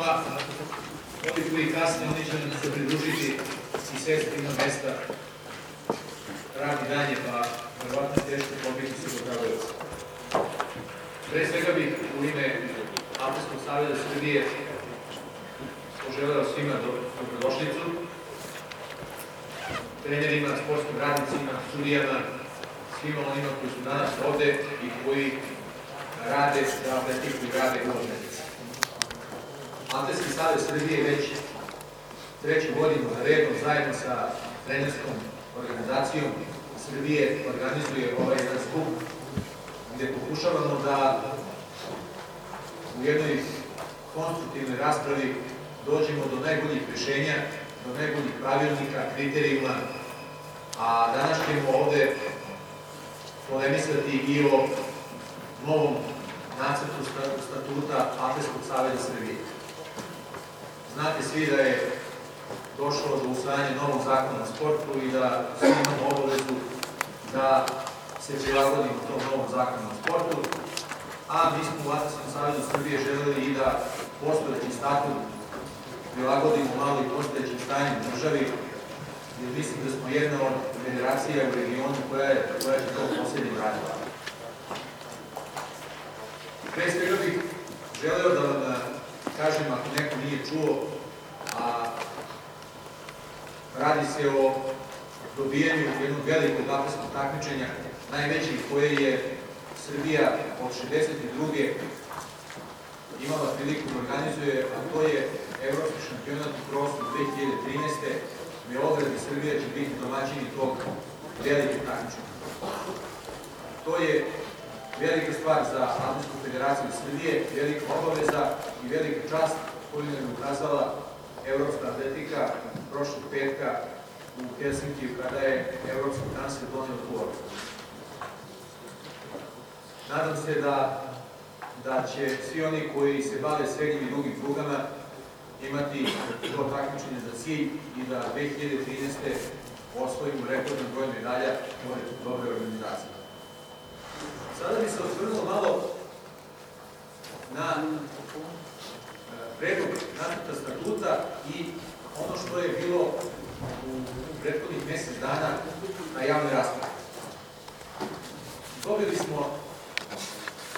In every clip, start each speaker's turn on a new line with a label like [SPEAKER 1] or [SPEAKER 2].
[SPEAKER 1] Pa, ovi koji kasne, oni će nam se pridružiti i sesti na mesta radi danje, pa verovatno teško pobiti se do. Pre svega bih u ime Apostol Savjeza Srbije poželeo svima do- dobrodošlicu, trenerima, sportskim radnicima, sudijama, svima onima koji su danas ovde i koji rade za atletiku i rade u. Atletski savez Srbije već treću godinu na redu zajedno sa trenerskom organizacijom Srbije organizuje ovaj jedan skup gde pokušavamo da u jednoj konstruktivnoj raspravi dođemo do najboljih rješenja, do najboljih pravilnika, kriterijuma, a danas ćemo ovde polemisati i o novom nacrtu sta- statuta Atletskog saveza Srbije. Znate svi da je došlo do usvajanja novog zakona o sportu i da svi imamo obavezu da se prilagodimo tom novom zakonu o sportu, a mi smo u Atletskom savezu Srbije želeli i da postojeći statut prilagodimo malo i postojećim stanjem u državi, jer mislim da smo jedna od federacija u regionu koja, je, koja će to posljednje raditi. Pre svega bih želeo da kažem, ako neko nije čuo, a radi se o dobijanju jednog velikog atletskog takmičenja, najvećih koje je Srbija od 62. imala priliku da organizuje, a to je Evropski šampionat u prostoru 2013. Beograd i Srbija će biti domaćini tog velikog takmičenja. To je velika stvar za Atletsku federaciju Srbije, velika obaveza i velika čast koju nam ukazala evropska atletika prošlog petka u Helsinkiju kada je evropski transfer donio tu. Nadam se da, da će svi oni koji se bave srednjim i drugim prugama imati to takmičenje za cilj i da 2013. osvojimo rekordni broj medalja pored dobre organizacije. Sada bi se osvrnuo malo na e, predlog nacrta statuta i ono što je bilo u prethodnih mesec dana na javnoj raspravi. Dobili smo,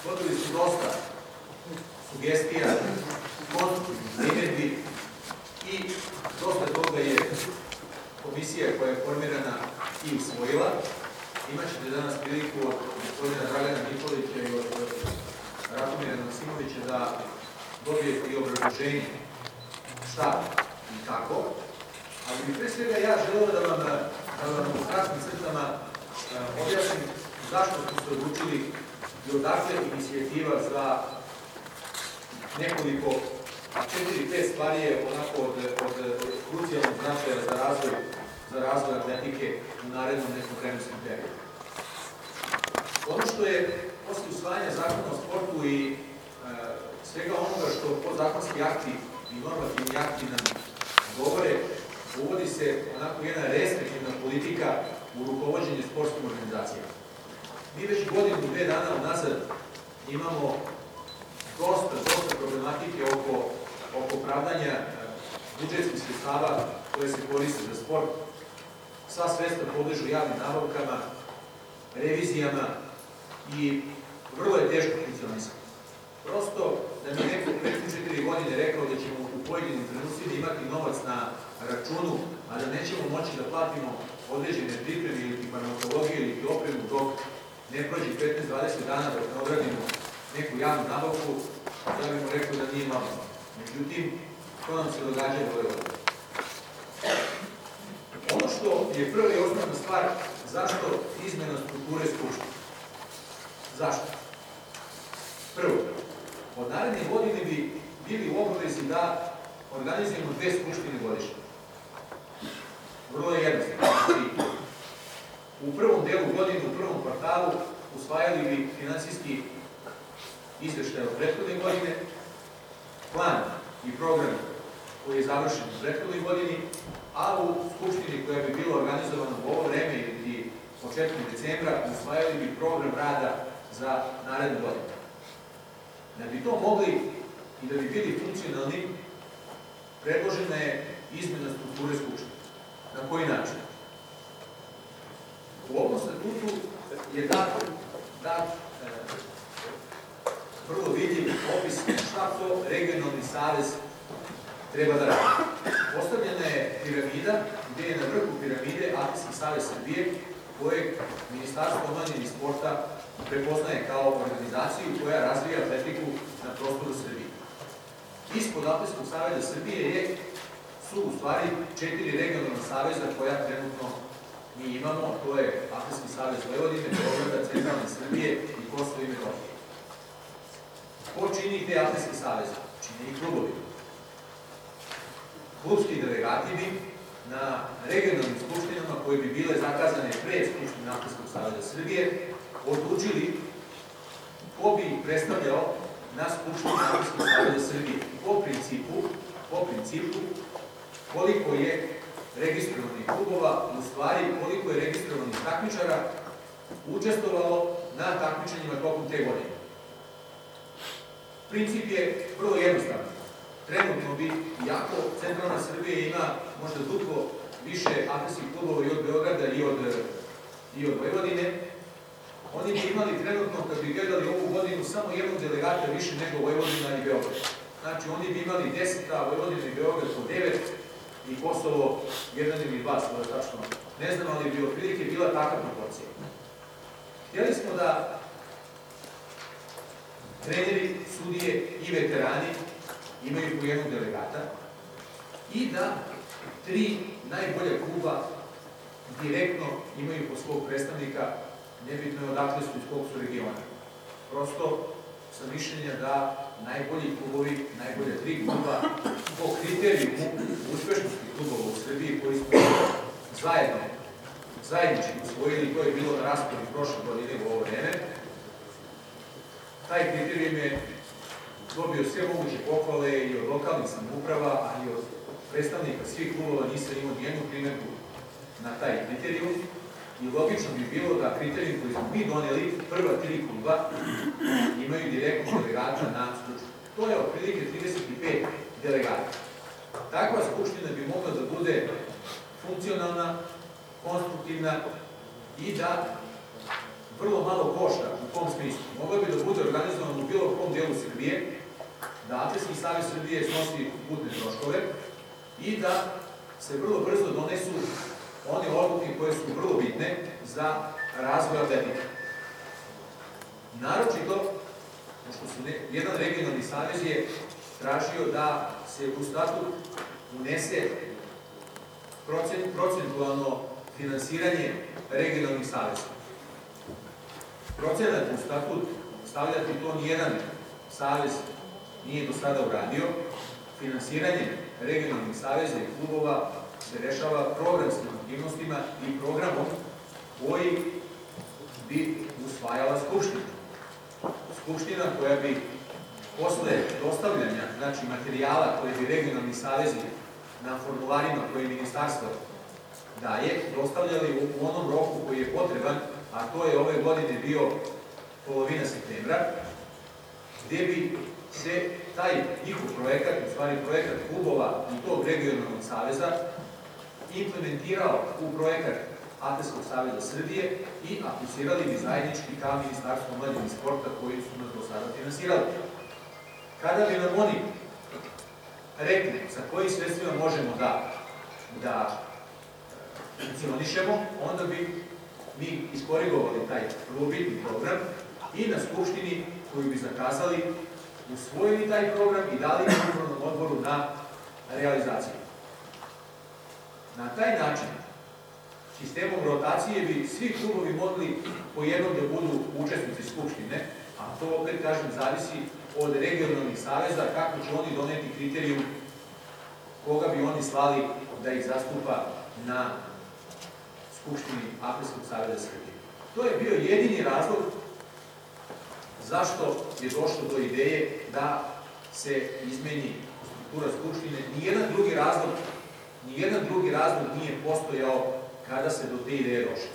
[SPEAKER 1] dobili smo dosta sugestija, primjedbi i dosta toga je komisija koja je formirana i usvojila. Imaćete danas priliku od gospodina Dragana Nikolića i od Ratomira Maksimovića da dobijete i obrazloženje. Šta? I kako, ali bi pre svega ja želeo da vam, da vam u kratkim crtama eh, objasnim zašto smo se odlučili i odakle inicijativa za nekoliko, četiri, pet stvari je onako od, od, od krucijalnog značaja za razvoj, za razvoj atletike u narednom nekom vremenskom periodu. Ono što je posle usvajanja zakona o sportu i e, svega onoga što podzakonski akti i normativni akti nam govore, uvodi se onako jedna restriktivna politika u rukovođenje sportskim organizacijama. Mi već godinu, dve dana unazad imamo dosta, dosta problematike oko, oko pravdanja e, budžetskih sredstava koje se koriste za sport. Sva sredstva podležu javnim nabavkama, revizijama i vrlo je teško funkcionisati. Prosto, da mi neko pre četiri godine rekao da ćemo u pojedinim trenucima imati novac na računu, a da nećemo moći da platimo određene pripreme ili farmakologiju ili opremu dok ne prođe 15-20 dana dok ne odradimo neku javnu nabavku, ja bih mu rekao da nije malo. Međutim, to nam se događa u ovoj godini. Ono što je prva i osnovna stvar, zašto izmena strukture skupštine? Zašto? Prvo, od naredne godine bi bili u obavezi da organizujemo dve skupštine godišnje. Vrlo je jednostavno. U prvom delu godine, u prvom kvartalu, usvajali bi finansijski izveštaj od prethodne godine, plan i program koji je završen u prethodnoj godini, a u skupštini koja bi bila organizovana u ovo vreme ili početkom decembra usvajali bi program rada za narednu godinu. Da bi to mogli i da bi bili funkcionalni, predložena je izmjena strukture skupštine. Na koji način? U ovom statutu je dat, dat e, vrlo vidljiv opis šta to regionalni savez treba da radi. Postavljena je piramida, gdje je na vrhu piramide Atletski savez Srbije, kojeg Ministarstvo omladine i sporta prepoznaje kao organizaciju koja razvija atletiku na prostoru Srbije. Ispod Atletskog saveza Srbije je, su u stvari četiri regionalna saveza koja trenutno mi imamo, to je Atletski savez Vojvodine, Beograda, Centralne Srbije i Kosovo i Metohije. Ko čini te atletske saveze? Čini i klubovi. Klubski delegati na regionalnim skupštinama koje bi bile zakazane pre Skupštine Atletskog saveza Srbije odlučili ko bi predstavljao na Skupštini Atletskog saveza Srbije. Po principu, po principu koliko je registrovanih klubova, u stvari koliko je registrovanih takmičara učestvovalo na takmičenjima tokom te godine. Princip je vrlo jednostavan. Trenutno bi, iako centralna Srbija ima možda duplo više atletskih klubova i od Beograda i od, i od Vojvodine, oni bi imali trenutno, kad bi gledali ovu godinu, samo jednog delegata više nego Vojvodina i Beograd. Znači, oni bi imali 10, a Vojvodina i Beograd po 9 i Kosovo jedan ili dva, skoro tačno. Ne znam, ali bi otprilike bila takva proporcija. Htjeli smo da treneri, sudije i veterani imaju po jednog delegata i da tri najbolja kluba direktno imaju po svog predstavnika, nebitno je odakle su iz kog su regiona. Prosto sam mišljenja da najbolji klubovi, najbolje tri kluba po kriterijumu uspešnosti klubova u Srbiji koji smo zajedno, zajednički usvojili, to je bilo na raspravi prošle godine u ovo vreme, taj kriterijum je dobio sve moguće pohvale i od lokalnih samouprava, a i od predstavnika svih klubova nisam imao nijednu primjedbu na taj kriterijum. I logično bi bilo da kriterijum koji smo mi doneli, prva tri kluba, imaju direktno delegata na skupštinu. To je otprilike 35 delegata. Takva skupština bi mogla da bude funkcionalna, konstruktivna i da vrlo malo košta u tom smislu. Mogla bi da bude organizovana u bilo kom delu Srbije, da Atletski savez Srbije snosi putne troškove i da se vrlo brzo donesu one odluke koje su vrlo bitne za razvoj atletike. Naročito, pošto su ne, jedan regionalni savez je tražio da se u statut unese procentualno finansiranje regionalnih saveza procenat u statut stavljati to nijedan savez nije do sada uradio. Finansiranje regionalnih saveza i klubova se rešava programskim aktivnostima i programom koji bi usvajala Skupština. Skupština koja bi posle dostavljanja znači materijala koje bi regionalni savezi na formularima koje ministarstvo daje, dostavljali u onom roku koji je potreban a to je ove godine bio polovina septembra, gde bi se taj njihov projekat, u stvari projekat klubova i tog regionalnog saveza, implementirao u projekat Atletskog saveza Srbije i aplicirali bi zajednički kao Ministarstvo mladine i sporta koji su nas do sada finansirali. Kada bi nam oni rekli sa kojim sredstvima možemo da, da funkcionišemo, onda bi mi iskorigovali taj prvobitni program i na Skupštini koju bi zakazali usvojili taj program i dali upravnom odboru na realizaciju. Na taj način, sistemom rotacije bi svi klubovi mogli po jednom da budu učesnici Skupštine, a to opet kažem zavisi od regionalnih saveza kako će oni doneti kriterijum koga bi oni slali da ih zastupa na Skupštini Aprilskog savjeza Srbije. To je bio jedini razlog zašto je došlo do ideje da se izmeni struktura Skupštine. Nijedan drugi razlog, nijedan drugi razlog nije postojao kada se do te ideje došlo.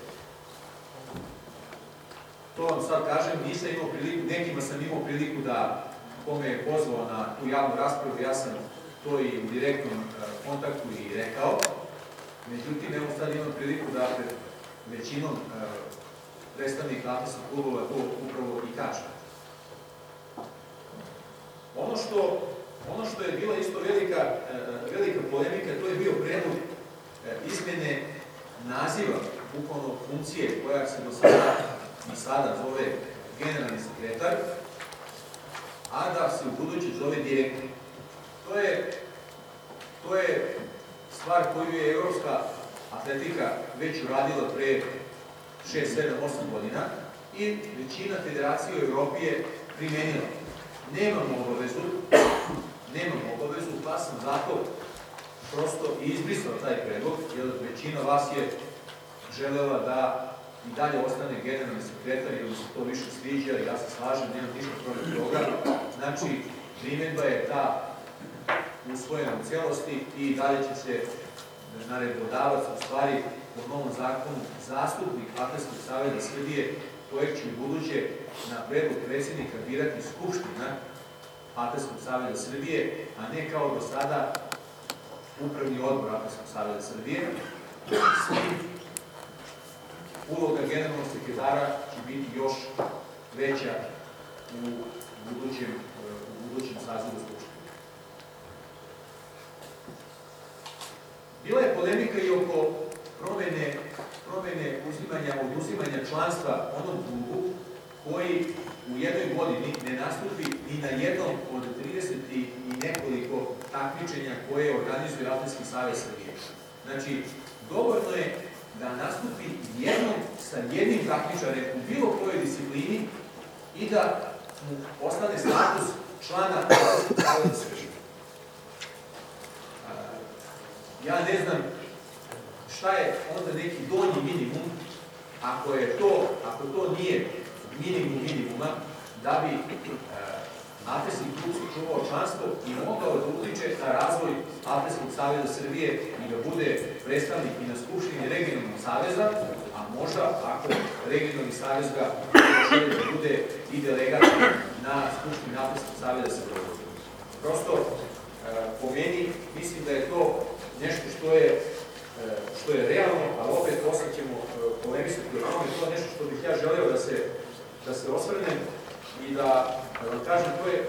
[SPEAKER 1] To vam sad kažem, nisam imao priliku, nekima sam imao priliku da kome je pozvao na tu javnu raspravu, ja sam to i u direktnom e, kontaktu i rekao. Međutim, evo sad imam priliku da pred većinom e, predstavnika atletskih klubova to upravo i kažem. Ono što, ono što je bila isto velika, e, velika polemika, to je bio predlog izmene naziva, bukvalno funkcije koja se do sada i sada zove generalni sekretar, a da se u budući zove direktor. To je, to je stvar koju je Europska atletika već uradila pre 6, 7, 8 godina i većina federacija u Europi je primenila. Nemamo obavezu, nemamo obavezu, pa sam zato prosto izbrisao taj predlog, jer većina vas je želela da i dalje ostane generalni sekretar, jer se to više sviđa, ja se slažem, nemam ništa protiv toga. Znači, primjedba je ta usvojena u cijelosti i dalje će se naredbodavac u stvari po novom zakonu zastupnik Atletskog savjeta Srbije kojeg će u buduće na predlog predsjednika birati Skupština Atletskog savjeta Srbije, a ne kao do sada upravni odbor Atletskog savjeta Srbije. Uloga generalnog sekretara će biti još veća u budućem, u budućem sazivu Skupštine. Bila je polemika i oko promene, promene uzimanja, oduzimanja članstva onom klubu koji u jednoj godini ne nastupi ni na jednom od 30 i nekoliko takmičenja koje organizuje Atletski savez Srbije. Znači, dovoljno je da nastupi jednom sa jednim takmičarem u bilo kojoj disciplini i da mu ostane status člana. Ja ne znam šta je onda neki donji minimum, ako je to, ako to nije minimum minimuma, da bi Atletski klub čuvao članstvo i mogao da utiče na razvoj Atletskog savjeza Srbije i da bude predstavnik i na Skupštini regionalnog savjeza, a možda ako regionalni savjez ga bude i delegat na Skupštini Atletskog savjeza Srbije. Prosto, e, po meni, mislim da je to nešto što je e, što je realno, ali opet posle ćemo e, polemisati o tome, to je nešto što bih ja želeo da se, da se osvrnem i da, kažem, to je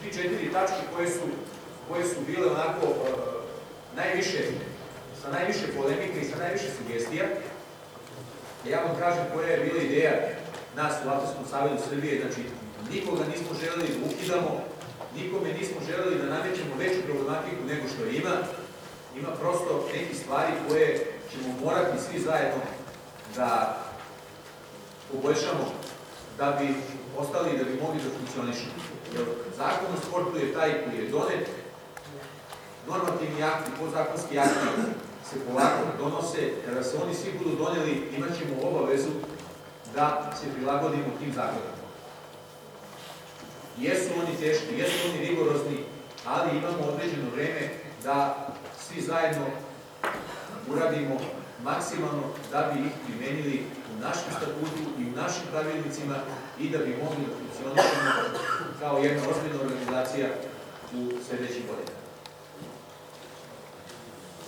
[SPEAKER 1] tri, četiri tačke koje su, koje su bile onako uh, najviše, sa najviše polemike i sa najviše sugestija. Ja vam kažem koja je bila ideja nas u Atletskom savjetu Srbije, znači nikoga nismo želeli da ukidamo, nikome nismo želeli da namećemo veću problematiku nego što ima, ima prosto neki stvari koje ćemo morati svi zajedno da poboljšamo da bi ostali da bi mogli da funkcionišu. Jer zakon o sportu je taj koji je donet, normativni akti, podzakonski akti se polako donose, kada se oni svi budu doneli, imat ćemo obavezu da se prilagodimo tim zakonima. Jesu oni teški, jesu oni rigorozni, ali imamo određeno vreme da svi zajedno uradimo maksimalno da bi ih primenili našem statutu i u našim pravilnicima i da bi mogli da funkcionišemo kao jedna ozbiljna organizacija u sledećih godina.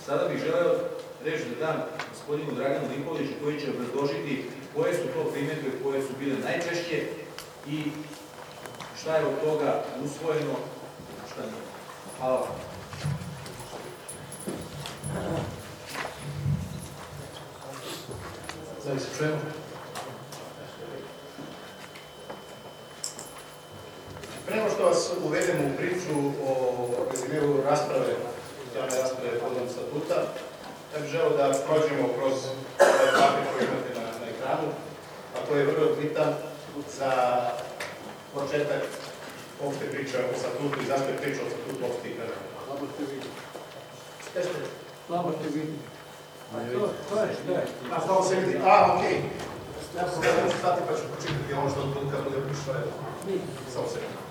[SPEAKER 1] Sada bih želeo reč da dam gospodinu Draganu Nikoliću koji će obrazložiti koje su to primetbe koje su bile najčešće i šta je od toga usvojeno, šta nije. Hvala vam.
[SPEAKER 2] Da li se čujemo? Prema što vas uvedemo u priču o rezimiru rasprave, javne rasprave podom statuta, ja bih želeo da prođemo kroz ovaj papir koji imate na, na ekranu, a koji je vrlo bitan za početak opšte priče o statutu i zašto je priča o statutu opšte i kada.
[SPEAKER 3] Slabo te vidim. Slabo te vidim.
[SPEAKER 2] A što slabo se vidi. A, okej. Ja sam ću stati pa ću počitati ono što kad bude prišlo. Samo se vidi.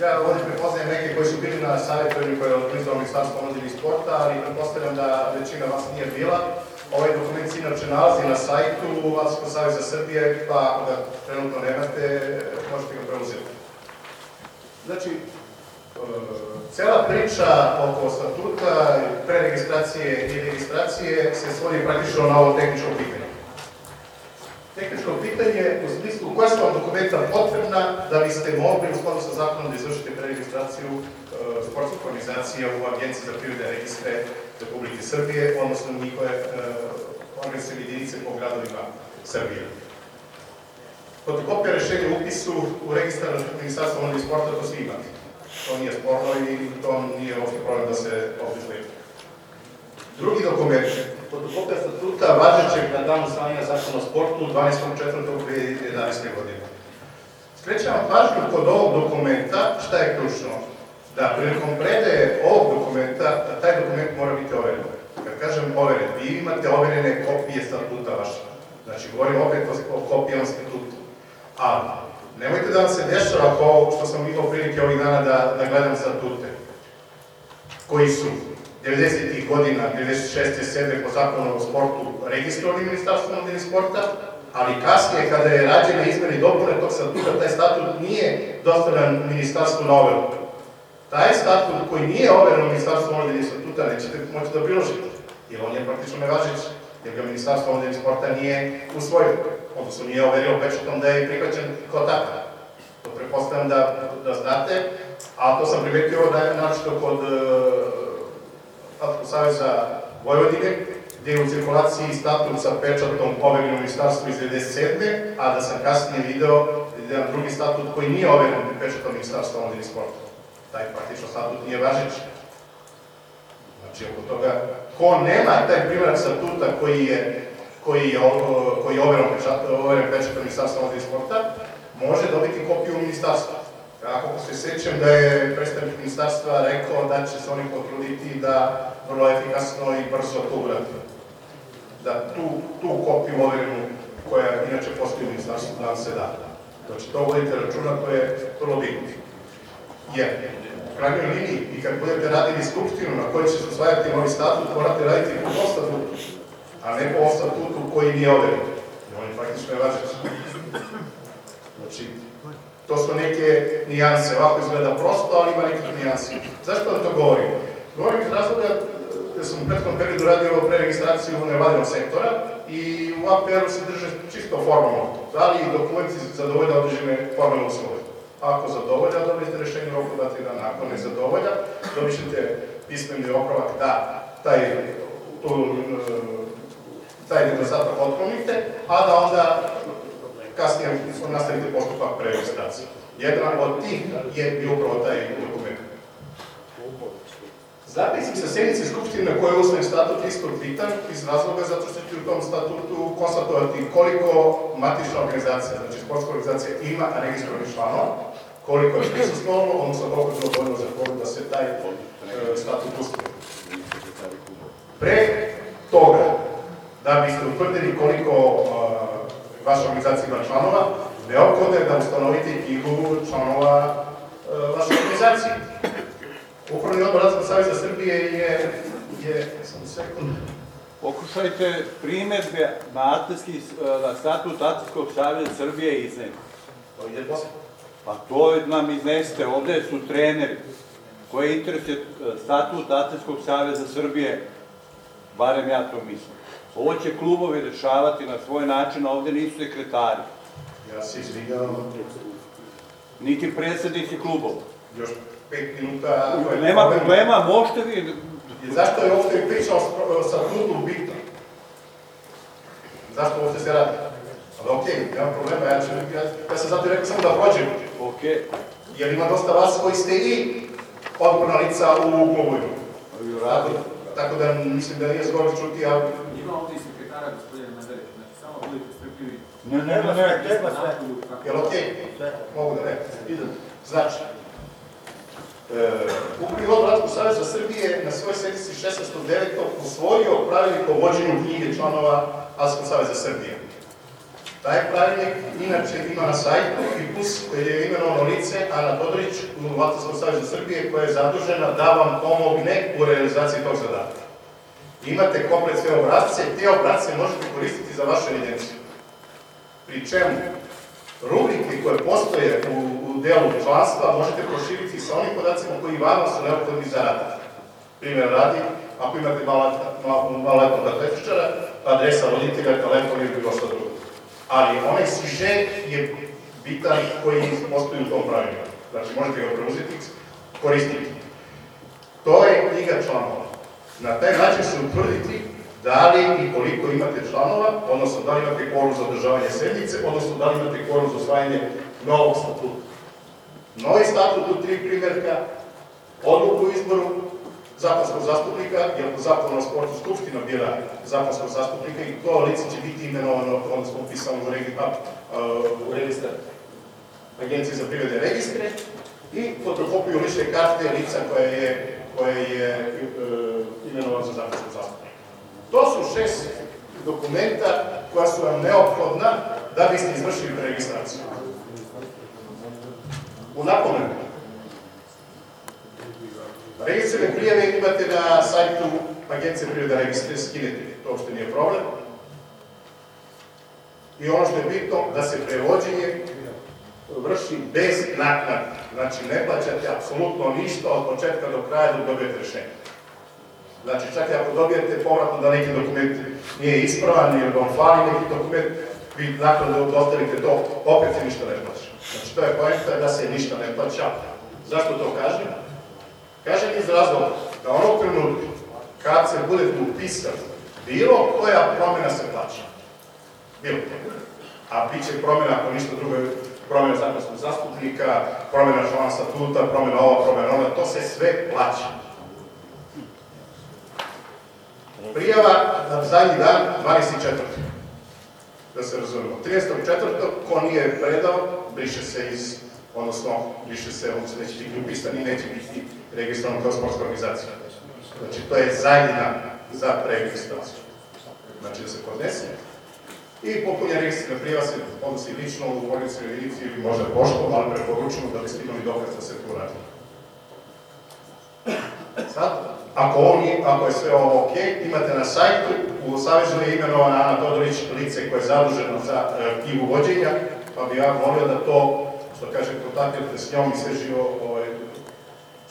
[SPEAKER 2] Ja ovdje prepoznajem neke koji su bili na savjetovanju koje je organizovao Ministarstvo omladine i sporta, ali pretpostavljam da većina vas nije bila. Ovaj dokument se inače nalazi na sajtu Alpskog saveza Srbije, pa ako ga trenutno nemate, možete ga preuzeti. Znači, e, cela priča oko statuta, preregistracije i registracije se svodi praktično na ovo tehničko pitanje. Tehničko pitanje u smislu koja su vam dokumenta potrebna da biste mogli u skladu sa zakonom da izvršite preregistraciju e, sportskih organizacija u Agenciji za prirodne registre Republike Srbije, odnosno njihove e, jedinice po gradovima Srbije. Fotokopija rešenja upisu u registar Ministarstva omladine i sporta, to svi imate. To nije sporno i to nije uopšte problem da se ovdje. Drugi dokument, fotokopija statuta važećeg na dan usvajanja zakona o sportu 12.4.2011. godine. Skrećam pažnju kod ovog dokumenta šta je ključno. Da prilikom predaje ovog dokumenta, taj dokument mora biti overen. Kad kažem overen, vi imate overene kopije statuta vaše. Znači, govorim opet o, kopijama statuta. Ali, nemojte da vam se dešava ovo što sam imao prilike ovih dana da, da gledam statute, koji su 90. godina, 96. 7. po zakonu o sportu registrovani ministarstvo omladine sporta, ali kasnije kada je rađena izmena i dopune tog statuta, taj statut nije dostavljan ministarstvu na overu. Taj statut koji nije overen u ministarstvu omladine i statuta nećete moći da priložite, jer on je praktično nevažeći, jer ga ministarstvo omladine i sporta nije usvojio, odnosno nije overio pečatom da je prihvaćen kao takav. To prepostavljam da, da znate, a to sam primetio da naročito kod Atletičkog saveza Vojvodine, gde je u cirkulaciji statut sa pečatom overenom ministarstvu iz 97. a da sam kasnije video jedan drugi statut koji nije overen pečatom ministarstva omladine i sporta. Taj praktično statut nije važeći. Znači, oko toga, ko nema taj primjerak statuta koji je koji je, koji je overen pečatom ministarstva i sporta, može dobiti kopiju ministarstva. Ako se sjećam da je predstavnik ministarstva rekao da će se oni potruditi da vrlo efikasno i brzo to uradi. Da tu, tu kopiju overenu, koja inače postoji u ministarstvu, da vam se da. Znači, to vodite računa, to je vrlo bitno. Jer, u krajnjoj liniji, i kad budete radili skupštinu na kojoj će se usvajati novi statut, morate raditi po statutu, a ne po statutu koji nije. Jer on je praktično je važeći. Znači, to su neke nijanse, ovako izgleda prosto, ali ima nekih nijansi. Zašto vam to govorim? Govorim iz razloga da sam u prethodnom periodu radio preregistraciju nevladinog sektora i u APR-u se drže čisto formalno. Da li dokumenti zadovolja određene formalne uslove? Ako zadovolja, dobijete rešenje u roku dva, tri dana. Ako ne zadovolja, dobit ćete pismeni opravak da taj, tu, e, taj nedostatak otklonite, a da onda kasnije nastavite postupak preregistracije. Jedan od tih je bio upravo taj dokument. Zapisnik sa sednice Skupštine na kojoj je usvojen statut isto bitan iz razloga zato što ćete u tom statutu konstatovati koliko matična organizacija, znači sportska organizacija ima registrovanih članova, koliko je prisustvovalo, odnosno koliko je bilo dovoljno za kvorum da se taj e, statut usvoji. Pre toga, da biste utvrdili koliko e, vaša organizacija ima članova, neophodno je da ustanovite knjigu članova e, vaše organizacije. Upravni odbor Radskog savjeza Srbije je, je, samo sekund,
[SPEAKER 4] Pokušajte primedbe na, atletski, na statut Atletskog savjeza Srbije izneti.
[SPEAKER 2] to ide posle.
[SPEAKER 4] Pa to nam iznesite, ovde su treneri. Koji interesuje e, statut Atletskog savjeza Srbije, barem ja to mislim. Ovo će klubovi rešavati na svoj način, a ovde nisu sekretari,
[SPEAKER 2] Ja se izvinjavam,
[SPEAKER 4] niti predsednici klubova.
[SPEAKER 2] još pet minuta. je
[SPEAKER 4] Nema
[SPEAKER 2] problem.
[SPEAKER 4] problema, možete vi...
[SPEAKER 2] I zašto je uopšte priča o statutu bitna? Zašto uopšte se radi? Ali okej, nema problema, ja, ću, ja, ja sam zato rekao samo da prođem.
[SPEAKER 4] Ok,
[SPEAKER 2] Jer ima dosta vas koji ste i odgovorna lica u klubovima. Tako, tako da mislim da nije zgodno čuti, ali
[SPEAKER 5] Ima ovdje i sekretara gospodina Mandarića, znači samo budite strpljivi.
[SPEAKER 4] ne, ne, ne, ne,
[SPEAKER 5] Treba sve.
[SPEAKER 2] Jel okej? Mogu da ne. Idem. Znači, e, Upravni odbor Radskog savjeza Srbije na svojoj sednici 16.9. usvojio pravilnik o vođenju knjige članova Radskog savjeza Srbije. Taj pravilnik inače ima na sajtu i koji je imenovano lice Ana Todorić u Vatskog savjeza Srbije koja je zadužena da vam pomogne u realizaciji tog zadatka. Imate komplet sve obrazce i te obrazce možete koristiti za vašu evidenciju. Pri čemu rubrike koje postoje u, u delu članstva možete proširiti sa onim podacima koji vama su neophodni za rad. Primjer radi, ako imate maletnog atletičara, adresa roditelja, telefon ili bilo što drugo. Ali onaj siže je bitan koji postoji u tom pravilu. Znači možete ga preuzeti, koristiti. To je knjiga članova. Na taj način se utvrditi da li i koliko imate članova, odnosno da li imate kvorum za održavanje sednice, odnosno da li imate kvorum za osvajanje novog statuta. Novi statut u tri primjerka, odluku izboru zakonskog zastupnika, jer po zakonu o sportu Skupština bira zakonskog zastupnika i to lice će biti imenovano, odnosno upisano u, regi, a, u registar Agencije za privredne registre i fotokopiju lične karte lica koje je, koje je e, imenovan za zakonskog zastupnika. To su šest dokumenta koja su vam neophodna da biste izvršili registraciju. U napomenu, registrane prijave imate na sajtu Agencije priroda registre, skinete, to uopšte nije problem. I ono što je bitno, da se prevođenje vrši bez naknada. Znači, ne plaćate apsolutno ništa od početka do kraja dok dobijete rešenje. Znači, čak i ako dobijete povratno da neki dokument nije ispravan ili vam fali neki dokument, vi nakon da dostavite to, opet se ništa ne plaća. Znači, to je pojenta da se ništa ne plaća. Zašto to kažem? Kažem iz razloga da onog trenutka kad se bude upisan bilo koja promjena se plaća. Bilo koja. A bit će promjena, ako ništa drugo, promjena zakonskog zastupnika, promjena člana statuta, promjena ova, promjena ona, to se sve plaća. Prijava na zadnji dan, 24. Da se razumemo. 13.4. ko nije predao, briše se iz, odnosno, briše se, on se neće biti upisan i neće biti registrovan kao sportska organizacija. Znači, to je dan za preregistraciju. Znači, da se podnese. I popunja registrna prijava se podnosi lično u porodicu jedinici ili možda poštom, ali preporučeno da biste imali dokaz da se to radi. Sad, ako, on je, ako je sve ovo ok, imate na sajtu, u Savezu je imenovana Ana Todorić, lice koje je zaduženo za e, knjigu vođenja, pa bi ja volio da to, što kaže, kontaktirate s njom i sve živo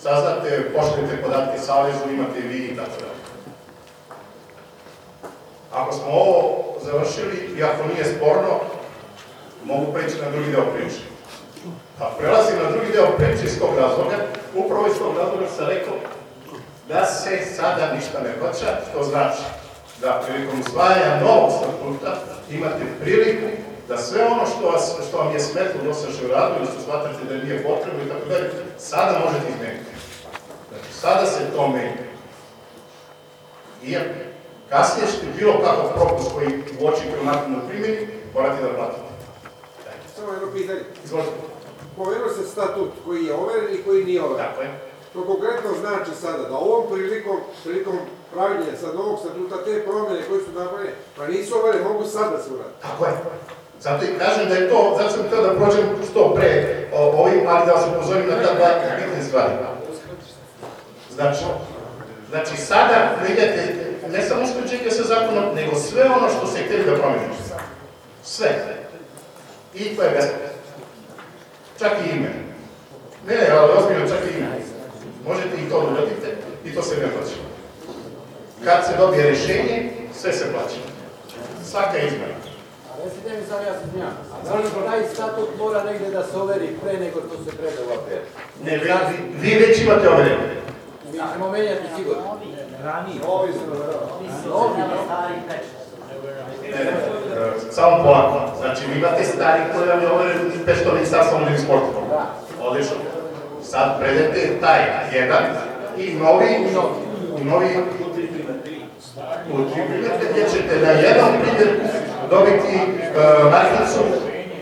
[SPEAKER 2] saznate, pošaljete podatke Savezu, imate i vi i tako. Ako smo ovo završili i ako nije sporno, mogu preći na drugi deo priče. A prelazim na drugi deo priče iz tog razloga, upravo iz tog razloga sam rekao da se sada ništa ne plaća, što znači da prilikom usvajanja novog statuta imate priliku da sve ono što, vas, što vam je smetlo u radu ili što smatrate da nije potrebno i tako dalje, sada možete izmeniti. Sada se to menja. I kasnije ćete bilo kakav propust koji uočite u nakon primjeni, morate da platite.
[SPEAKER 6] Samo jedno pitanje.
[SPEAKER 2] Izvolite.
[SPEAKER 6] Pomenuo se statut koji je overen i koji nije overen.
[SPEAKER 2] Tako je.
[SPEAKER 6] To konkretno znači sada da ovom prilikom, prilikom pravljenja sad novog statuta te promjene koje su napravljene, pa nisu overe, mogu sad da se urade.
[SPEAKER 2] Tako je. Zato i kažem da je to, zato sam htio da prođem što pre o, ovim, ali da vas upozorim na ta dva bitne stvari. Znači, znači sada idete ne samo usklađenje sa zakonom, nego sve ono što ste htjeli da promenite. Sve. I to je besplatno. Čak i ime. Ne, ne, ali ozbiljno čak i ime. Možete i to uradite i to se ne plaća. Kad se dobije rješenje, sve se plaća. Svaka izmena.
[SPEAKER 3] Recite mi sam ja se znam. A taj statut mora negdje da se overi pre nego što se preda u APR?
[SPEAKER 2] Ne, vi, vi, već imate ove
[SPEAKER 3] Mi ćemo menjati sigurno.
[SPEAKER 6] Su
[SPEAKER 3] Novi,
[SPEAKER 2] Ne, ne, e, samo polako. Znači, vi imate stari koji vam je overen to ministarstvo unutrašnjih sporta. Odlično. Sad predete taj jedan i novi, i novi u tri primjerke gdje ćete na jedan primjer dobiti markicu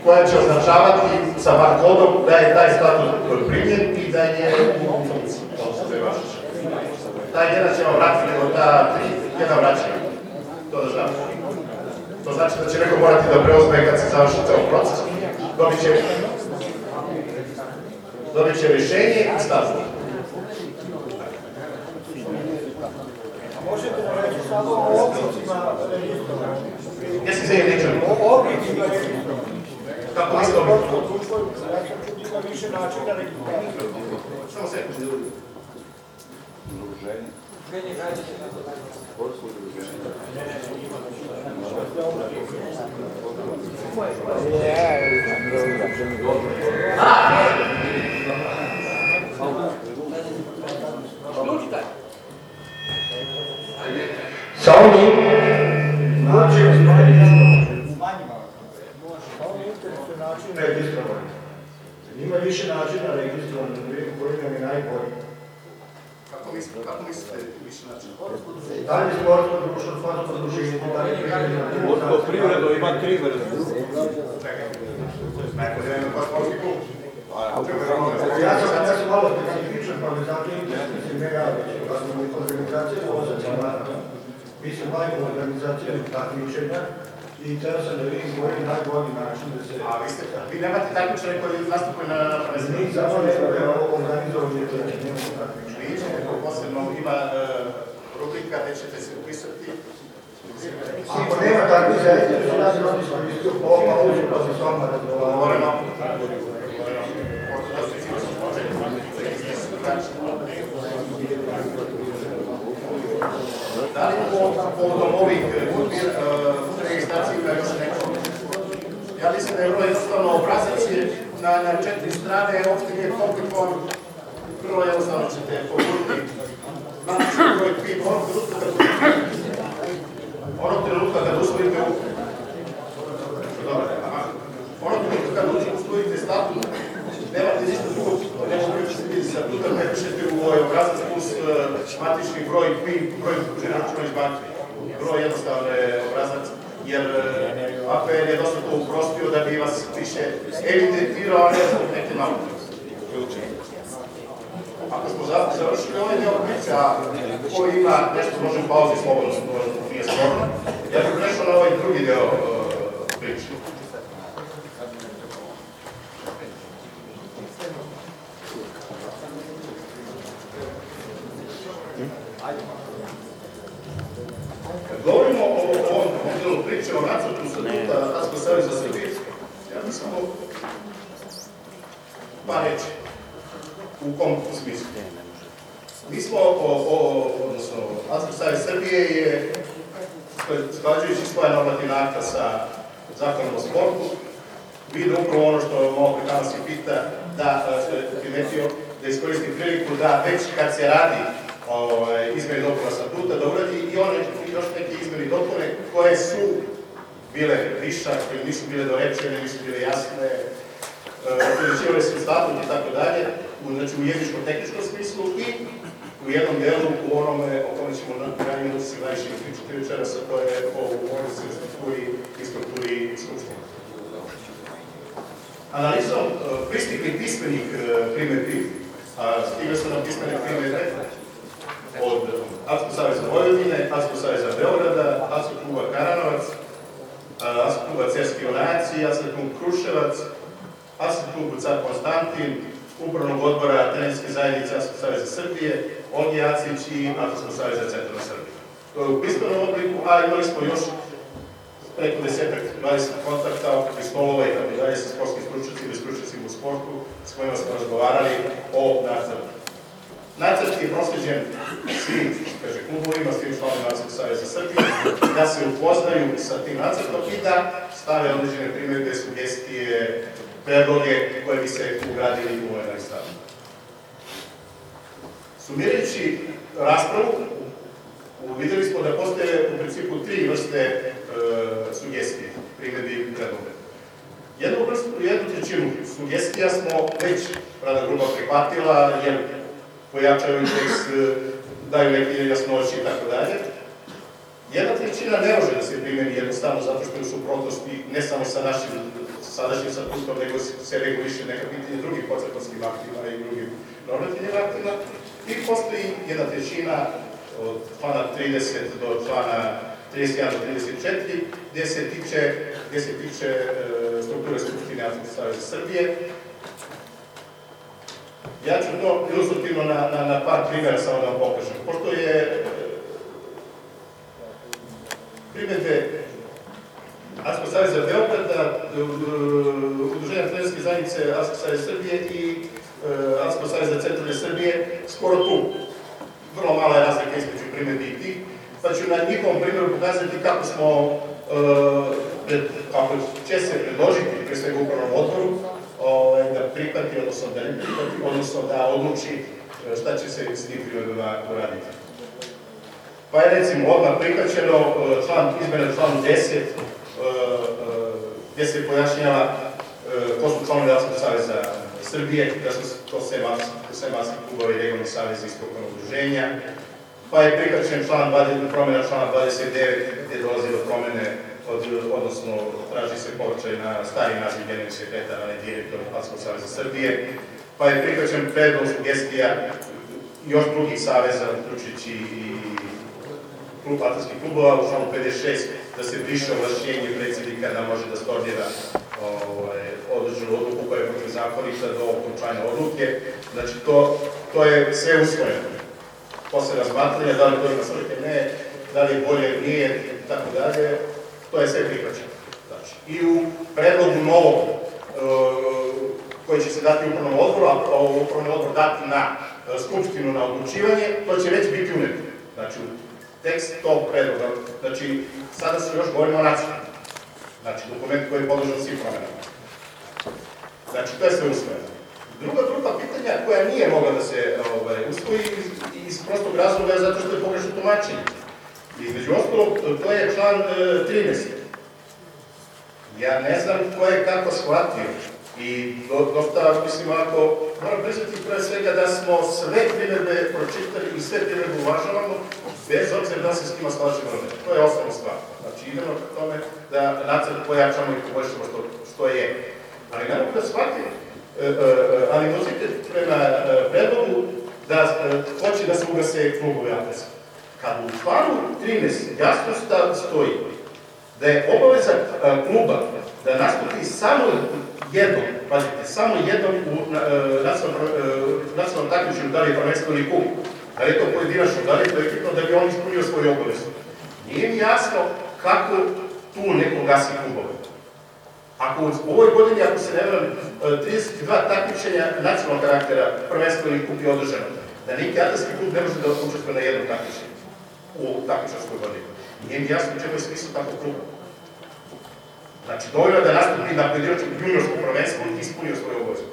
[SPEAKER 2] koja će označavati sa barkodom da je taj statut primjen i da je u funkciji. Odnosno da je važeći. Taj jedan će vam vratiti nego ta tri, jedan vraćanje. To da znate. To znači da će neko morati da preozme kad se završi ceo proces. Dobit će, dobit će rješenje i statut.
[SPEAKER 3] Možete reći šta o oblicima registrovanih.
[SPEAKER 2] Ja se izvijem, neću.
[SPEAKER 3] O oblicima registrovanih.
[SPEAKER 2] Kako
[SPEAKER 3] ja sam čuo ima više načina registracije.
[SPEAKER 2] Samo sekund.
[SPEAKER 4] Udruženje. Sportsko udruženje.
[SPEAKER 3] Oni interesuje način
[SPEAKER 7] registrovani. Ima više načina registrovani, da vidimo koji nam je najbolji.
[SPEAKER 2] Kako mislite, kako mislite više način?
[SPEAKER 7] Da li je sportsko društvo, sportsko druženje, da li je privredno
[SPEAKER 4] Sportsko privredno ima tri vrste.
[SPEAKER 2] Neko sportski klub.
[SPEAKER 7] Ja sam, ja sam malo specifičan, pa me zato interesuje me ja, da smo organizacije vozačima, mi se bavimo organizacijom takmičenja i teo sam da vidim koji je najbolji način da se...
[SPEAKER 2] A vi ste, vi nemate takmičare koji na na
[SPEAKER 7] Mi samo ne organizovanje nemamo takmičenja.
[SPEAKER 2] Neko posebno ima e, rubrika gde ćete se upisati.
[SPEAKER 7] Ako nema takvih zajednica, ja sam ovdje iskoristio po pauzu, pa se s vama.
[SPEAKER 2] Pošto da li po- povodom ovih registracija ima još neko? Ja mislim da je vrlo jednostavno obrazac je na, na četiri strane, uopšte nije komplikovan. Vrlo jednostavno ćete pogoditi znači broj PIN onog trenutka kad onog trenutka kad usvojite u Dobro. Onog trenutka kad usvojite statut, nemate ništa drugo, nego uključite statuta, ne pišete u ovaj obrazac plus e, matični broj PIN, broj računa iz banke. Vrlo jednostavno je obrazac, jer e, APR je dosta to uprostio da bi vas više evidentirao, a ne zbog neke malo Ako smo za- završili ovaj deo priče, ko ima nešto može pauzi slobodno, to nije sporno. Ja bih prešao na ovaj drugi deo e, priče. Kad govorimo o o ovom modelu priče o nacrtu statuta Asko Saveza Srbije, ja bih samo par reći u kom smislu. Mi smo, o, o, odnosno, Asko Savez Srbije je, sklađujući svoje normativne akta sa zakonom o sportu, vide upravo ono što malo danas i pita, da e, primetio, da iskoristim priliku da već kad se radi ovaj, izmeni dopuna statuta, da uradi i one još neke izmeni dopune koje su bile višak, ili nisu bile dorečene, nisu bile jasne, određivali su statut i tako dalje, znači u jezičko-tehničkom smislu i u jednom delu u onome o kome ćemo na kraju se najviše pričati večeras, a to je o organizacijoj strukturi i strukturi skupštine. Analizom e, pristiglih pismenih e, primjedbi, a stigle su nam pismene primjedbe od Atsko saveza Vojvodine, Atsko saveza Beograda, Atsko kluba Karanovac, Atsko kluba Cerski Onaci, Atsko klub Kruševac, Atsko klub Car Konstantin, Upravnog odbora Trenerske zajednice Atsko saveza Srbije, Jacić i Atsko saveza Centralne Srbije. To je u pismenom obliku, a imali smo još preko desetak, 20 kontakta, i stolova i tako dalje sa sportskim stručnicima i stručnicima u sportu s kojima smo razgovarali o nacrtu. Nacrt je prosleđen svim, kaže, klubovima, svim članovima Nacrta Saveza Srbije, da se upoznaju sa tim nacrtom i da stave određene primjedbe, sugestije, predloge koje bi se ugradili u ovaj stavljanje. Sumirajući raspravu, videli smo da postoje u principu tri vrste e, sugestije, primjedbi i predloga. Jednu, vrstu, jednu trećinu sugestija smo već rada grupa prihvatila, jer pojačaju tekst, e, daju neke jasnoći i tako dalje. Jedna trećina ne može da se primeni jednostavno zato što je u suprotnosti ne samo sa našim sadašnjim statutom, nego se reguliše neka pitanja drugih podzakonskim aktima i drugim normativnim aktima. I postoji jedna trećina od člana 30 do člana 31 do 34, gdje se tiče, gdje se tiče e, strukture Skupštine saveza Srbije. Ja ću to ilustrativno na, na, na par primjera samo da vam pokažem. Pošto je e, primjedbe Atskog saveza Beograda, uh, Udruženja trenerske zajednice Atskog saveza Srbije i uh, Atskog saveza centralne Srbije skoro tu. Vrlo mala je razlika između primjedbi i tih, pa ću na njihovom primjeru pokazati kako smo, pred, kako će se predložiti, pre svega upravnom odboru, ovaj, da prihvati, odnosno da ne prihvati, odnosno da odluči uh, šta će se s tim primjedbama uraditi. Pa je recimo odmah prihvaćeno član, izmene u članu 10, uh, uh, gdje se pojašnjava ko su članovi Atskog saveza Srbije, da su to sve maski klubovi regionalni savez iz udruženja, pa je prihvaćen član 20, promjena člana 29 gdje dolazi do promjene od, odnosno traži se povrćaj na stari naziv generalni sekretar, a ne direktor Atskog saveza Srbije, pa je prihvaćen predlog sugestija još drugih saveza, uključujući i klub atlantskih klubova u članu 56 da se briše ovlašćenje predsjednika da može da stordira ovaj, određenu odluku koja je do okončanja odluke. Znači, to, to je sve usvojeno. Posle razmatranja, da li to ima svrhe, ne, da li je bolje, nije, tako dalje, to je sve prihvaćeno. Znači, I u predlogu novog e, koji će se dati upravnom odboru, a upravni odbor dati na e, skupštinu na odlučivanje, to će već biti uneto. Znači, tekst tog predloga, znači, sada se još govorimo o nacionalnom. Znači, dokument koji je podložan svim promenama. Znači, to je sve usvojeno. Druga grupa pitanja koja nije mogla da se ovaj, usvoji iz, prostog razloga zato što je pogrešno tumačenje. Između ostalog, to je član e, 13. Ja ne znam ko je kako shvatio i do, dosta, mislim, ako moram priznati pre svega da smo sve primjerbe pročitali i sve primjerbe uvažavamo, bez obzira da se s njima slažemo. To je osnovna stvar. Znači, idemo ka tome da nacrt pojačamo i poboljšamo što, što je. Ali mogu da shvatim e, e, animozitet prema e, predlogu da e, hoće da se ugase klubovi APS. Kad u članu 13 jasno stoji da je obaveza e, kluba da nastupi samo jednom, pazite, samo jednom u na, e, nacionalnom e, takmičenju, da li je prvenstvo ili da li je to pojedinačno, da li je to ekipno, da bi on ispunio svoju obavezu. Nije mi jasno kako tu neko gasi klubove. Ako u ovoj godini, ako se ne vram, 32 takmičenja nacionalnog karaktera, prvenstvo ili kup je održano, da neki atletski klub ne može da učestvuje na jednom takmičenju u takmičarskoj godini. Nije mi jasno čemu je smisla takvog kluba. Znači, dovoljno da nastupi na pojedinačnom juniorskom prvenstvu i ispunio svoju obavezu.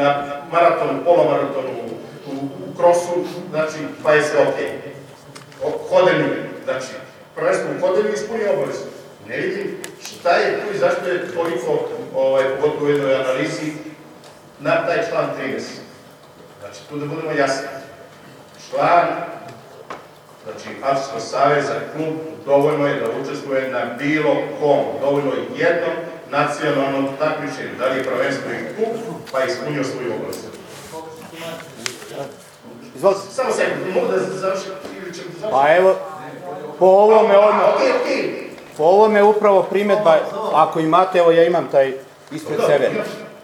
[SPEAKER 2] Na maratonu, polomaratonu, u, krosu, znači, pa je sve okej. Okay. Znači, prvenstvo u hodenju ispunio obavezu. Ne vidim šta je tu i zašto je toliko, ovaj, pogotovo u jednoj analizi, na taj član 30. Znači, tu da budemo jasni. Član Znači, Atletskog saveza, klub, dovoljno je da učestvuje na bilo kom, dovoljno je jednom nacionalnom takmičenju, da li je prvenstvo i klub, pa ispunio svoju obavezu.
[SPEAKER 3] Izvolite.
[SPEAKER 2] Samo sekund, mogu da završim ili ćemo?
[SPEAKER 3] Pa evo, po ovome odmah, po ovome upravo primjedba, ako imate, evo ja imam taj ispred sebe.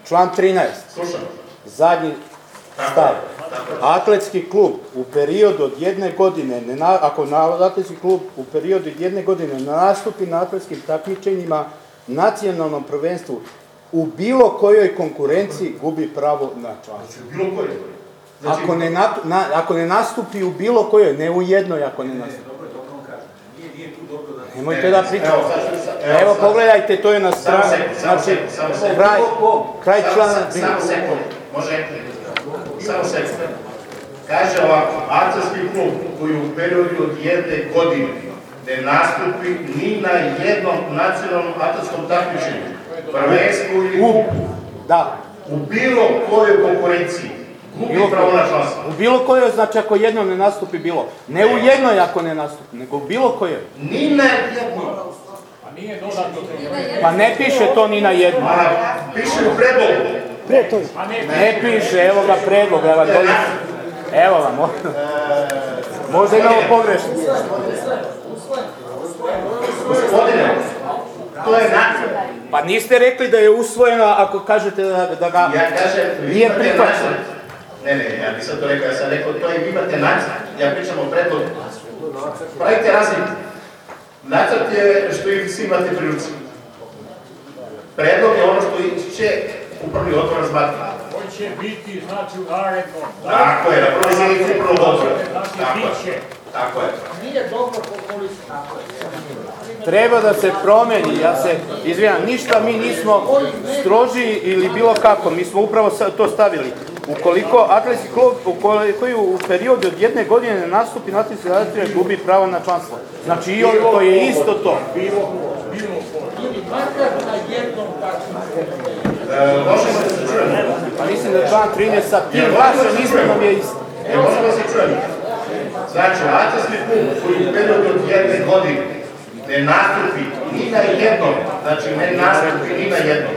[SPEAKER 3] Član 13,
[SPEAKER 2] Slušam.
[SPEAKER 3] zadnji stav. Atletski klub u periodu od jedne godine, ne na, ako na atletski klub u periodu od jedne godine ne nastupi na atletskim takmičenjima, nacionalnom prvenstvu, u bilo kojoj konkurenciji gubi pravo na članstvo.
[SPEAKER 2] Znači, bilo koji. Znači,
[SPEAKER 3] Ako ne, nat- na, ako ne nastupi u bilo kojoj, ne u jednoj ako ne nastupi.
[SPEAKER 5] Dobro je, dobro on kaže. Nije, nije tu dobro da...
[SPEAKER 3] Nemojte da pričate.
[SPEAKER 2] Evo,
[SPEAKER 3] Evo
[SPEAKER 2] sad-
[SPEAKER 3] pogledajte, to je na strani,
[SPEAKER 2] samo
[SPEAKER 3] znači,
[SPEAKER 2] samo sekund.
[SPEAKER 3] kraj, kraj člana.
[SPEAKER 2] Samo sekund, može? Samo sekund. Kaže ovako, atletski klub koji u periodu od jedne godine ne nastupi ni na jednom nacionalnom atletskom takmičenju, prvenstvu ili
[SPEAKER 3] U, da,
[SPEAKER 2] u bilo kojoj konkurenciji,
[SPEAKER 3] Bilo u bilo kojoj, znači ako jednom ne nastupi bilo. Ne u jednoj ako ne nastupi, nego u bilo kojoj.
[SPEAKER 2] Ni na jednom.
[SPEAKER 3] Pa ne piše to ni na jednom.
[SPEAKER 2] A piše u predlogu.
[SPEAKER 3] Ne piše, evo ga predlog, evo ga dolje. Evo vam, mo- možda imamo pogrešno.
[SPEAKER 2] Gospodine, to je nakon.
[SPEAKER 3] Pa niste rekli da je usvojeno ako kažete da, da ga...
[SPEAKER 2] Ja kažem,
[SPEAKER 3] Nije prihvaćeno.
[SPEAKER 2] Ne, ne, ja nisam to rekao, ja sam rekao, to je vi imate nacrt. Ja pričam o predlogu. Pravite razliku. Nacrt je što i svi imate pri ruci. Predlog je ono što će upravni odbor razmatrati.
[SPEAKER 8] On će biti, znači, u narednom.
[SPEAKER 2] Tako je, na prvoj sjednici upravnog odbora.
[SPEAKER 8] Znači,
[SPEAKER 2] Tako je. Tako je.
[SPEAKER 8] Nije dobro populisti.
[SPEAKER 3] Treba da se promeni, ja se izvinjam, ništa mi nismo stroži ili bilo kako, mi smo upravo to stavili. Ukoliko atletski klub ukoliko u periodu od jedne godine ne nastupi na atletski gubi pravo na članstvo. Znači i ovo to je isto to.
[SPEAKER 8] Bilo, bilo. Ili makar na jednom takvom.
[SPEAKER 2] Možemo se čujemo.
[SPEAKER 3] Pa mislim da član 13 sa tim vašom izmenom je isto.
[SPEAKER 2] E, možemo se čujemo. Znači, atletski klub koji u periodu od jedne godine ne nastupi ni na jednom, znači ne nastupi ni na jednom,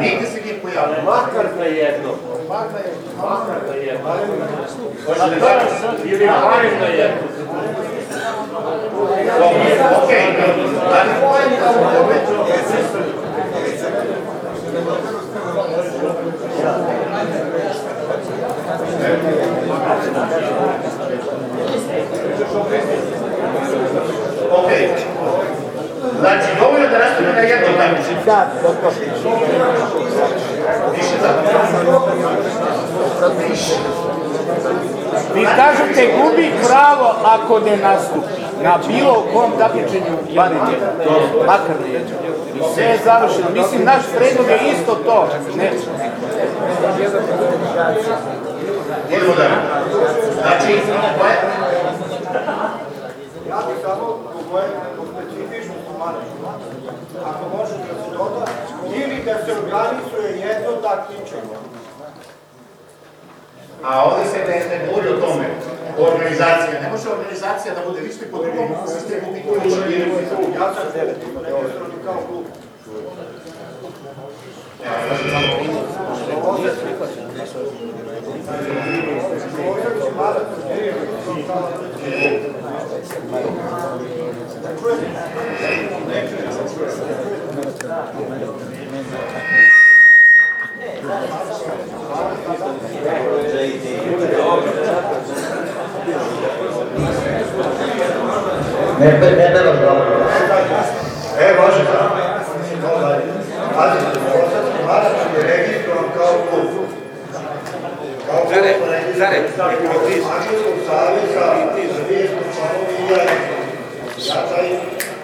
[SPEAKER 2] nigde se nije pojavio.
[SPEAKER 8] Makar na jednom. Jednom.
[SPEAKER 2] Hoće da?
[SPEAKER 8] Ili barem na jednom.
[SPEAKER 2] Dobro, okej. Ali Okej. Znači, dovoljno da nastupi na jednom takmičenju.
[SPEAKER 3] Da, dobro. Vi kažete gubi pravo ako ne nastupi na bilo kom takmičenju barem jedno. Makar ne. I sve je završeno. Mislim, naš predlog je isto to. Ne,
[SPEAKER 2] Idemo dalje. Znači?
[SPEAKER 9] Ja bih samo u specifičnom tumačenju, ako može da se doda, da se organizuje jedno takmičenje.
[SPEAKER 2] A ovdje se ne, ne govori o tome, o organizaciji. Ne može organizacija da bude više po drugom sistemu i koji će biti
[SPEAKER 9] Ja sam kao klub. Govorio si maraton,
[SPEAKER 2] E, može da.
[SPEAKER 9] Pazite, Novosadski maraton je registrovan kao klub. Kao klub. Mađarskog savjeza, zavijestog članovi i ja. Taj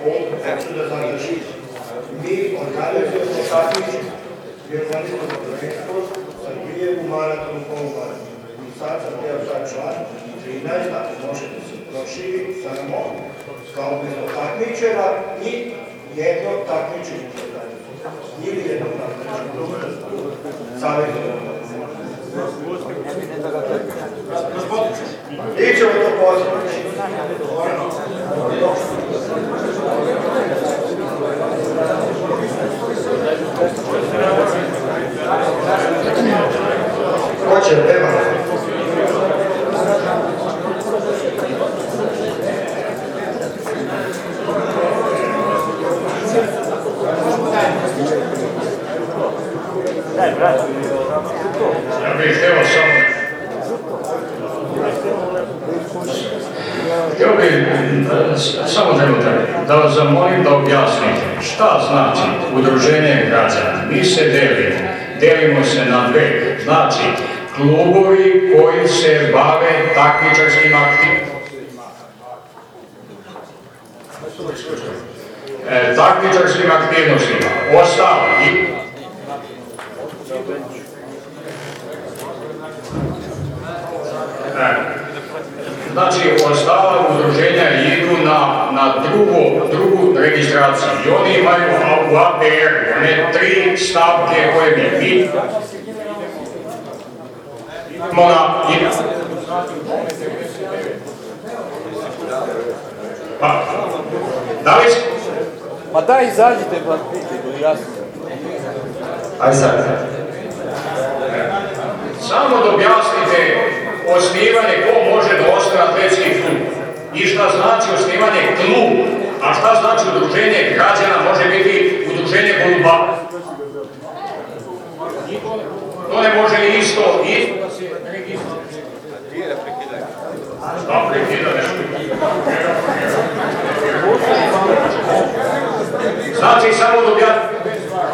[SPEAKER 9] klub hoću da zadržim. Mi organizujemo takmičenje. Mi organizujemo prvenstvo sa dvije u maratonu, polumaratonu. I sad sam teo sad član 13, ako može da se proširi, samo kao mesto takmičara i jedno takmičenje. Ili jedno takmičenje. Savjetno. Mi ćemo to postići. Hoće, nema.
[SPEAKER 8] Ja bih htio samo... Htio bih samo da vas zamolim da objasnite šta znači udruženje građana. Mi se delimo, delimo se na dve. Znači, klubovi koji se bave takmičarskim aktivnostima. E, takmičarskim aktivnostima. Ostali E, Znači, ostala udruženja idu na, na drugu, drugu registraciju i oni imaju u APR one tri stavke koje mi imamo na... i- Pa, da li...
[SPEAKER 3] Pa da, izađite, pa vidite, jasno.
[SPEAKER 2] Ajde sad.
[SPEAKER 8] Samo da objasnite osnivanje, ko može da osnuje atletski klub. I šta znači osnivanje klub, a šta znači udruženje građana, može biti udruženje golubara. To ne može isto, isto da se registruje. Šta prekida nešto? Znači, samo dve stvari.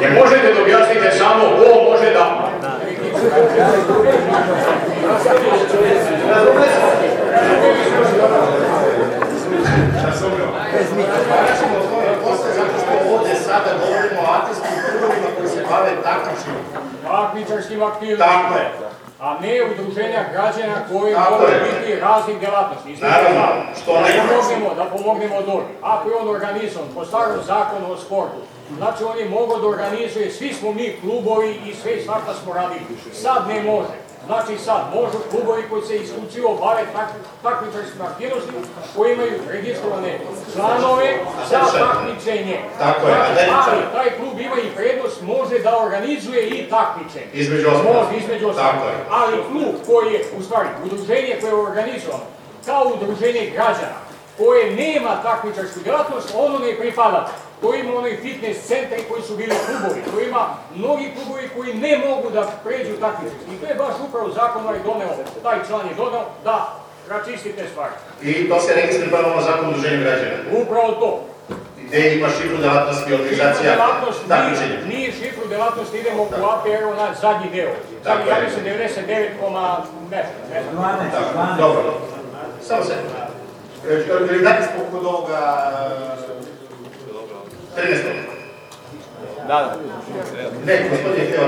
[SPEAKER 8] Jer možete da objasnite samo ko može da...
[SPEAKER 2] Vraćamo o tome posle, zato što ovde sada govorimo o atijskim bave takmičnim.
[SPEAKER 8] Takmičarskim aktivnostima.
[SPEAKER 2] Tako je.
[SPEAKER 8] a ne udruženja građana koji mogu biti raznih delatnosti. Između
[SPEAKER 2] Naravno, što ne-
[SPEAKER 8] pomognemo, da pomognemo DOR. Ako je on organizovan po starom zakonu o sportu, znači on je mogao da organizuje, svi smo mi klubovi i sve i svašta smo radili. Sad ne može. Znači sad možu klubovi koji se isključivo bave tak, takmičarskim aktivnostima, koji imaju registrovane članove za takmičenje.
[SPEAKER 2] Tako je,
[SPEAKER 8] Znači, ali taj klub ima i prednost, može da organizuje i takmičenje.
[SPEAKER 2] Između ostalog.
[SPEAKER 8] Može, između ostalog. Ali klub koji je, u stvari, udruženje koje je organizovano kao udruženje građana, koje nema takmičarsku djelatnost, ono ne pripada. To ima onaj fitness centri koji su bili klubovi. To ima mnogi klubovi koji ne mogu da pređu takmičarski. I to je baš upravo zakon ovaj doneo, taj član je doneo da račisti te stvari.
[SPEAKER 2] I to se registruje pravo na zakon udruženja građana.
[SPEAKER 8] Upravo to.
[SPEAKER 2] Gde ima šifru delatnosti organizacija takmičenja.
[SPEAKER 8] nije, nije šifru delatnost, idemo u APR na zadnji deo. Zadnji,
[SPEAKER 2] Tako je.
[SPEAKER 8] ja mislim 99, nešto, ne znam.
[SPEAKER 2] Tako, Dobro. Samo se. Ili dati smo kod ovoga... 13.
[SPEAKER 4] Da, da.
[SPEAKER 2] Ne, gospodin je.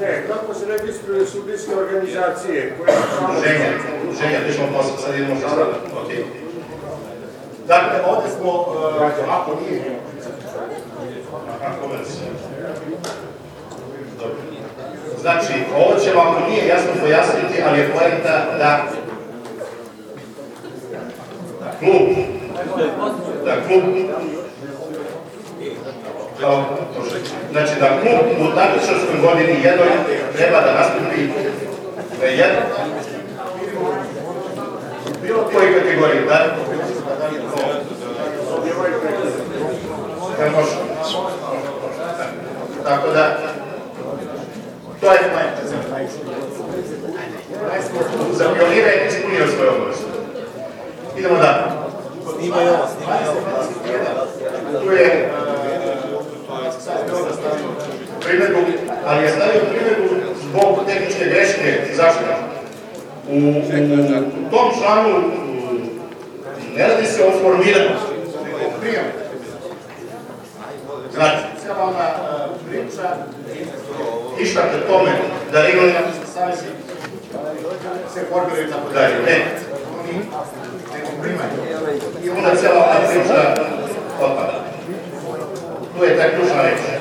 [SPEAKER 10] Ne, kako se registruju sudijske organizacije koje su samo...
[SPEAKER 2] Udruženja, udruženja, tu ćemo posle, sad idemo sa sada. Okej. Dakle, ovde smo, uh, ako nije... Ako već. Dobro. Znači, ovo ćemo, ako nije jasno pojasniti, ali je poenta da klub, da klub, znači da klub u takmičarskoj godini jednoj treba da nastupi da je jedan bilo koji kategoriji, da? Ne može. Tako da, to je za pionira je ispunio svoje obaveze. Idemo dalje. Tu je primjedbu, ali je stavio primjedbu zbog tehničke greške. Zašto? U, u tom članu ne radi se o formiranju, nego o prijemu. Znači, cijela e, priča išta ka tome da regionalni savjezi se formiraju tako dalje. Ne, oni nego primaju. I onda cijela ona priča otpada. Tu je ta ključna reč.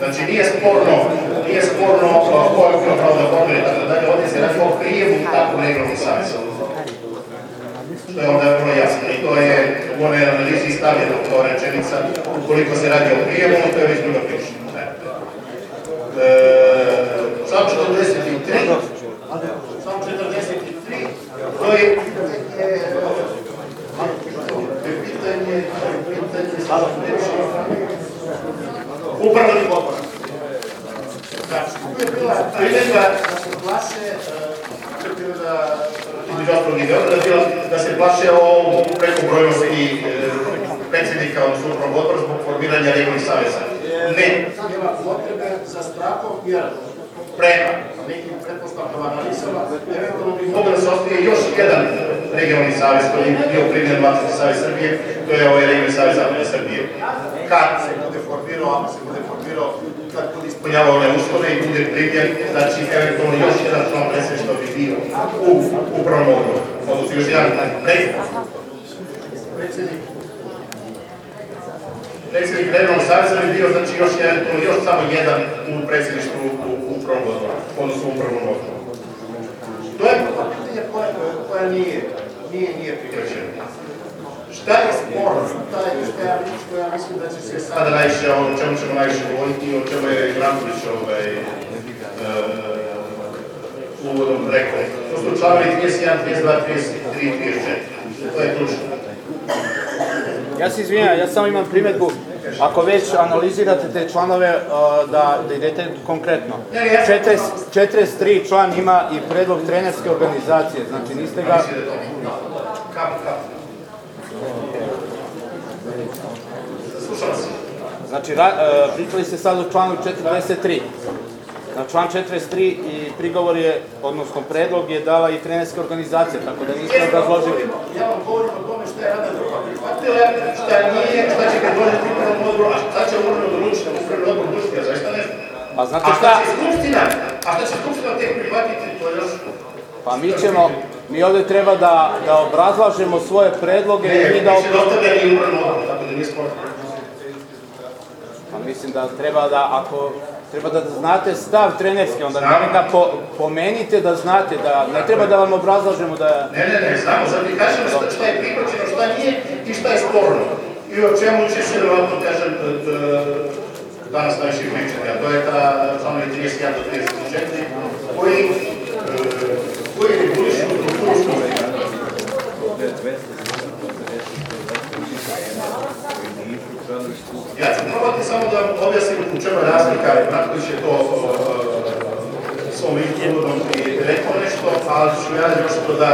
[SPEAKER 2] Znači nije sporno, nije sporno uh, ko je pravo da dalje, ovdje se radi o prijemu takvog regionalnog savjeza. Što je onda vrlo jasno i to je u onoj analizi stavljeno kao rečenica, ukoliko se radi o prijemu, to je već druga priča. Ne. E, Član 43, član 43, to je pitanje, pitanje, upravnih odbora. Tu je bila primjedba da se plaše, da, se plaše o prekobrojnosti e, predsjednika, odnosno upravnog odbora zbog formiranja regionalnih savjeza. Ne. Bila potrebe za strahom, jer prema nekim pretpostavkama analizama, eventualno bi moglo da se ostaje još jedan regionalni savez koji je bio primjen Matrični savez Srbije, to je ovaj regionalni savez Srbije. Kad se formirao, ako se bude formirao, kad bude ispunjavao one uslove i bude primjen, znači eventualno još jedan član predsjedništva bi bio u upravnom odboru, odnosno još jedan predsjednik. Predsjednik regionalnog saveza bi bio, znači još eventualno još samo jedan u predsjedništvu u upravnom odboru, odnosno u upravnom odboru. To je pitanje koja, nije, nije, nije. Šta je sporno? Šta je, šta ja, mislim da će se sada najviše, o čemu ćemo najviše govoriti i o čemu je Granković ovaj, e, uvodom rekao. To su članovi 31, 32, 33, 34. To je ključno.
[SPEAKER 3] Ja se izvinjam, ja samo imam primjedbu, ako već analizirate te članove, uh, da, da idete konkretno. 40, 43 član ima i predlog trenerske organizacije, znači niste ga... Znači, ra, e, pričali ste sad o članu 43. Na član 43 i prigovor je, odnosno predlog je dala i trenerska organizacija, tako da niste obrazložili.
[SPEAKER 2] Ja vam govorim o tome šta je radna grupa prihvatila, šta nije, šta će predložiti upravnom odboru, a šta će upravno odlučiti, upravni odbor odlučiti, ja zaista ne znam.
[SPEAKER 3] A znate
[SPEAKER 2] A šta
[SPEAKER 3] šta?
[SPEAKER 2] će Skupština, a šta će Skupština tek prihvatiti, to još...
[SPEAKER 3] Pa mi ćemo, mi ovdje treba da, da obrazlažemo svoje predloge
[SPEAKER 2] Ne,
[SPEAKER 3] i da...
[SPEAKER 2] mi će dostavljati i upravno odbor, tako da.
[SPEAKER 3] Pa mislim da treba da, ako treba da znate stav trenerski, onda molim da po, pomenite da znate, da ne treba da vam obrazlažemo da...
[SPEAKER 2] Ne, ne, ne, znamo, sad ti kažemo šta, šta je prihvaćeno, šta nije i šta je sporno. I o čemu će se vjerojatno, kažem, danas najviše pričati, a to je ta članovi 31 do 34, koji, e, koji regulišu strukturu Ja ću probati samo da objasnim u čemu razlika, Ratković je to o, svom uvodom i rekao nešto, ali ću ja još to da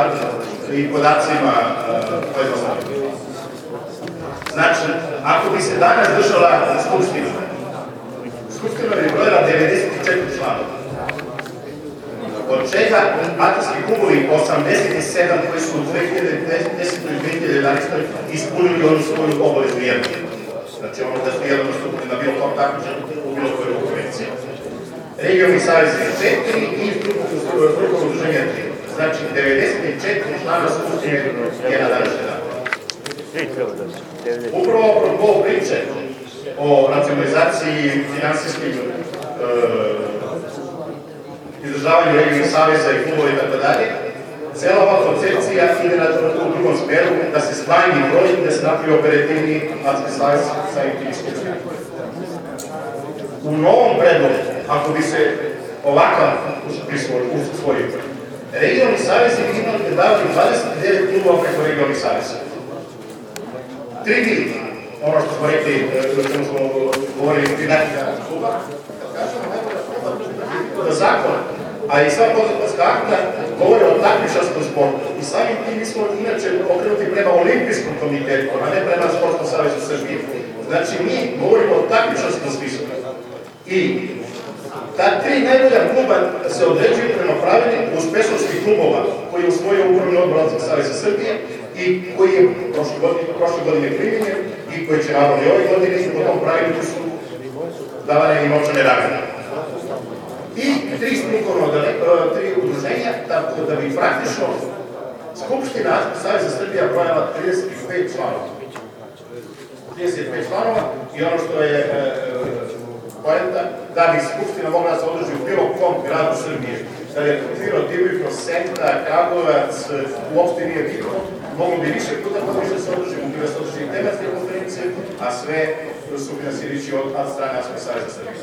[SPEAKER 2] i podacima pojednostavim. Znači, ako bi se danas držala skupština, skupština bi brojila 94 članova, od čega klubovi 87 koji su u 2010. i 2011. ispunili onu svoju obaveznu jednu. Znači ono da su jedno stupili na bilo kom takmičenju u bilo kojoj konkurenciji. Regionalni savez je 4 i strukovno udruženje 3. Znači 94 člana skupštine je na današnji dan. Upravo apropo priče o racionalizaciji finansijskim e, izdržavanju regionalnih saveza i klubova i tako dalje, Cela ova koncepcija ide na u drugom smeru, da se smanji broj i da se napravi operativni atski savez sa. U novom predlogu, ako bi se ovakav usvojio, regionalni savjezi bi imali da davali 29 klubova preko regionalnih savjeza. Tri bi, ono što smo rekli, o čemu smo govorili, financija kluba, kad da zakon, a i sva podzakonska akta govore o takmičarskom sportu. I samim tim mi smo inače okrenuti prema olimpijskom komitetu, a ne prema Sportskom savezu Srbije. Znači mi govorimo o takmičarskom smislu. I ta tri najbolja kluba se određuju prema pravilniku uspešnosti klubova koji je usvojio upravni odbor saveza Srbije i koji je prošle godine, prošle godine primjenjen i koji će naravno i ove godine po tom pravilniku su davane i novčane nagrade i tri strukovno tri udruženja, tako da bi praktično Skupština Savjeza Srbija brojala 35 članova. 35 članova i ono što je e, poenta, da bi Skupština mogla da se održi u bilo kom gradu Srbije, da je Piro, Divojko, Senta, Kragovac, uopšte nije bitno, moglo bi više puta da se održi, mogli da se održi tematske konferencije, a sve su finansirići od, strane Savjeza Srbije.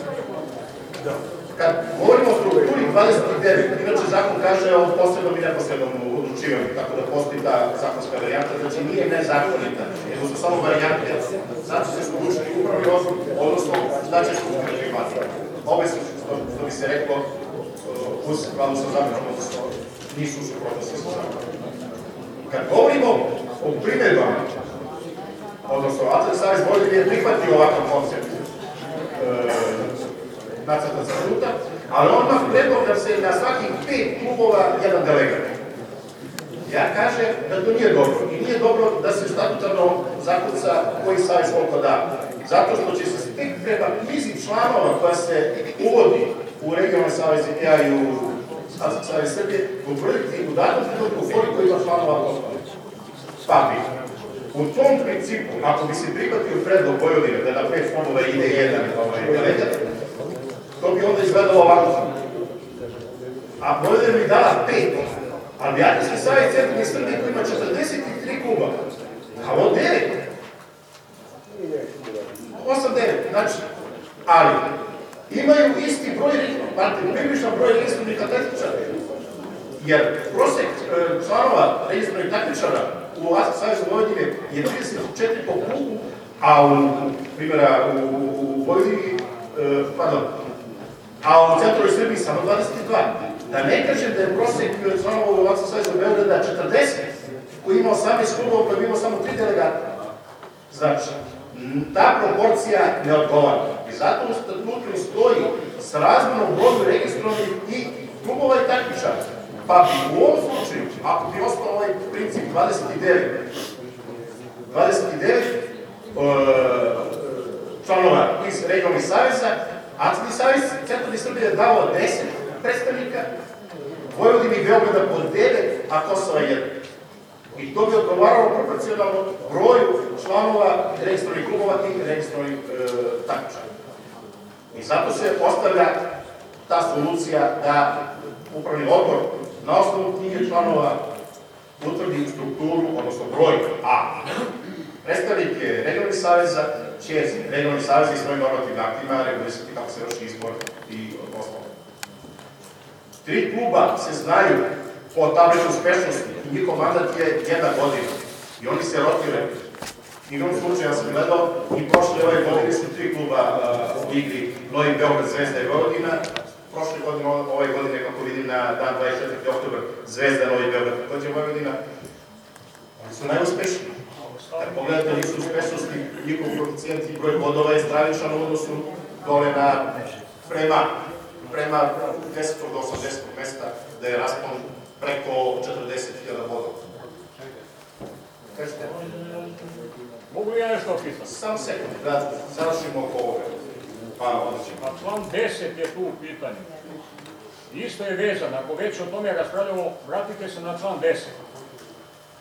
[SPEAKER 2] Kad govorimo o strukturi 29, inače zakon kaže o posebnom i neposrednom odlučivanju, tako da postoji ta zakonska varijanta, znači nije nezakonita, nego su samo varijante, će se odlučiti upravni odbor, odnosno će skupina prihvatiti. Ove su, što, što bi se reklo, uz skladu sa zakonom, odnosno nisu u suprotnosti sa. Kad govorimo o primjedbama, odnosno Atlet Savez Vojvodine je prihvatio ovakav koncept e, nacrta statuta, ali odmah da se na svakih pet klubova jedan delegat. Ja kažem da to nije dobro i nije dobro da se statutarno zakuca koji savjez koliko da. Zato što će se tek prema knjizi članova koja se uvodi u regionalne savjeze ja i u Savjez Srbije utvrditi u datom trenutku koliko ima članova papi. U tom principu, ako bi se prihvatio predlog Vojvodine da na pet klubova ide jedan ovaj, delegat, to bi onda izgledalo ovako. A Vojvodina bi dala pet, ali Atijski savjet centralne Srbije koji ima 43 kluba, a ovo 9. 8, 9, znači, ali imaju isti broj, približno broj registrovanih atletičara. Jer prosek e, članova registrovanih takmičara u Atijski savjezu Vojvodine je 34 po klubu, a u, primjera, u, u Vojvodini, e, pardon, a u centralnoj Srbiji samo 22. Da ne kažem da je prosek članova u Ovaksa Savjeza Beograda 40, koji ima 18 klubova, koji ima samo 3 delegata. Znači, ta proporcija ne odgovara. I zato u statutu stoji s razmjernom broju registrovanih i klubova i takmičara. Pa bi u ovom slučaju, ako bi ostao ovaj princip 29, 29 e, članova iz regionalnih savjeza, Atletni savjez Centralne Srbije je dao 10 predstavnika, Vojvodini i Beograda po 9, a Kosova 1. I to bi odgovaralo proporcionalno broju članova registrovanih klubova i registrovanih e. I zato se postavlja ta solucija da upravni odbor na osnovu knjige članova utvrdi strukturu, odnosno broj A. Predstavnike regionalnih savjeza će regionalni savjez i svojim normativnim aktima regulisati kako se vrši izbor i ostalo. Tri kluba se znaju po tablici uspešnosti i njihov mandat je jedna godina i oni se rotiraju. Igrom slučaju, ja sam gledao i prošle ove godine su tri kluba u igri Novi Beograd, Zvezda i Vojvodina. Prošle godine, ove godine, kako vidim na dan 24. oktober, Zvezda, Novi Beograd, takođe Vojvodina. Oni su najuspešniji. Kad pogledate listu uspešnosti, njihov koeficijent i broj bodova je zdravičan u odnosu dole na prema, prema 10. do 80. mesta, da je raspon preko 40.000 bodova. Kažete,
[SPEAKER 8] Mogu li ja nešto pitati?
[SPEAKER 2] samo sekund, da završimo oko ovoga. Pa onda ćemo.
[SPEAKER 8] Pa član 10 je tu u pitanju. Isto je vezan, ako već o tome raspravljamo, vratite se na član 10.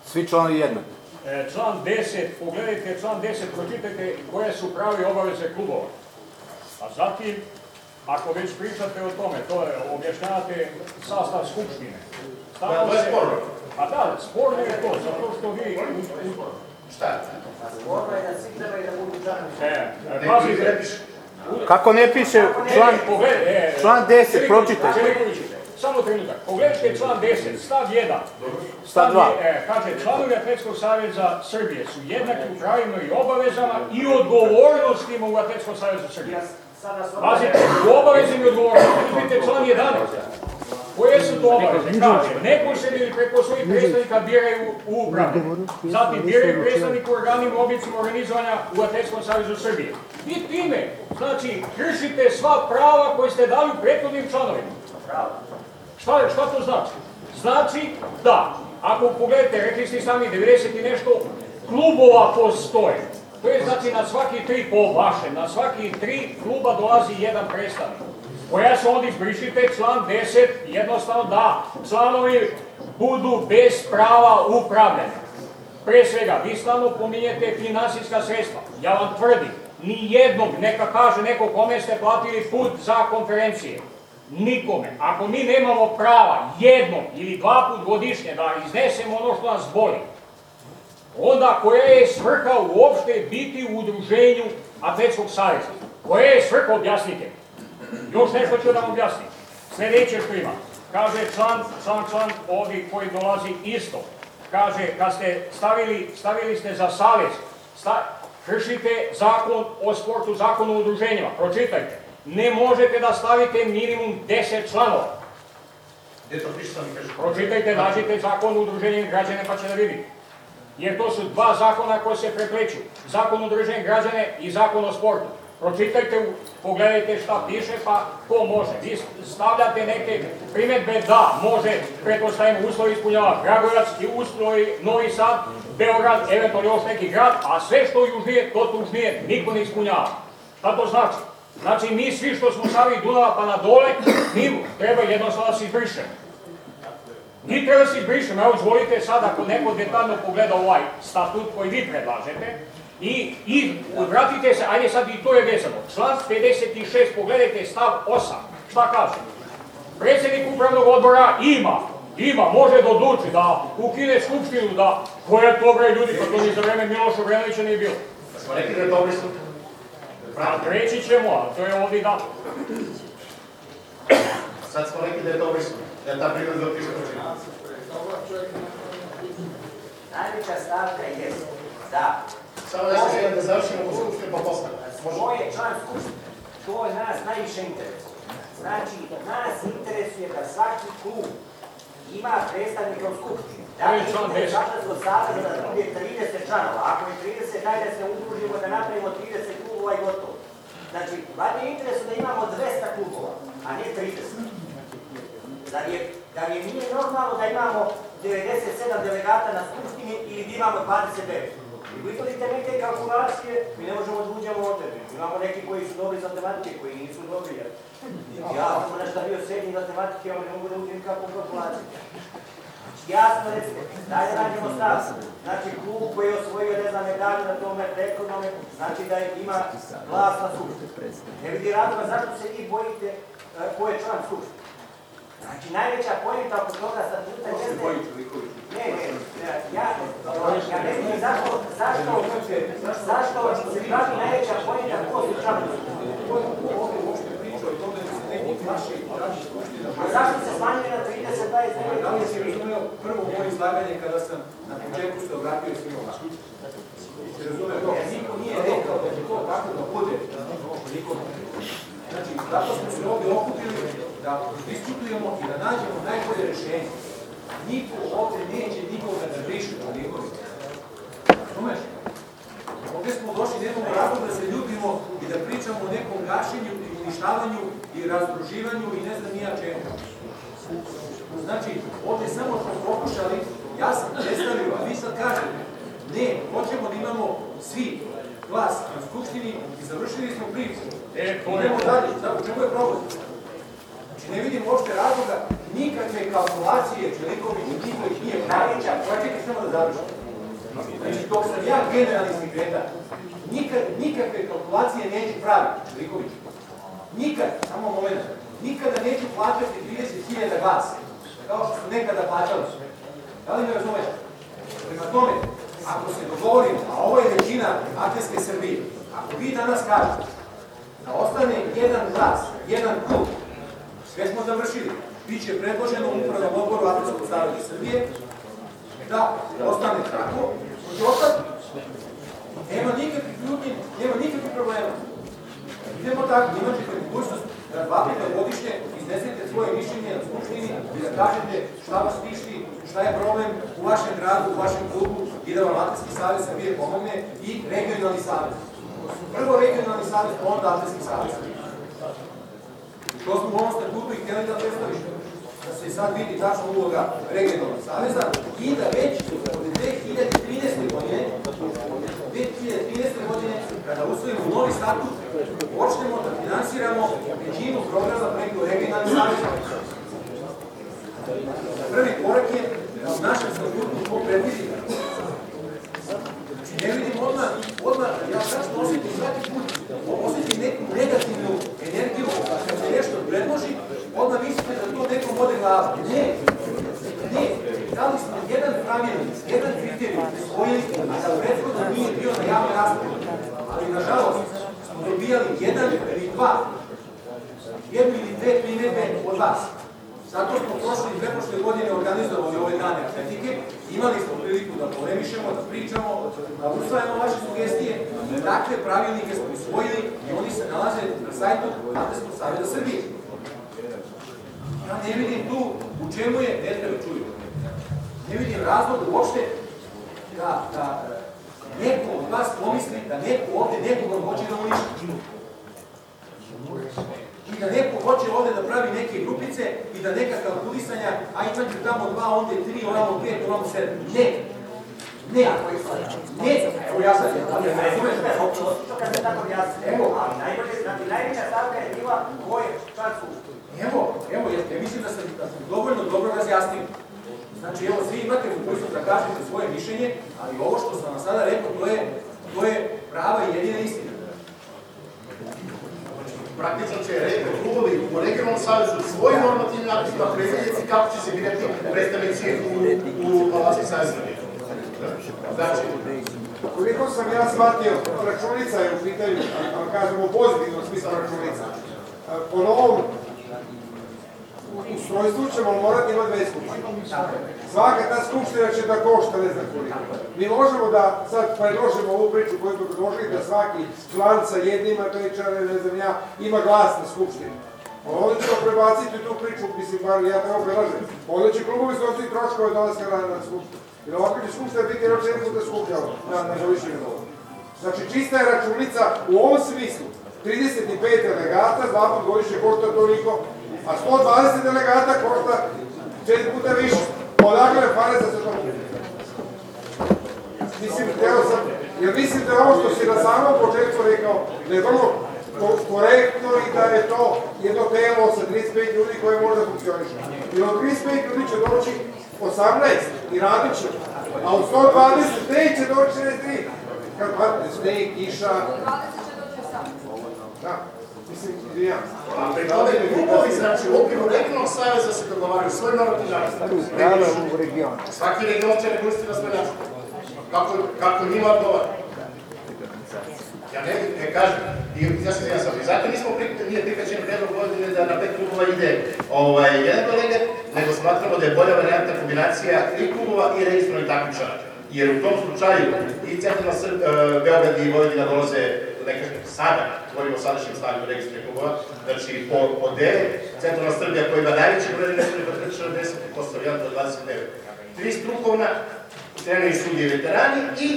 [SPEAKER 3] Svi članovi jednaki.
[SPEAKER 8] E, član 10, pogledajte član 10, pročitajte koje su pravi obaveze klubova. A zatim, ako već pričate o tome, to je, objašnjavate sastav skupštine.
[SPEAKER 2] Da, to je sporno.
[SPEAKER 8] A da, sporno je to, zato što vi...
[SPEAKER 2] Šta?
[SPEAKER 8] E, e,
[SPEAKER 2] Neki
[SPEAKER 8] pazite,
[SPEAKER 2] ne piše.
[SPEAKER 3] Kako ne piše član,
[SPEAKER 8] e,
[SPEAKER 3] član 10,
[SPEAKER 8] Čeliković,
[SPEAKER 3] pročitajte.
[SPEAKER 8] Samo trenutak. Pogledajte član 10, stav 1.
[SPEAKER 3] Stav dva.
[SPEAKER 8] je, e, kaže, članovi Atletskog savjeza Srbije su jednaki u pravima i obavezama i odgovornostima u Atletskom savezu Srbije. Pazite, u obavezima i odgovornostima. Uzmite član 11. Koje su to obaveze? Kaže, neposredno ili preko svojih predstavnika biraju u upravi. Zatim biraju predstavnika u organima oblicima organizovanja u Atletskom savezu Srbije. Vi time, znači, kršite sva prava koje ste dali u prethodnim članovima. Šta, šta to znači? Znači da, ako pogledate, rekli ste sami 90 i nešto klubova postoje. To je znači na svaki tri po vaše, na svaki tri kluba dolazi jedan predstavnik. Koja se onda izbrišite član 10, jednostavno da članovi budu bez prava upravljanja. Pre svega, vi stalno pominjete finansijska sredstva. Ja vam tvrdim, ni jednog, neka kaže neko kome ste platili put za konferencije. Nikome. Ako mi nemamo prava jednom ili dva put godišnje da iznesemo ono što nas boli, onda koja je svrha uopšte biti u udruženju Atletskog savjeza? Koja je svrha, objasnite. Još nešto ću vam objasnim. Sljedeće što ima. Kaže član, član, član ovdje koji dolazi isto. Kaže, kad ste stavili, stavili ste za savez, sta, kršite zakon o sportu, zakon o udruženjima. Pročitajte. Ne možete da stavite minimum 10 članova.
[SPEAKER 2] Gde to piše mi?
[SPEAKER 8] Pročitajte, nađite zakon o udruženju građane pa će da vidite. Jer to su dva zakona koji se prepleću. Zakon o udruženju građane i zakon o sportu. Pročitajte, pogledajte šta piše, pa ko može. Vi stavljate neke primjedbe da može, pretpostavimo, uslovi ispunjava Kragujevac i Novi Sad, Beograd, eventualno još neki grad, a sve što južnije, to tužnije, niko ne ispunjava. Šta to znači? Znači, mi svi što smo stavili Dunava pa na dole, mi treba jednostavno da se. Mi treba se izbrišemo. Evo, izvolite sad, ako neko detaljno pogleda ovaj statut koji vi predlažete, i, i vratite se, ajde sad i to je vezano. Član 56, pogledajte stav 8. Šta kaže? Predsjednik upravnog odbora ima, ima, može da odluči da ukine skupštinu, da, koje to bre ljudi, pa to ni za vreme Miloša nije bilo.
[SPEAKER 2] Rekli da je to obrisno.
[SPEAKER 8] A reći ćemo, a to je ovdje da.
[SPEAKER 2] Sad smo rekli da je to obrisno. Da je ta priroda pročina.
[SPEAKER 11] Najveća stavka je da
[SPEAKER 2] Samo da se da završimo po skupštini pa posle.
[SPEAKER 11] to je član skupštine. To je nas najviše interesuje. Znači, nas interesuje da svaki klub
[SPEAKER 12] ima predstavnika u skupštini. Da
[SPEAKER 8] To
[SPEAKER 12] li
[SPEAKER 8] je član
[SPEAKER 12] interes
[SPEAKER 8] 10.
[SPEAKER 12] Šašarskog saveza da bude 30 članova? Ako je 30, daj da se udružimo da napravimo 30 klubova i gotovo. Znači, valjda je interes da imamo 200 klubova, a ne 30. Zar je, da je nije normalno da imamo 97 delegata na skupštini ili da imamo 29? I vi izvodite neke kalkulacije, mi ne možemo da uđemo ovdje. Imamo neki koji su dobri za matematike, koji nisu dobri. Ja sam nešto bio srednji matematike, ali ne mogu da uđem kakvu kalkulaciju. Jasno recimo, daj da nađemo stav. Znači, klub koji je osvojio, ne znam, medalju na tome prethodnome, znači da ima glas na skupštini. Ne vidi razloga zašto se vi bojite e, ko je član skupštine. Znači, najveća pojenta oko toga statuta jeste... Ne, ne, ne, ja, ja ne vidim zašto, zašto, zašto se pravi najveća pojenta ko su članovi. A zašto se smanjuje na 30, 29?
[SPEAKER 1] Da li si razumeo prvo moje izlaganje kada sam na početku se obratio svima vama? Si razumeo to?
[SPEAKER 12] Jer niko nije rekao da će to tako da bude.
[SPEAKER 1] Niko. Znači, zato smo se ovdje okupili da diskutujemo i da nađemo najbolje rješenje. Niko ovdje neće nikoga da briše od nikoga. Razumeš? Ovdje smo došli, nemamo razlog da se ljubimo i da pričamo o nekom gašenju i uništavanju i razdruživanju i ne znam nija čemu. Znači, ovdje samo smo pokušali, ja sam predstavio, a vi sad kažete, ne, hoćemo da imamo svi glas na skupštini i završili smo priču.
[SPEAKER 8] E,
[SPEAKER 1] Idemo dalje, Znači, u čemu je problem? Znači, ne vidim uopšte razloga, nikakve kalkulacije Čeliković i njihovih nije najveća, čekajte samo da završim. Znači, dok sam ja generalni sekretar, nikakve kalkulacije neću praviti, Čeliković. Nikad, samo moment, nikada neću plaćati 30.000 glasa, kao što su nekada plaćali. Da li me razumeš? Prema tome, ako se dogovorimo, a ovo je većina Atenske Srbije, ako vi danas kažete da ostane jedan glas, jedan klub, sve smo završili, bit će predloženo upravnom odboru Atenskog savjeza Srbije, da ostane tako, će ostati. Nema nikakvih ljudnji, nema nikakvih problema. Idemo tako, imat ćete mogućnost da dva puta godišnje iznesete svoje mišljenje na skupštini i da kažete šta vas tišti, šta je problem u vašem gradu, u vašem klubu i da vam Atenski savez Srbije pomogne i regionalni savez. Prvo regionalni savez, pa onda Atenski savez. To smo u ovom statutu i htjeli da predstavimo. Da se sad vidi tačno uloga regionalnog saveza i da već od 2013. godine 2013. godine, kada usvojimo novi statut, počnemo da finansiramo većinu programa preko regionalnih savjeza. Prvi korak je da u našem statutu to predvidimo. Ne vidim odmah, odmah, ja put, osjetim neku negativnu energiju, kad se nešto predloži, odmah mislite da to nekom vode glava. Ne, ne, dali smo jedan pravilnik, jedan kriterijum usvojili, a da prethodno nije bio na javnoj raspravi. Ali, nažalost, smo dobijali jedan ili dva, jednu ili dve primjedbe od vas. Zato smo prošle i preprošle godine organizovali ove dane atletike, imali smo priliku da polemišemo, da pričamo, da usvajamo vaše sugestije i takve pravilnike smo usvojili i oni se nalaze na sajtu Atletičkog savjeza Srbije. Ja ne vidim tu u čemu je, ne treba čuju, ne vidim razlog uopšte da, da neko od vas pomisli da neko ovdje nekog hoće da uništi. I da neko hoće ovdje da pravi neke grupice i da neka kalkulisanja, a imaću tamo dva, onda je tri, ovamo pet, ovamo sedam. Ne. Ne. Ne. Evo ja sad, me.
[SPEAKER 12] To kad se tako jasno.
[SPEAKER 1] Evo.
[SPEAKER 12] Ali najbolje, znači najveća stavka je bila ko je član skupštine.
[SPEAKER 1] Evo, evo, ja, ja mislim da sam, da sam dovoljno dobro razjasnio. Znači, evo, svi imate mogućnost da kažete svoje mišljenje, ali ovo što sam vam sada rekao, to je, to je prava i jedina istina.
[SPEAKER 2] Praktično će re- klubovi u regionalnom savezu svojim normativnim aktima predvidjeti kako će se birati predstavnici u, u Palaci saveza. Znači,
[SPEAKER 6] Koliko sam ja shvatio, računica je u pitanju, kažemo u pozitivnom smislu računica. E, Po novom ustrojstvu ćemo morati imati dve skupštine. Svaka ta skupština će da košta ne znam koliko. Mi možemo da sad predložimo ovu priču koju smo predložili da svaki član sa jednim, to član, ne znam ja, ima glas na skupštini. Onda ćemo prebaciti tu priču, mislim, bar ja tako prelažem. Onda će klubovi snositi troškove dolaska na, na skupštinu. Jer ovako će skupština biti jedno četiri puta skuplja na, na godišnji nivou. Znači, čista je računica u ovom smislu. 35 delegata, put godišnje košta toliko, a 120 delegata košta četiri puta više. Odakle pare za to Mislim, evo sam, jer mislim da ovo što si na samom početku rekao, da je vrlo ko- korektno i da je to jedno telo sa 35 ljudi koje može da funkcioniše. I od 35 ljudi će doći 18 i radit će, a od 120 neće doći 63. Kad padne sneg, kiša, da, mislim, izvijam.
[SPEAKER 2] A pri tome klubovi, znači u okviru regionalnog se dogovaraju svoj narodnjaštvo. Svaki region će svoj način. Kako, kako njima odgovara. Ja ne, ne kažem, i ja sam ja sam, i zato nismo pri, nije prihvaćen predlog godine da na pet klubova ide ovaj, jedan kolega, nego smatramo da je bolja varijanta kombinacija i klubova i registrovanih takmičara. Jer u tom slučaju i centralna Beograd i Vojvodina dolaze, ne sada, govorimo o sadašnjem stanju registrovanih klubova, znači po, po centralna Srbija koja ima najveći broj registrovanih takmičara 10, Kosovo 1 do 29. Tri strukovna, treneri, sudije, veterani i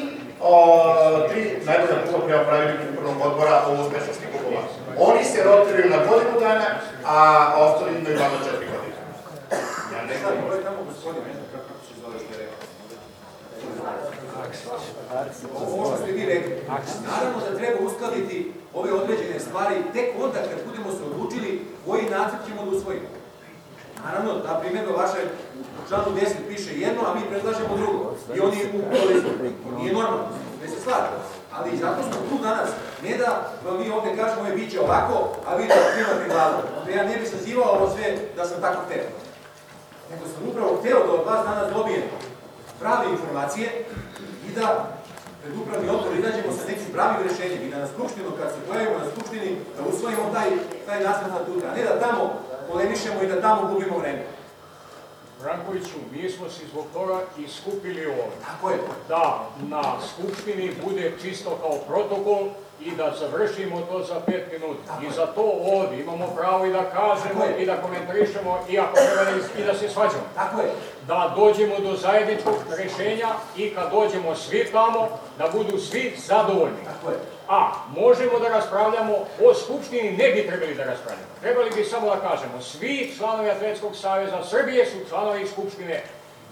[SPEAKER 2] o, tri najbolja kluba prema pravilniku upravnog odbora o uspešnosti klubova. Oni se rotiraju na godinu dana, a ostali imaju vama četiri godine. Ja ne znam,
[SPEAKER 5] Ovo je tamo gospodin, ne znam kako se zove što je rekao. Ovo što ste vi rekli. Naravno da treba uskladiti ove određene stvari tek onda kad budemo se odlučili koji nacrt ćemo da usvojimo. Naravno, ta primjedba vaša je u članu 10 piše jedno, a mi predlažemo drugo. I oni u. To nije normalno, ne se slažemo. Ali zato smo tu danas, ne da mi ovdje kažemo, je bit će ovako, a vi da primate glavu. Ja ne bi sazivao ovo sve da sam tako hteo. Nego sam upravo hteo da od vas danas dobijem prave informacije da pred upravni odbor izađemo sa nekim pravim rešenjem i da na skupštinu, kad se pojavimo na skupštini, da usvojimo taj, taj naslov statuta, a ne da tamo polemišemo i da tamo gubimo vreme.
[SPEAKER 8] Brankoviću, mi smo se zbog toga i skupili.
[SPEAKER 5] Tako je.
[SPEAKER 8] Da na skupštini bude čisto kao protokol i da završimo to za pet minuta. I za to ovdje imamo pravo i da kažemo
[SPEAKER 5] Tako
[SPEAKER 8] i da komentarišemo i ako treba i da se svađamo.
[SPEAKER 5] Tako je.
[SPEAKER 8] Da dođemo do zajedničkog rješenja i kad dođemo svi tamo, da budu svi zadovoljni. A možemo da raspravljamo o Skupštini, ne bi trebali da raspravljamo. Trebali bi samo da kažemo, svi članovi Atletskog saveza Srbije su članovi Skupštine,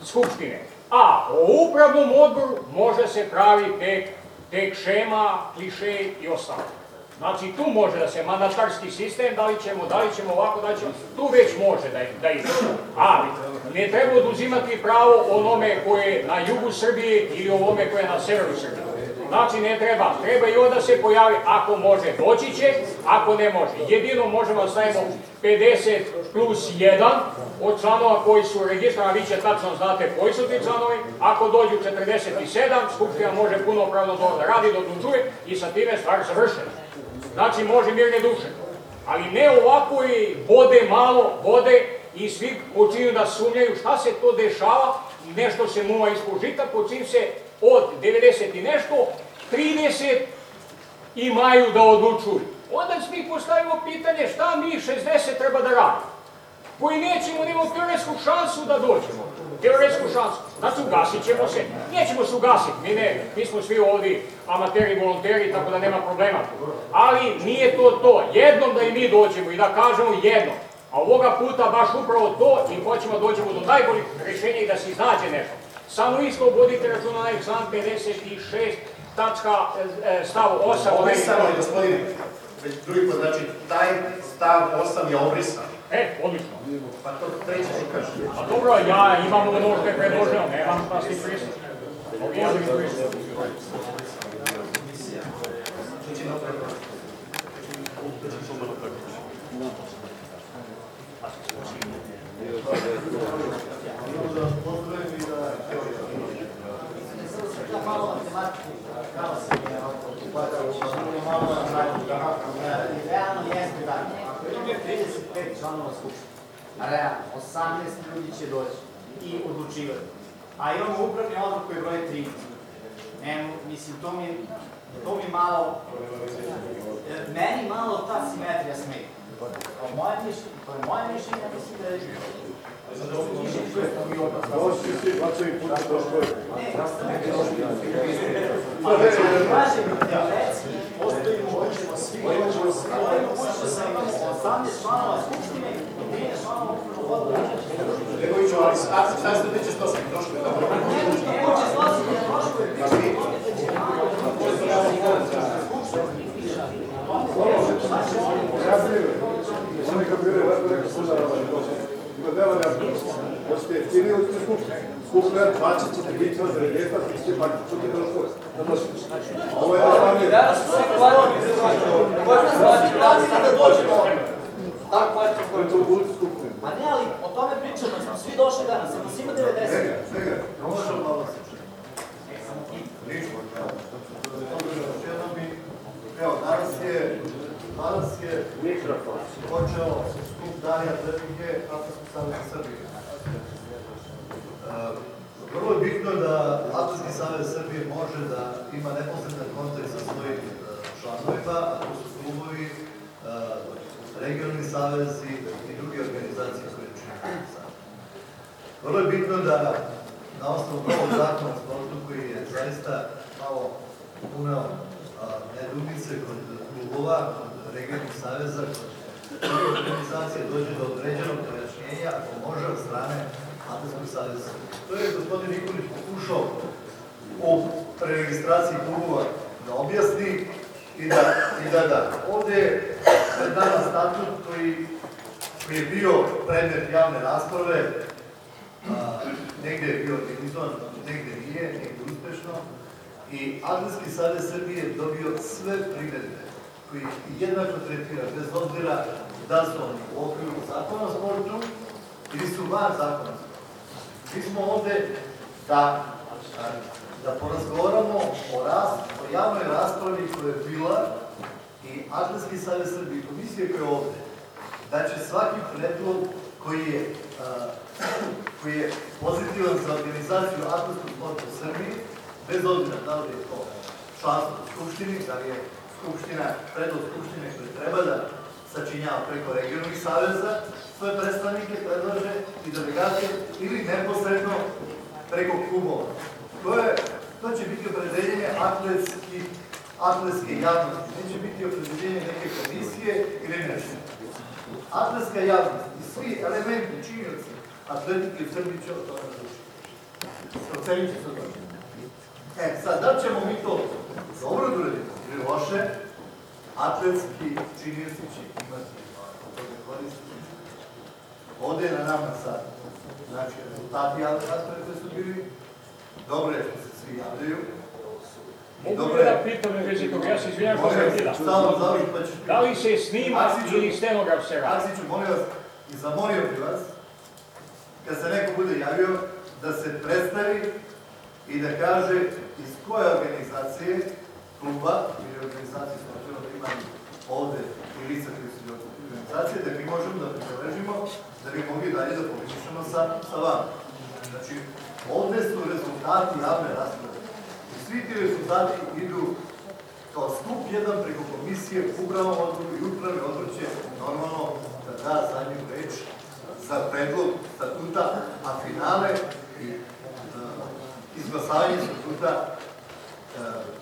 [SPEAKER 8] Skupštine. A o upravnom odboru može se pravi tek, tek šema, kliše i ostalo. Znači tu može da se mandatarski sistem, da li ćemo, da li ćemo ovako, da li ćemo, tu već može da, da ide. Ali ne treba oduzimati pravo onome koje je na jugu Srbije ili ovome koje je na severu Srbije. Znači ne treba, treba i onda se pojavi, ako može doći će, ako ne može. Jedino možemo stavimo 50 plus 1 od članova koji su registrovani, vi će tačno znate koji su ti članovi, ako dođu 47, Skupština može punopravno to da radi, da odlučuje i sa time stvar završena. Znači može mirne duše. Ali ne ovako i vode malo, vode i svi počinju da sumnjaju šta se to dešava, nešto se muva ispod žita, počinju se od 90 i nešto, 30 imaju da odlučuju. Onda mi postavimo pitanje šta mi 60 treba da radimo. Koji nećemo nimati teoretsku šansu da dođemo. Teoretsku šansu. Znači ugasit ćemo se. Nećemo se ugasiti. Mi, ne, mi smo svi ovdje amateri, volonteri, tako da nema problema. Ali nije to to. Jednom da i mi dođemo i da kažemo jednom. A ovoga puta baš upravo to i hoćemo dođemo do najboljih rješenja i da se iznađe nešto. Samo isto vodite računa na član 56 tačka e, stav 8.
[SPEAKER 2] Obrisano je, gospodine, već drugi put, znači, taj stav 8 je obrisan.
[SPEAKER 8] E, odlično.
[SPEAKER 2] Pa to treće što kaže.
[SPEAKER 8] A dobro, ja imam ono što je predloženo, nemam šta si prisut. Ovi ja bih prisut.
[SPEAKER 11] Realno jeste tako. Ako imamo 35 članova skupštine, a realno 18 ljudi će doći i odlučivati. A imamo upravni odbor koji broje 13.
[SPEAKER 12] Ne, mislim, to mi, to mi malo, e, meni malo ta simetrija. Po moje mišljenje, po moje mišljenje, mislim da je. Kažem, postoji mogućnost, svi, postoji mogućnost da imamo 18 članova skupštine i 13 članova upravnog odbora.
[SPEAKER 2] Begoviću, ali sad ste tiče što sam došli.
[SPEAKER 12] Neko će snositi troškove, vi ćete dobiti da će malo
[SPEAKER 6] Oni kad bili lepo rekao sada rabani, to se ima dela ne pa
[SPEAKER 12] ali o tome pričamo, smo svi došli danas, samo svima 90.
[SPEAKER 7] Svega, svega. Možemo malo se Još jednom bi, evo, danas je, danas je počeo skup Darija Trepike, Atlantskog saveza Srbije. E, Vrlo je bitno da Atlantski savez Srbije može da ima neposredan kontakt sa svojim e, članovima, a to su klubovi, e, regionalni savezi i druge organizacije koje čine. Vrlo je bitno da na osnovu novog zakona o sportu koji je zaista malo a, nedumice kod klubova, kod regionalnih saveza, organizacija dođe do određenog pojašnjenja ako može od strane Atletskog saveza. To je gospodin Nikolić pokušao u preregistraciji klubova da objasni i da, i da da. Ovde je pred statut koji, koji je bio predmet javne rasprave, a, negde je bio organizovan, negde nije, negde uspešno. I Atletski savez Srbije je dobio sve primedbe koji jednako tretira, bez obzira da su oni u okviru zakona o sportu ili su van zakona. Mi smo ovde da, da porazgovaramo o, ras, o javnoj raspravi koja je bila i Atletski savez Srbije i komisija koja je ovde, da će svaki predlog koji je, koji je pozitivan za organizaciju atletskog sporta u Srbiji, bez obzira da li je to članstvo u Skupštini, da li je Skupština, predlog Skupštine koji treba da sačinjava preko regionalnih saveza, svoje predstavnike predlaže i delegacije ili neposredno preko klubova. To, je, to će biti opredeljenje atletski, atletske javnosti, neće biti opredeljenje neke komisije ili nešto. Atletska javnost i svi elementi, činioci atletike u Srbiji će o tome odlučiti. Ocenit će se. E, sad, da ćemo mi to dobro loše, atletski činioci će imati od toga koristi. Ovde je na nama sad, znači, rezultati javne rasprave su bili, dobro je što se svi javljaju,
[SPEAKER 8] Mogu li da pitam toga, ja se izvinjam što sam bila.
[SPEAKER 7] Pa.
[SPEAKER 8] Da li se snima ili stenograf se radi?
[SPEAKER 7] Aksiću, molim vas, i zamolio bih vas, kad se neko bude javio, da se predstavi i da kaže iz koje organizacije, kluba ili organizacije sportiva da ima ovde i lica koji su iz organizacije, da mi možemo da pribeležimo, da bi mogli dalje da polemišemo sa, sa vama. Znači, ovde su rezultati javne rasprave. I svi ti rezultati idu kao skup jedan preko komisije, upravom odboru i upravi odbor će normalno da da zadnju reč za predlog statuta, a finale i uh, izglasavanje statuta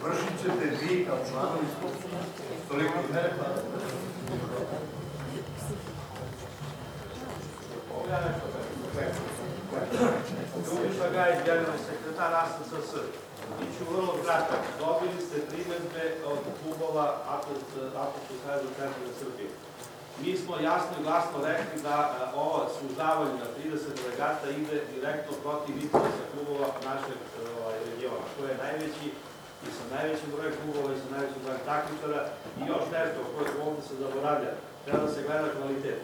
[SPEAKER 7] vršit ćete vi kao članovi skupštine. Toliko hvala.
[SPEAKER 13] Ljubiša Gajić, generalni sekretar ASSS. Biću vrlo kratak. Dobili ste primedbe od klubova Atletskog saveza centralne Srbije. Mi smo jasno i glasno rekli da e, ovo sužavanje na 30 delegata ide direktno protiv interesa klubova našeg e, ovaj, regiona. To je najveći i sa najvećim brojem klubova i sa najvećim brojem takmičara. I još nešto koje ovde se zaboravlja. Treba da se gleda kvalitet.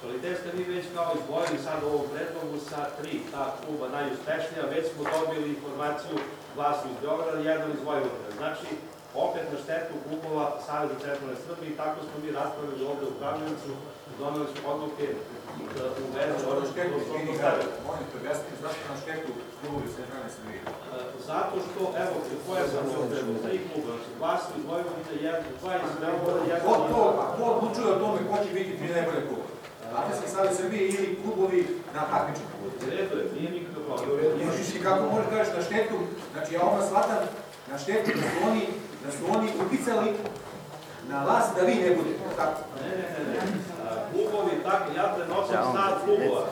[SPEAKER 13] Kvalitet ste vi već kao izdvojili sad u ovom predlogu sa tri ta kluba najuspešnija, već smo dobili informaciju glasu iz Beograda, jedan iz Vojvodine. Znači, opet na štetu klubova Saveza centralne Srbije i tako smo mi raspravili ovde u Kragujevcu, doneli smo odluke u vezi
[SPEAKER 1] Ono
[SPEAKER 13] odluke
[SPEAKER 1] štetu,
[SPEAKER 13] do
[SPEAKER 1] izvini,
[SPEAKER 13] stavljaju.
[SPEAKER 1] molim te, objasnite zašto na štetu
[SPEAKER 13] Zato što, evo, bio predlog, tri kluba, dva su iz Vojvodine, jedan, dva iz Beograda, jedan
[SPEAKER 1] Ko,
[SPEAKER 13] iz...
[SPEAKER 1] ko, odlučuje o tome ko će biti tri najbolje kluba? Atletski savez Srbije ili klubovi na takmičenju?
[SPEAKER 13] U redu je, nije nikakav problem.
[SPEAKER 1] I kako možeš kažeš na štetu, znači ja ovo shvatam, na štetu da su oni, da su oni uticali na vas da vi ne budete, tako?
[SPEAKER 13] Ne, ne, ne, Klubovi, tako, ja prenosim stav klubova.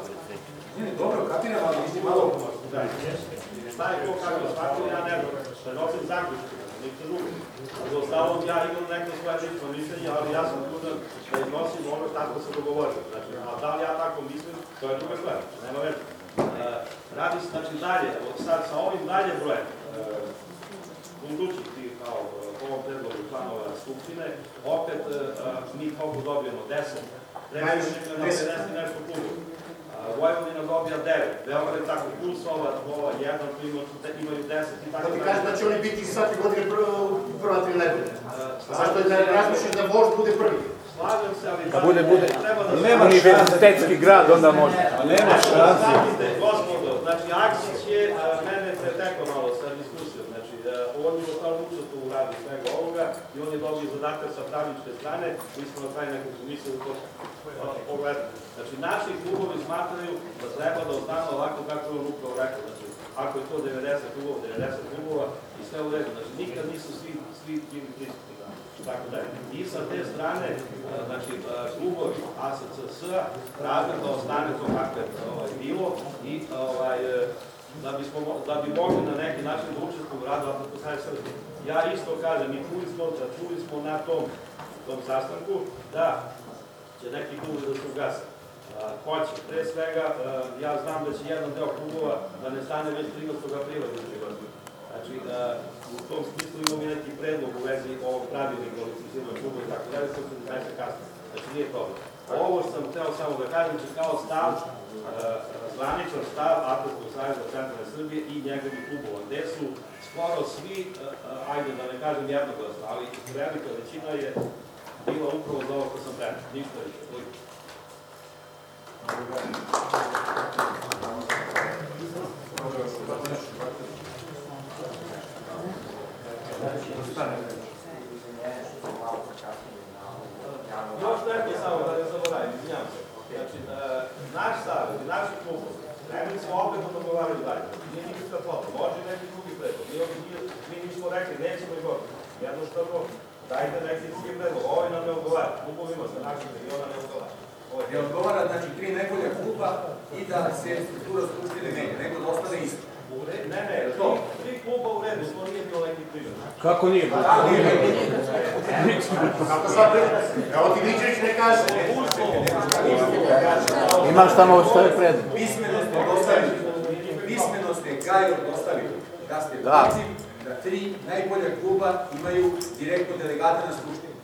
[SPEAKER 1] Ne, ne, dobro, kapiram, ali vi malo...
[SPEAKER 13] Šta je ko kako. Prenosim zaključke, ništa drugo. Za ostalom ja imam neko svoje mišljenje, ali ja sam da iznosim ono tako se dogovorio. Znači, a da li ja tako mislim, to je druga nema veze. Radi se, znači, dalje, sad sa ovim dalje brojem, budućih kao ovom predlogu članova Skupštine, opet mi koliko dobijemo, 10, predstavnika na 50 nešto klubu. Vojvodina dobija 9, Beograd tako plus ova, ova jedan, tu ima, imaju 10 i tako
[SPEAKER 2] Da ti kažem da će oni biti svake godine prvo- prva tri nedelje. Zašto je da razmišljaš da vožd bude prvi?
[SPEAKER 13] Slažem se, ali
[SPEAKER 3] Da bude, bude
[SPEAKER 4] Nema
[SPEAKER 3] univerzitetski grad, onda može.
[SPEAKER 4] A nema šanse.
[SPEAKER 13] Gospodo, znači Aksić je mene pretekao malo sa diskusijom, znači on je stvarno učestvo u radu svega ovoga i on je dobio zadatak sa pravničke strane, mi smo na kraju nekog komisiju to a, pogledali. Znači naši klubovi smatraju da treba da ostane ovako kako je on upravo rekao, znači ako je to 90 klubova, 90 klubova i sve u redu, znači nikad nisu svi, svi bili tako dalje. I sa te strane, znači, klubovi ASCS-a traže da ostane to kako je ovaj, bilo i ovaj, e, da, bismo, mo- da bi mogli na neki način da u radu Atletika Saveza Srbije. Ja isto kažem, i čuli smo, čuli smo na tom, tom sastanku da će neki klubovi da se ugase. Hoće, pre svega, a, ja znam da će jedan deo klubova da ne stane već 13. aprila godine. Znači, a, u tom smislu imamo i neki predlog u vezi ovog pravilnika o licenciranju kluba i tako dalje, što se dešava kasnije. Znači, nije problem. Ovo sam hteo samo da kažem, će kao stav, zvaničan stav Atletskog savjeza centralne Srbije i njegovih klubova, gde su skoro svi, a, a, ajde da ne kažem jednoglasno, ali velika većina je bila upravo za ovo što sam rekao, ništa više. Još nešto samo da ne zaboravim, izvinjam se. Znači, e, naš savez i naši klubovi, nemoj smo opet da dogovaraju dalje. Nije nikakav problem, može neki predlog. Nije- mi nismo rekli, nećemo i godinu. Jednostavno, dajte neki drugi predlog. Ovaj nam ne odgovara. Klubovima sa naših regiona ne odgovara. Ovo je
[SPEAKER 1] Ne odgovara, znači, tri najbolja kluba i da se struktura skupštine menja, nego da ostane isto.
[SPEAKER 13] Ne, ne, tri, tri kluba u redu, to nije bilo neki primjer.
[SPEAKER 3] Kako nije?
[SPEAKER 2] Kako sad, evo ti Mićević ne kaže.
[SPEAKER 3] Imaš tamo što je pred.
[SPEAKER 1] Pismeno ste dostavili, pismeno ste Gaju dostavili, da ste
[SPEAKER 3] Da.
[SPEAKER 1] protiv da tri najbolja kluba imaju direktno delegata na skupštini.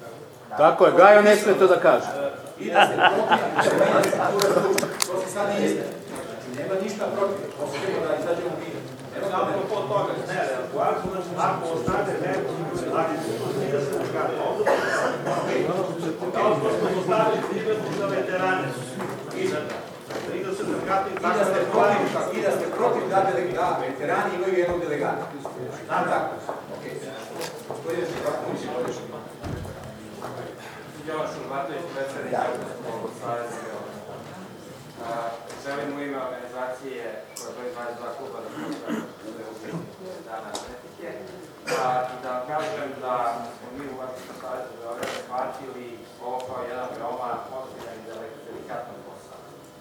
[SPEAKER 3] Tako je, Gajo ne sme to da kaže.
[SPEAKER 1] I da ste protiv da se menja struktura skupštine. To se sad nije isto. Znači, nema ništa protiv. Hoćemo da izađemo mi. Nema
[SPEAKER 13] Samo po toga, ne, ako znači, ako ostane neko radi da se kaže, onda kao što smo postavili primjedbu za veterane, i za 30 kati,
[SPEAKER 1] I da ste protiv, da da, veterani imaju jednog delegata. Znam tako. Gospodine izvolite.
[SPEAKER 14] Jovan Šurbatović, predsednik Atletskog saveza Beograda. A, Želim u ime organizacije koja broji 22 kluba da pozdravim dana atletike. Da kažem da smo mi u Atletskom savezu Beograda shvatili ovo kao jedan veoma ozbiljan i delikatan.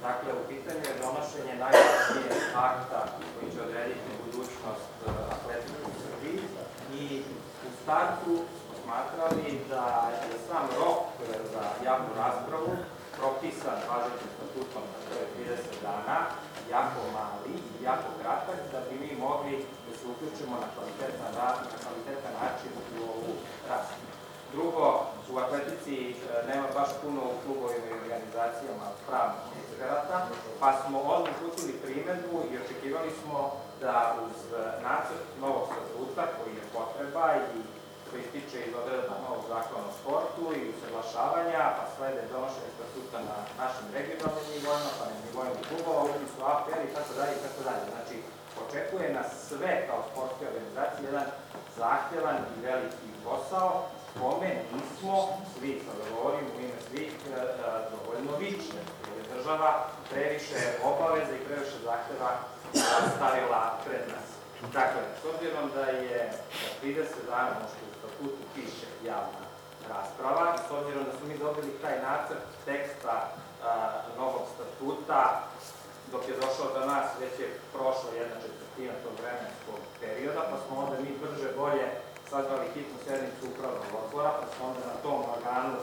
[SPEAKER 14] Dakle, u pitanju je donošenje najvažnije akta koji će odrediti budućnost e, atletike u Srbiji i u startu smo smatrali da je sam rok e, za javnu raspravu propisan važećim statutom, a to je 30 dana, jako mali i jako kratak, da bi mi mogli da se uključimo na kvalitetan, na kvalitetan način u ovu raspravu. Drugo, u atletici e, nema baš puno u klubovima i organizacijama pravnih eksperata, pa smo odmah uputili primetbu i očekivali smo da uz e, nacrt novog statuta koji je potreba i proističe iz odredba novog zakona o sportu i usaglašavanja, pa slede donošenje statuta na našim regionalnim nivoima, pa na nivoima klubova, upis u APR i tako dalje i tako dalje. Znači, očekuje nas sve kao sportske organizacije jedan zahtevan i veliki posao, kome nismo svi, sada govorim u ime svih, e, e, dovoljno je država previše obaveza i previše zahteva stavila pred nas. Dakle, s obzirom da je 30 dana, ono u statutu piše, javna rasprava, s obzirom da smo mi dobili taj nacrt teksta novog statuta, dok je došao do nas, već je prošla jedna četvrtina tog vremenskog perioda, pa smo onda mi brže bolje sazvali hitnu sednicu upravnog odbora, pa smo onda na tom organu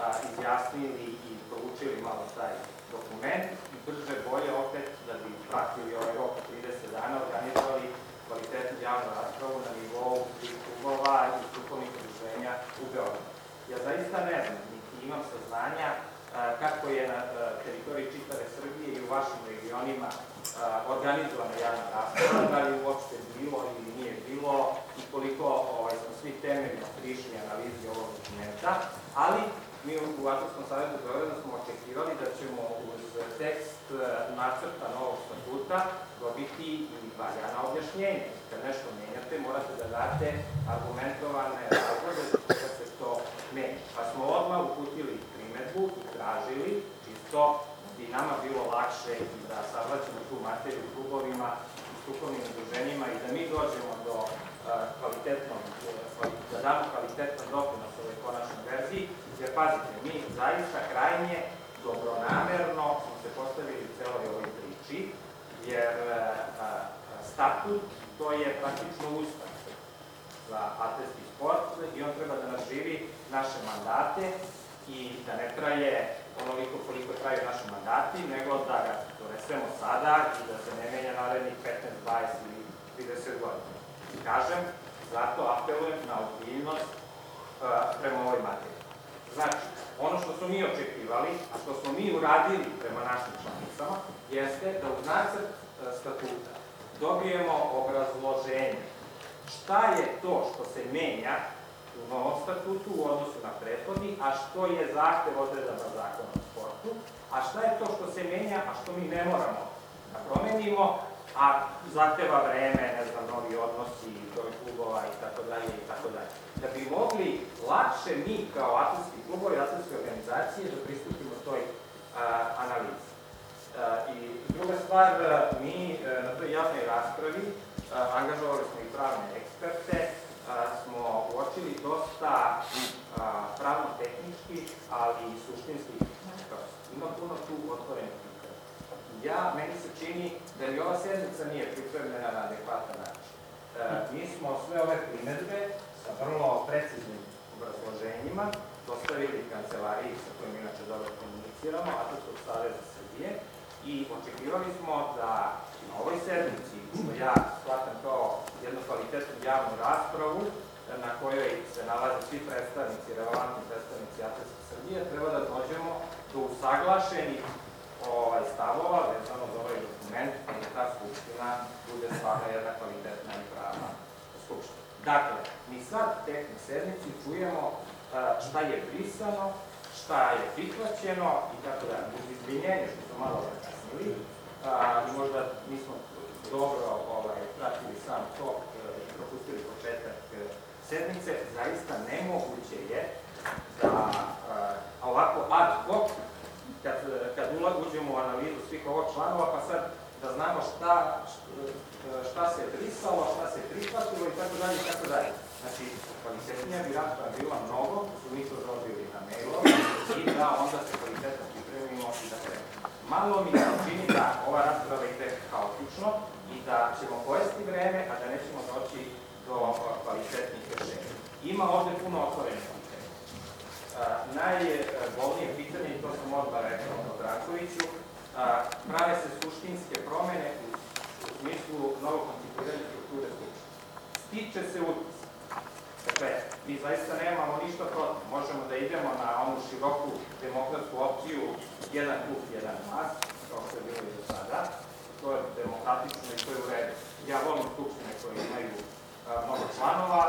[SPEAKER 14] a, izjasnili i proučili malo taj dokument i brže bolje opet da bi pratili ovaj rok 30 dana organizovali kvalitetnu javnu raspravu na nivou klubova i strukovnih udruženja u Beogradu. Ja zaista ne znam, niti imam saznanja kako je na teritoriji čitave Srbije i u vašim regionima organizovana javna rasprava, da li uopšte bilo ili nije bilo i koliko ovaj, smo svi temeljno prišli analizi ovog dokumenta, ali mi u Atletskom savjetu Beograda smo očekivali da ćemo uz tekst e, nacrta novog statuta dobiti i valjana objašnjenja. Kad nešto menjate, morate da date argumentovane razloge da se to menja. Pa smo odmah uputili primetbu i tražili, čisto bi nama bilo lakše da savlaćemo tu materiju klubovima i strukovnim udruženjima i da mi dođemo do kvalitetnog, uh, da damo kvalitetan doprinos ovoj konačnoj verziji, jer pazite, mi zaista krajnje dobronamerno smo se postavili celoj ovoj priči, jer uh, statut to je praktično ustav za atletski sport i on treba da nas živi naše mandate i da ne traje onoliko koliko traju naši mandati, nego da ga donesemo sada i da se ne menja narednih 15, 20 ili 30 godina. Kažem, zato apelujem na ozbiljnost uh, prema ovoj materiji. Znači, ono što smo mi očekivali, a što smo mi uradili prema našim članicama, jeste da uz nacrt uh, statuta dobijemo obrazloženje šta je to što se menja u novom statutu u odnosu na prethodni, a što je zahtev odredaba zakona o sportu, a šta je to što se menja, a što mi ne moramo da promenimo, a zahteva vreme, ne znam, novi odnosi, broj klubova i tako dalje i tako dalje. Da bi mogli lakše mi kao atletski klubovi, atletske organizacije da pristupimo toj analizi. I druga stvar, mi a, na toj javnoj raspravi angažovali smo i pravne eksperte, smo uočili dosta pravno-tehničkih, ali i suštinskih Ima puno tu otvorenih. Ja, meni se čini da i ova sednica nije pripremljena na adekvatan način. E, mi smo sve ove primetbe sa vrlo preciznim obrazloženjima dostavili kancelariji sa kojim inače dobro komuniciramo, Atletskog saveza Srbije, i očekivali smo da na ovoj sednici, što ja shvatam kao jednu kvalitetnu javnu raspravu, na kojoj se nalaze svi predstavnici, relevantni predstavnici Atletske Srbije, treba da dođemo do usaglašenih ovaj, stavova vezano za ovaj dokument i ta skupština bude stvarno jedna kvalitetna i prava skupština. Dakle, mi sad tek na sednici čujemo šta je brisano, šta je prihvaćeno i tako da, uz izvinjenje što smo malo zakasnili, možda nismo dobro ovaj, pratili sam tok i propustili početak sednice, zaista nemoguće je da ovako ad hoc, kad, kad uđemo u analizu svih ovog članova, pa sad da znamo šta, šta se brisalo, šta se prihvatilo i tako dalje i tako dalje. Znači, kvalitetnija bi rasprava bila mnogo, su mi to dobili na mailom i da onda se kvalitetno pripremimo i da se malo mi se čini da ova rasprava ide haotično i da ćemo pojesti vreme, a da nećemo doći do kvalitetnih rešenja. Ima ovde puno otvorenih. Najbolnije pitanje, i to sam odmah rekao od Rakoviću, prave se suštinske promene u, smislu novog koncipiranja strukture skupštine. Stiče se utisak. Dakle, mi zaista nemamo ništa protiv. Možemo da idemo na onu široku demokratsku opciju jedan klub, jedan glas, kao što je bilo i do sada. To je demokratično i to je u redu. Ja volim skupštine koje imaju mnogo članova,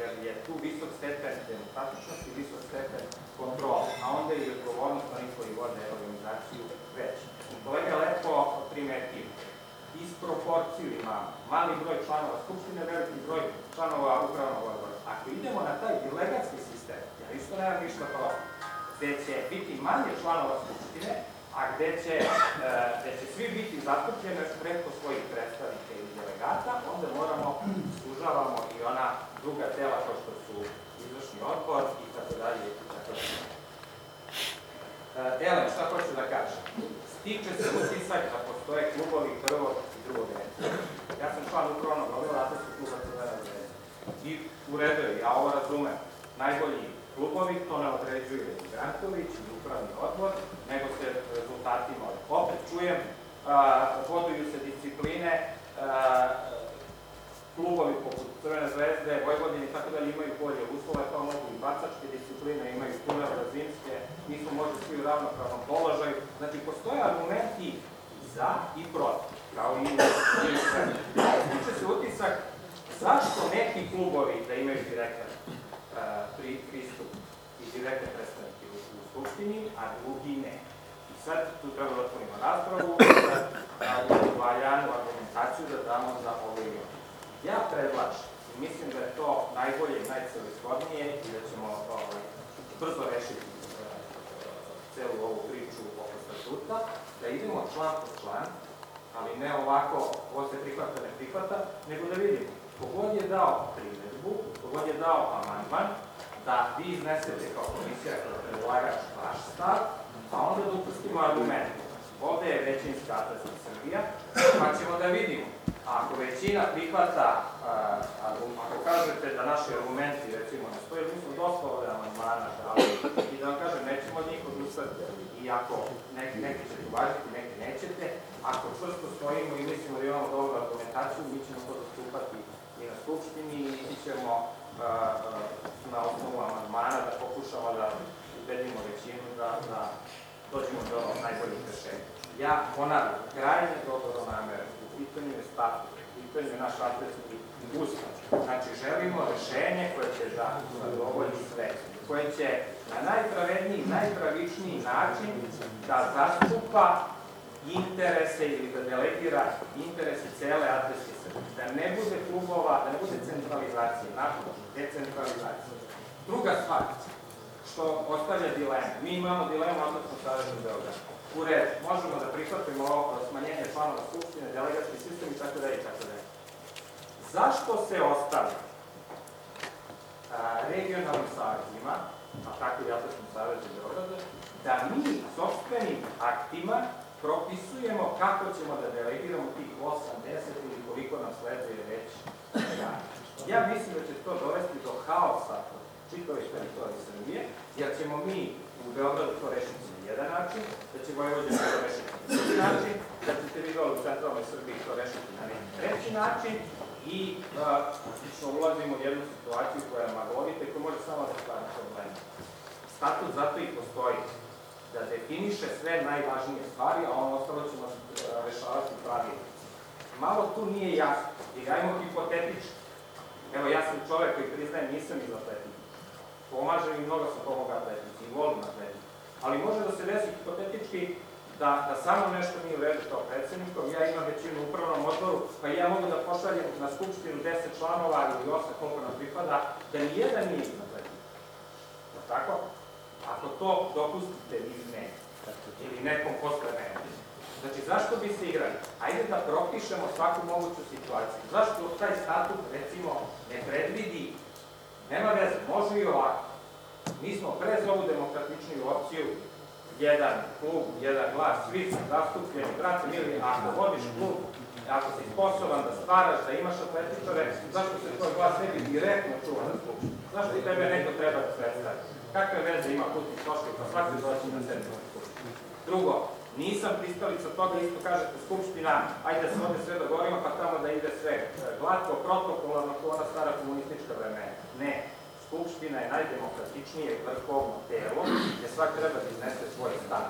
[SPEAKER 14] jer je tu visok stepen demokratičnosti, visok stepen kontrola, a onda i odgovornost onih koji vode organizaciju već. Kolega lepo primetio, disproporciju ima mali broj članova Skupštine, veliki broj članova upravnog odbora. Ako idemo na taj delegatski sistem, ja isto nemam ništa protiv, gde će biti manje članova Skupštine, a gde će, e, gde će svi biti zastupljeni preko svojih predstavnika ili delegata, onda moramo sužavamo i ona druga tela kao što su izvršni odbor i tako dalje i tako dalje. E, šta hoću da kažem? Stiče se utisak da postoje klubovi prvog i drugog reda. Ja sam član upravnog odbora Atlantskog kluba Crvena zvezda. I u redu je, ja ovo razumem. Najbolji klubovi, to ne određuje i Grantović i upravni odbor, nego se rezultatima opet čujem, voduju se discipline, klubovi poput Crvene zvezde, Vojvodine i tako dalje imaju bolje uslove, to mogu i bacačke discipline, imaju tunel zimske, smo možda svi u ravnopravnom položaju. Znači, postoje argumenti za i protiv, kao i u. Stiče se utisak zašto neki klubovi da imaju direktan pri, pristup i direktne predstavnike u, u Skupštini, a drugi ne. I sad tu treba da otvorimo raspravu, da valjanu argumentaciju da damo za ovo ovo. Ja predlažem, mislim da je to najbolje i najcelishodnije i da ćemo ovaj, brzo rešiti celu ovu priču oko statuta, da idemo član po član, ali ne ovako, ovo se prihvata, ne prihvata, nego da vidimo kogod je dao primedbu, kogod je dao amandman, da vi iznesete kao komisija, kao predlagač vaš stav, pa onda da upustimo argument. Ovde je većinska atletska Srbija, pa ćemo da vidimo. Ako većina prihvata, ako kažete da naši argumenti, recimo, ne stoje, mi smo dosta ovde amandmana i da vam kažem, nećemo od njih odustati. I ako neki, neki ćete uvažiti, neki nećete, ako čvrsto stojimo i mislimo da imamo dobru argumentaciju, mi ćemo to zastupati i na Skupštini i ćemo na osnovu amandmana da pokušamo da ubedimo većinu da, da dođemo do najboljih rešenja. Ja ponavljam, krajnje dobro namere, u pitanju je statut, u pitanju je naš atletski ustav. Znači, želimo rešenje koje će da zadovolji sve, koje će na najpravedniji, najpravičniji način da zastupa interese ili da delegira interese cele atletske. Da ne bude klubova, da ne bude centralizacije, naprotiv, decentralizacije. Druga stvar, što ostavlja dilemu. Mi imamo dilemu Atletskog saveza u Beogradu. U red, možemo da prihvatimo ovo smanjenje članova Skupštine, delegatski sistem i tako i tako. Zašto se ostavlja regionalnim savezima, a tako i Atletskom savezu Beograda, da mi sobstvenim aktima propisujemo kako ćemo da delegiramo tih 80 ili koliko nam sleduje već Ja mislim da će to dovesti do haosa čitove teritorije Srbije, jer ćemo mi u Beogradu to rešiti na jedan način, da će Vojvodina to rešiti na drugi način, da ćete vi dole u centralnoj Srbiji to rešiti na neki treći način i što ulazimo u jednu situaciju koja je magovita i koja može samo da stvara probleme. Statut zato i postoji da definiše sve najvažnije stvari, a ono ostalo ćemo rešavati pravilno. Malo tu nije jasno, jer ajmo hipotetično. Evo, ja sam čovek koji priznaje, nisam iz Pomažem i mnogo sam pomogao atletici i volim atletiku. Ali može da se desi hipotetički da, da samo nešto nije u redu kao predsednikom, ja imam većinu u upravnom odboru, pa ja mogu da pošaljem na skupštinu 10 članova ili 8 koliko nam pripada, da nijedan nije iz atletike. Tako? Ako to dopustite vi ne, ili nekom posle. Znači, zašto bi se igrali? Ajde da propišemo svaku moguću situaciju. Zašto taj statut, recimo, ne predvidi, nema veze, može i ovako. Mi smo pre za ovu demokratičniju opciju, jedan klub, jedan glas, svi su zastupljeni, brate mili, ako vodiš klub, ako si sposoban da stvaraš, da imaš atletičare, zašto se tvoj glas ne bi direktno čuva na skupštinu? Zašto tebe neko treba da predstavi? Kakve veze ima putnik Soški, pa svaki doći na skupštinu? Drugo, nisam pristalica toga, isto kažete Skupština, ajde se ovde sve dogovorimo, pa tamo da ide sve glatko, protokolarno, ko ona stara komunistička vremena. Ne, Skupština je najdemokratičnije vrhovno telo, gde svak treba da iznese svoj stav.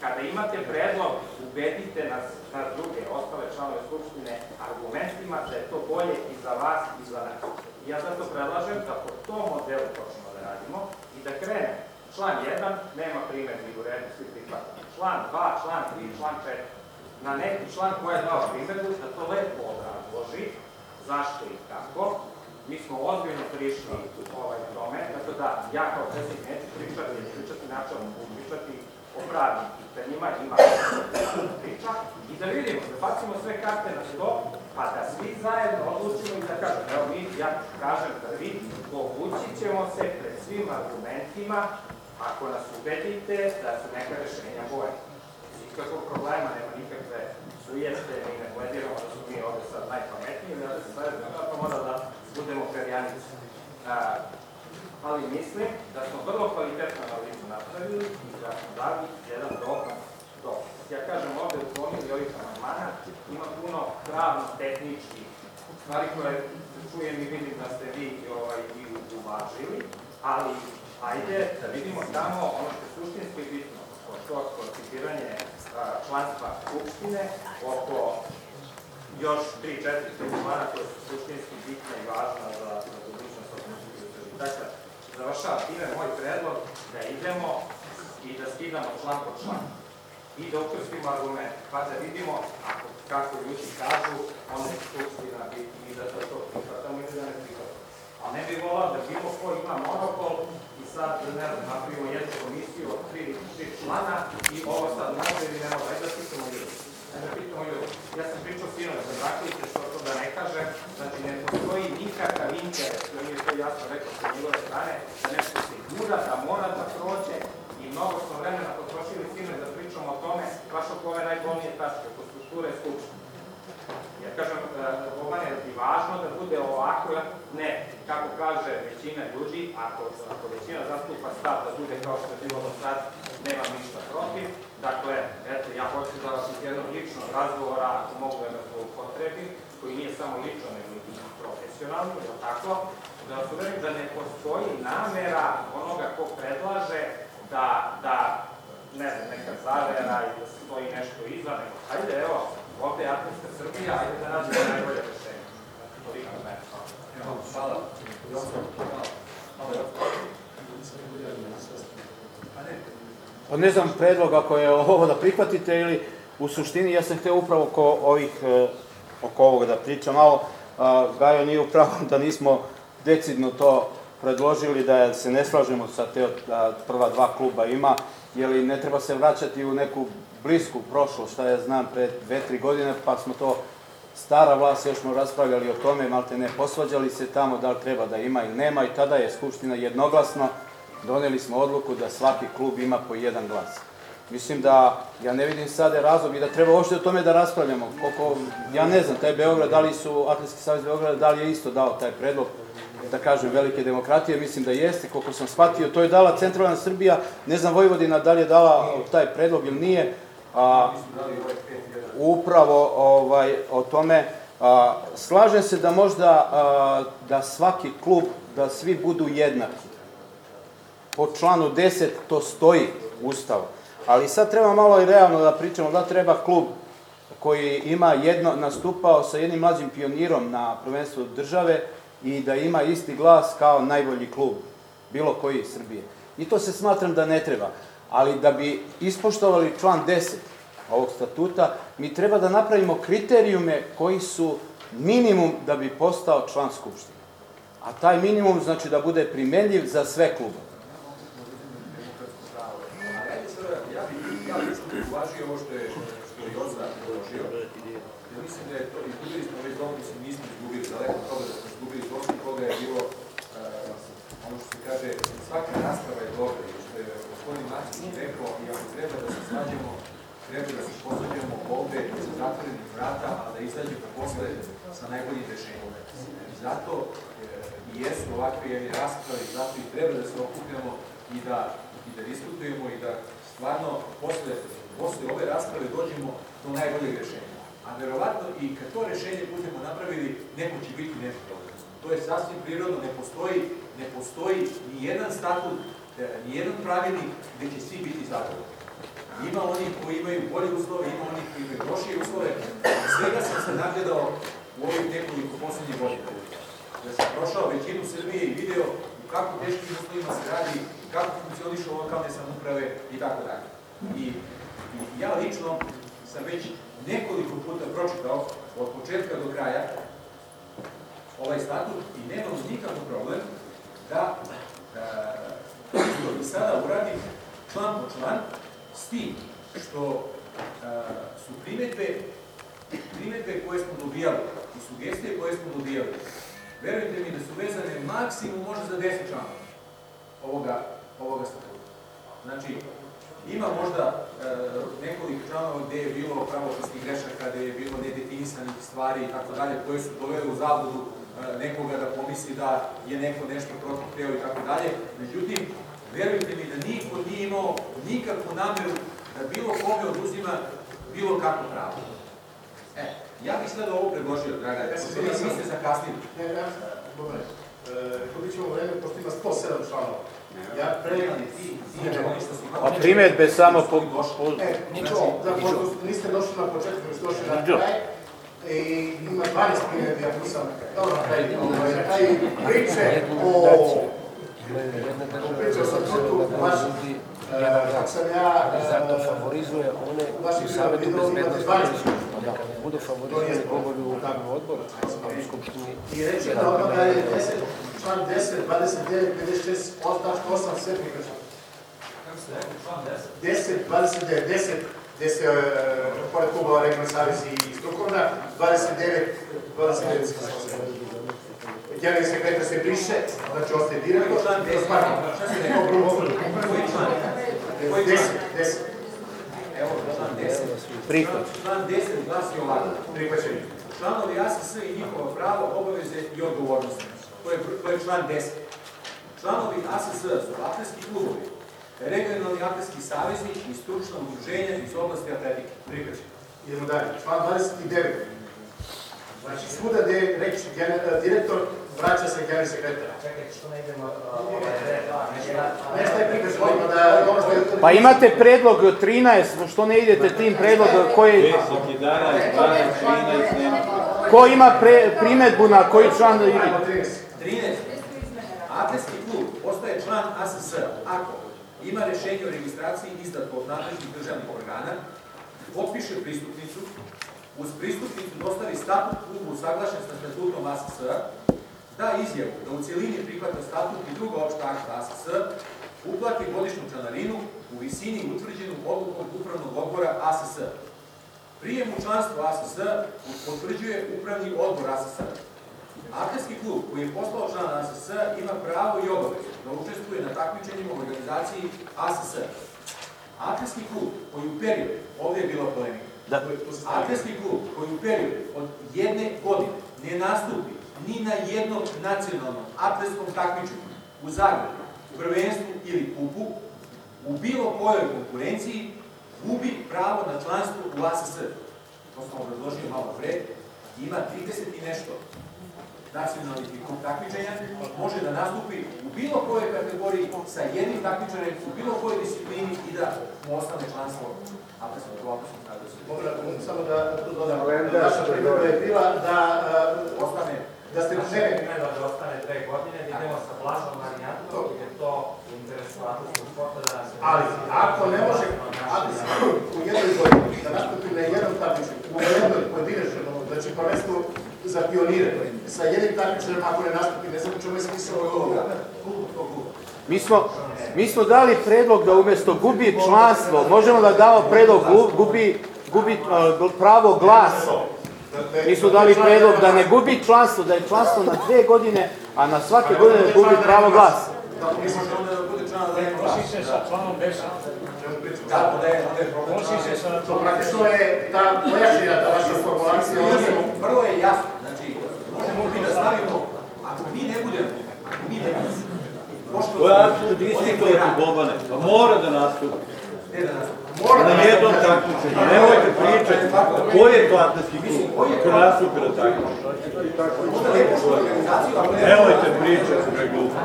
[SPEAKER 14] Kada imate predlog, ubedite nas, nas druge, ostale članove Skupštine, argumentima da je to bolje i za vas i za nas. Ja zato predlažem da po tom modelu počnemo da radimo i da krenemo. Član 1 nema primjedbi u redu, svi prihvatamo. Član 2, član 3, član 4. Na neki član koji je dao primjedbu, da to lepo obrazloži, zašto i kako. Mi smo ozbiljno prišli ovaj tome, tako da ja kao predsjednik neću pričati, pričati načelno, pričati o pravnim pitanjima, ima priča, i da vidimo, da bacimo sve karte na sto, pa da svi zajedno odlučimo i da kažemo, evo mi, ja kažem prvi, povući ćemo se pred svim argumentima, ako nas ubedite da su neka rešenja bolje. Nikakvog problema, nema nikakve sujeste, mi ne plediramo da su mi ovde sad najpametniji, da se sad da budemo perjanici. Ali mislim da smo vrlo kvalitetnu analizu napravili i da smo dali jedan dokaz. Ja kažem ovde u pomili ovih amandmana ima puno pravno-tehničkih stvari koje čujem i vidim da ste vi ovaj, i uvažili, ali ajde da vidimo tamo ono što je suštinski bitno, oko to koncipiranje članstva Skupštine, oko još 3-4 člana koje su suštinski bitne i važna za, za budućnost organizacije. Dakle, završava time moj predlog da idemo i da skidamo član po član i da ukrstimo argument, pa da vidimo ako, kako ljudi kažu, onda je skupština biti i da to, prihvatamo ili da ne prihvatamo. A ne bi volao da bilo ko ima monopol i sad, ne znam, napravimo jednu komisiju od tri, tri člana i ovo sad može ili ne može, ajde da pitamo ljudi. Ja sam pričao s Inom za Rakoviće, što to da ne kažem, znači ne postoji nikakav interes, to mi je to jasno rekao sa njegove strane, da nešto se gura, da mora da prođe i mnogo smo vremena potrošili s Inom da pričamo o tome, baš oko ove najbolnije tačke, oko strukture skupštine. Ja kažem, ovo je i važno da bude ovako, ne, kako kaže većina ljudi, ako, ako većina zastupa stav da bude kao što je bilo do sad, nema ništa protiv. Dakle, eto, ja hoću da vas iz jednog ličnog razgovora, ako mogu da ga upotrebim, koji nije samo lično, nego i profesionalno, je tako, da vas uverim da ne postoji namera onoga ko predlaže da, da ne znam, neka zavera i da stoji nešto iza, nego, hajde, evo, ovde je Atinska Srbija, ajde da nađemo najbolje rešenje. Toliko mene.
[SPEAKER 1] Hvala.
[SPEAKER 3] Pa ne znam predlog ako je ovo da prihvatite ili u suštini ja sam hteo upravo oko ovih e, oko ovoga da pričam malo. Gajo nije upravo da nismo decidno to predložili da se ne slažemo sa te prva dva kluba ima, jer ne treba se vraćati u neku blisku prošlost, šta ja znam, pre dve, tri godine, pa smo to stara vlast, još smo raspravljali o tome, malte ne, posvađali se tamo da li treba da ima ili nema i tada je Skupština jednoglasno doneli smo odluku da svaki klub ima po jedan glas. Mislim da, ja ne vidim sada razlog i da treba uopšte o tome da raspravljamo. Koliko, ja ne znam, taj Beograd, da li su Atletski savez Beograda, da li je isto dao taj predlog, da kažem, velike demokratije, mislim da jeste, koliko sam shvatio, to je dala centralna Srbija, ne znam Vojvodina da li je dala taj predlog ili nije, a, upravo ovaj, o tome, a, slažem se da možda a, da svaki klub, da svi budu jednaki. Po članu 10 to stoji u Ustavu. Ali sad treba malo i realno da pričamo, da treba klub koji ima jedno, nastupao sa jednim mlađim pionirom na prvenstvu države i da ima isti glas kao najbolji klub, bilo koji iz Srbije. I to se smatram da ne treba. Ali da bi ispoštovali član 10 ovog statuta, mi treba da napravimo kriterijume koji su minimum da bi postao član Skupštine. A taj minimum znači da bude primenljiv za sve klubove.
[SPEAKER 1] Ja bih ja lično uvažio ovo što je, što je Joza uložio. Ja mislim da je to, izgubili smo već dobro, mislim, nismo izgubili, daleko od toga da smo izgubili, dosta toga je bilo, uh, ono što se kaže, svaka rasprava je dobra, i što je gospodin Macić rekao, i ako treba da se svađamo, treba da se posvađamo ovde sa zatvorenih vrata, a da izađemo posle sa najboljim rešenjima. Zato i jesu ovakve rasprave, zato i treba da se okupljamo i da, i da diskutujemo i da stvarno posle, posle ove rasprave dođemo do najboljeg rešenja. A verovatno i kad to rešenje budemo napravili, neko će biti nešto. To je sasvim prirodno, ne postoji, ne postoji ni jedan statut, e, ni jedan pravilnik gde će svi biti zadovoljni. Ima onih koji imaju bolje uslove, ima onih koji imaju lošije uslove. Svega sam se nagledao u ovih nekoliko poslednjih godina. Da sam prošao većinu Srbije i video u kako teškim uslovima se radi, kako funkcionišu lokalne samouprave i tako dalje. I, ja lično sam već nekoliko puta pročitao od početka do kraja ovaj statut i nemam nikakav problem da e, i sada uradim član po član s tim što e, su primetbe primetbe koje smo dobijali i sugestije koje smo dobijali, verujte mi da su vezane maksimum možda za 10 članova ovoga, ovoga statuta. Znači, ima možda e, nekoliko članova gdje je bilo pravopisnih grešaka, gdje je bilo nedefinisanih stvari i tako dalje, koje su doveli u zabludu e, nekoga da pomisli da je neko nešto protiv hteo i tako dalje. Međutim, verujte mi da niko nije imao nikakvu nameru da bilo kome oduzima bilo kako pravo. E, ja bih sada ovo predložio, draga,
[SPEAKER 2] Ja se
[SPEAKER 1] pošto vi ste zakasnili.
[SPEAKER 2] Ne, ne, dobro. E, Gubit ćemo vreme, pošto ima 107 članova. Ja pre...
[SPEAKER 3] A primetbe samo po...
[SPEAKER 2] E, ničo, niste došli na početku, niste došli na kraj, i ima 12 primjedbi, ako sam dobro na kraj, ovaj, priče o, priče o statutu, vaš, e, kako sam ja,
[SPEAKER 15] Zato
[SPEAKER 2] e,
[SPEAKER 15] favorizuje one u
[SPEAKER 2] imate
[SPEAKER 15] bezbednosti.
[SPEAKER 2] 12
[SPEAKER 15] Da, budu favorizovani govoru u upravnom odboru, u skupštini.
[SPEAKER 2] I rečeno od toga je 10, član 10, 29, 56, 8, 8, sve prihvaćamo. 10, 29, 10, gdje se, e, pored klubova regionalni savez i strukovna, 29, 29 se Generalni sekretar se briše, znači ostaje direktor.
[SPEAKER 1] Član 10. Šta se rekao? Koji član? Koji
[SPEAKER 2] 10,
[SPEAKER 1] član?
[SPEAKER 2] 10.
[SPEAKER 1] Evo, član 10.
[SPEAKER 3] Prihvat.
[SPEAKER 1] Član 10 glasi ovako.
[SPEAKER 2] Prihvaćeni.
[SPEAKER 1] Članovi ASS i njihova prava, obaveze i odgovornosti. To je, to je član 10. Članovi ASS su atletski klubovi, regionalni atletski savezi i stručna udruženja iz oblasti atletike. Prihvaćeni.
[SPEAKER 2] Idemo dalje. Član 29. Znači, svuda gdje je gener- direktor, vraća se generalni sekretar.
[SPEAKER 16] Čekaj, što ne idemo ovaj red?
[SPEAKER 2] Nešto je prihvaćeno da ono.
[SPEAKER 3] Pa imate predlog 13, što ne idete tim predlogom koji...
[SPEAKER 4] 10, 11, 12, 13, nema.
[SPEAKER 3] Ko ima pre, primetbu na koji član da ide?
[SPEAKER 1] 13. Atletski klub postaje član ASS ako ima rješenje o registraciji izdato od nadležnih državnih organa, potpiše pristupnicu, uz pristupnicu dostavi statut klubu usaglašen sa statutom ASS, da izjavu da u cijelini prihvata statut i druga opšta akta ASS, uplati godišnju članarinu u visini utvrđenu odlukom upravnog odbora ASS. Prijem u članstvo ASS potvrđuje upravni odbor ASS. Atletski klub koji je postao član ASS ima pravo i obavezu da učestvuje na takmičenjima u organizaciji ASS. Atletski klub koji u periodu, ovdje je bila polemika,
[SPEAKER 3] Da.
[SPEAKER 1] Atletski klub koji u periodu od jedne godine ne nastupi ni na jednom nacionalnom atletskom takmičenju u Zagrebu, prvenstvu ili kupu, u bilo kojoj konkurenciji, gubi pravo na članstvo u ASS. To sam obrazložio malo pre. Ima 30 i nešto nacionalnih takmičenja, može da nastupi u bilo kojoj kategoriji sa jednim takmičarem, u bilo kojoj disciplini i da mu ostane članstvo atletskom klopu kada se
[SPEAKER 2] Dobro, samo da tu dodam. Naša primjedba je bila da... uh,
[SPEAKER 1] ostane
[SPEAKER 2] Da ste... Ne, ne,
[SPEAKER 14] da ostane dve godine, da idemo sa Blažom Marijatom, jer je to atletskog sporta da se...
[SPEAKER 2] Ali, ako ne može, ali u jednoj godini da nastupi na jednom takmičenju, u jednoj pojedinačnom, znači prvenstvo za pionire, sa jednim takmičarom ako ne nastupi, ne znam čemu je smisao ovoga.
[SPEAKER 3] Mi smo, mi smo dali predlog da umjesto gubi članstvo, možemo da damo predlog gu- gubi, gubi uh, pravo glasa. Mi smo dali predlog da ne gubi članstvo, da je članstvo na dve godine, a na svake godine da gubi pravo glasa.
[SPEAKER 1] Može onda da bude član da nema
[SPEAKER 8] Kosi se sa članom 10.
[SPEAKER 1] Da, onda je, onda je problem.
[SPEAKER 8] Kosi se sa
[SPEAKER 2] To praktično je ta pojašnjena ta vaša formulacija.
[SPEAKER 1] Vrlo je jasno, znači, možemo mi da stavimo, ako mi ne budemo, ako mi
[SPEAKER 4] je apsolutno diskutovati Bobane. Pa mora da nastupi. Na jednom takmičenju. Nemojte pričati. Koji je to atletski klub? Ko nastupi na takmičenju? Nemojte pričati, bre glupo.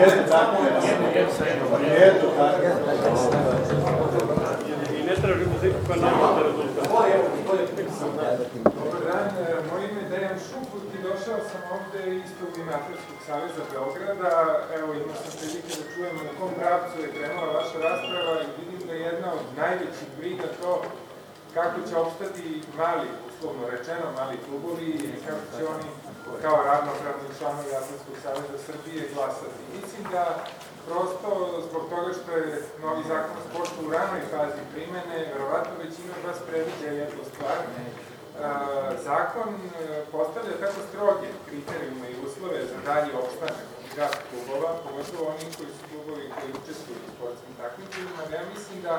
[SPEAKER 4] Jedno takmičenje. Jedno
[SPEAKER 13] I ne tražimo za ikakva nagrada rezultata.
[SPEAKER 17] Dobar dan, moje ime je Dejan došao sam ovde isto u ime Atletskog saveza Beograda. Evo, imao sam prilike da čujem u kom pravcu je krenula vaša rasprava i vidim da je jedna od najvećih briga to kako će opstati mali, uslovno rečeno, mali klubovi i kako će oni kao ravnopravni članovi Atletskog saveza Srbije glasati. Mislim da prosto zbog toga što je novi zakon o sportu u ranoj fazi primene, verovatno većina vas previđa jednu stvar, zakon e, postavlja tako stroge kriterijume i uslove za dalji opstanak grad klubova, pogotovo oni koji su klubovi koji učestvuju u sportskim takmičenjima, ja mislim da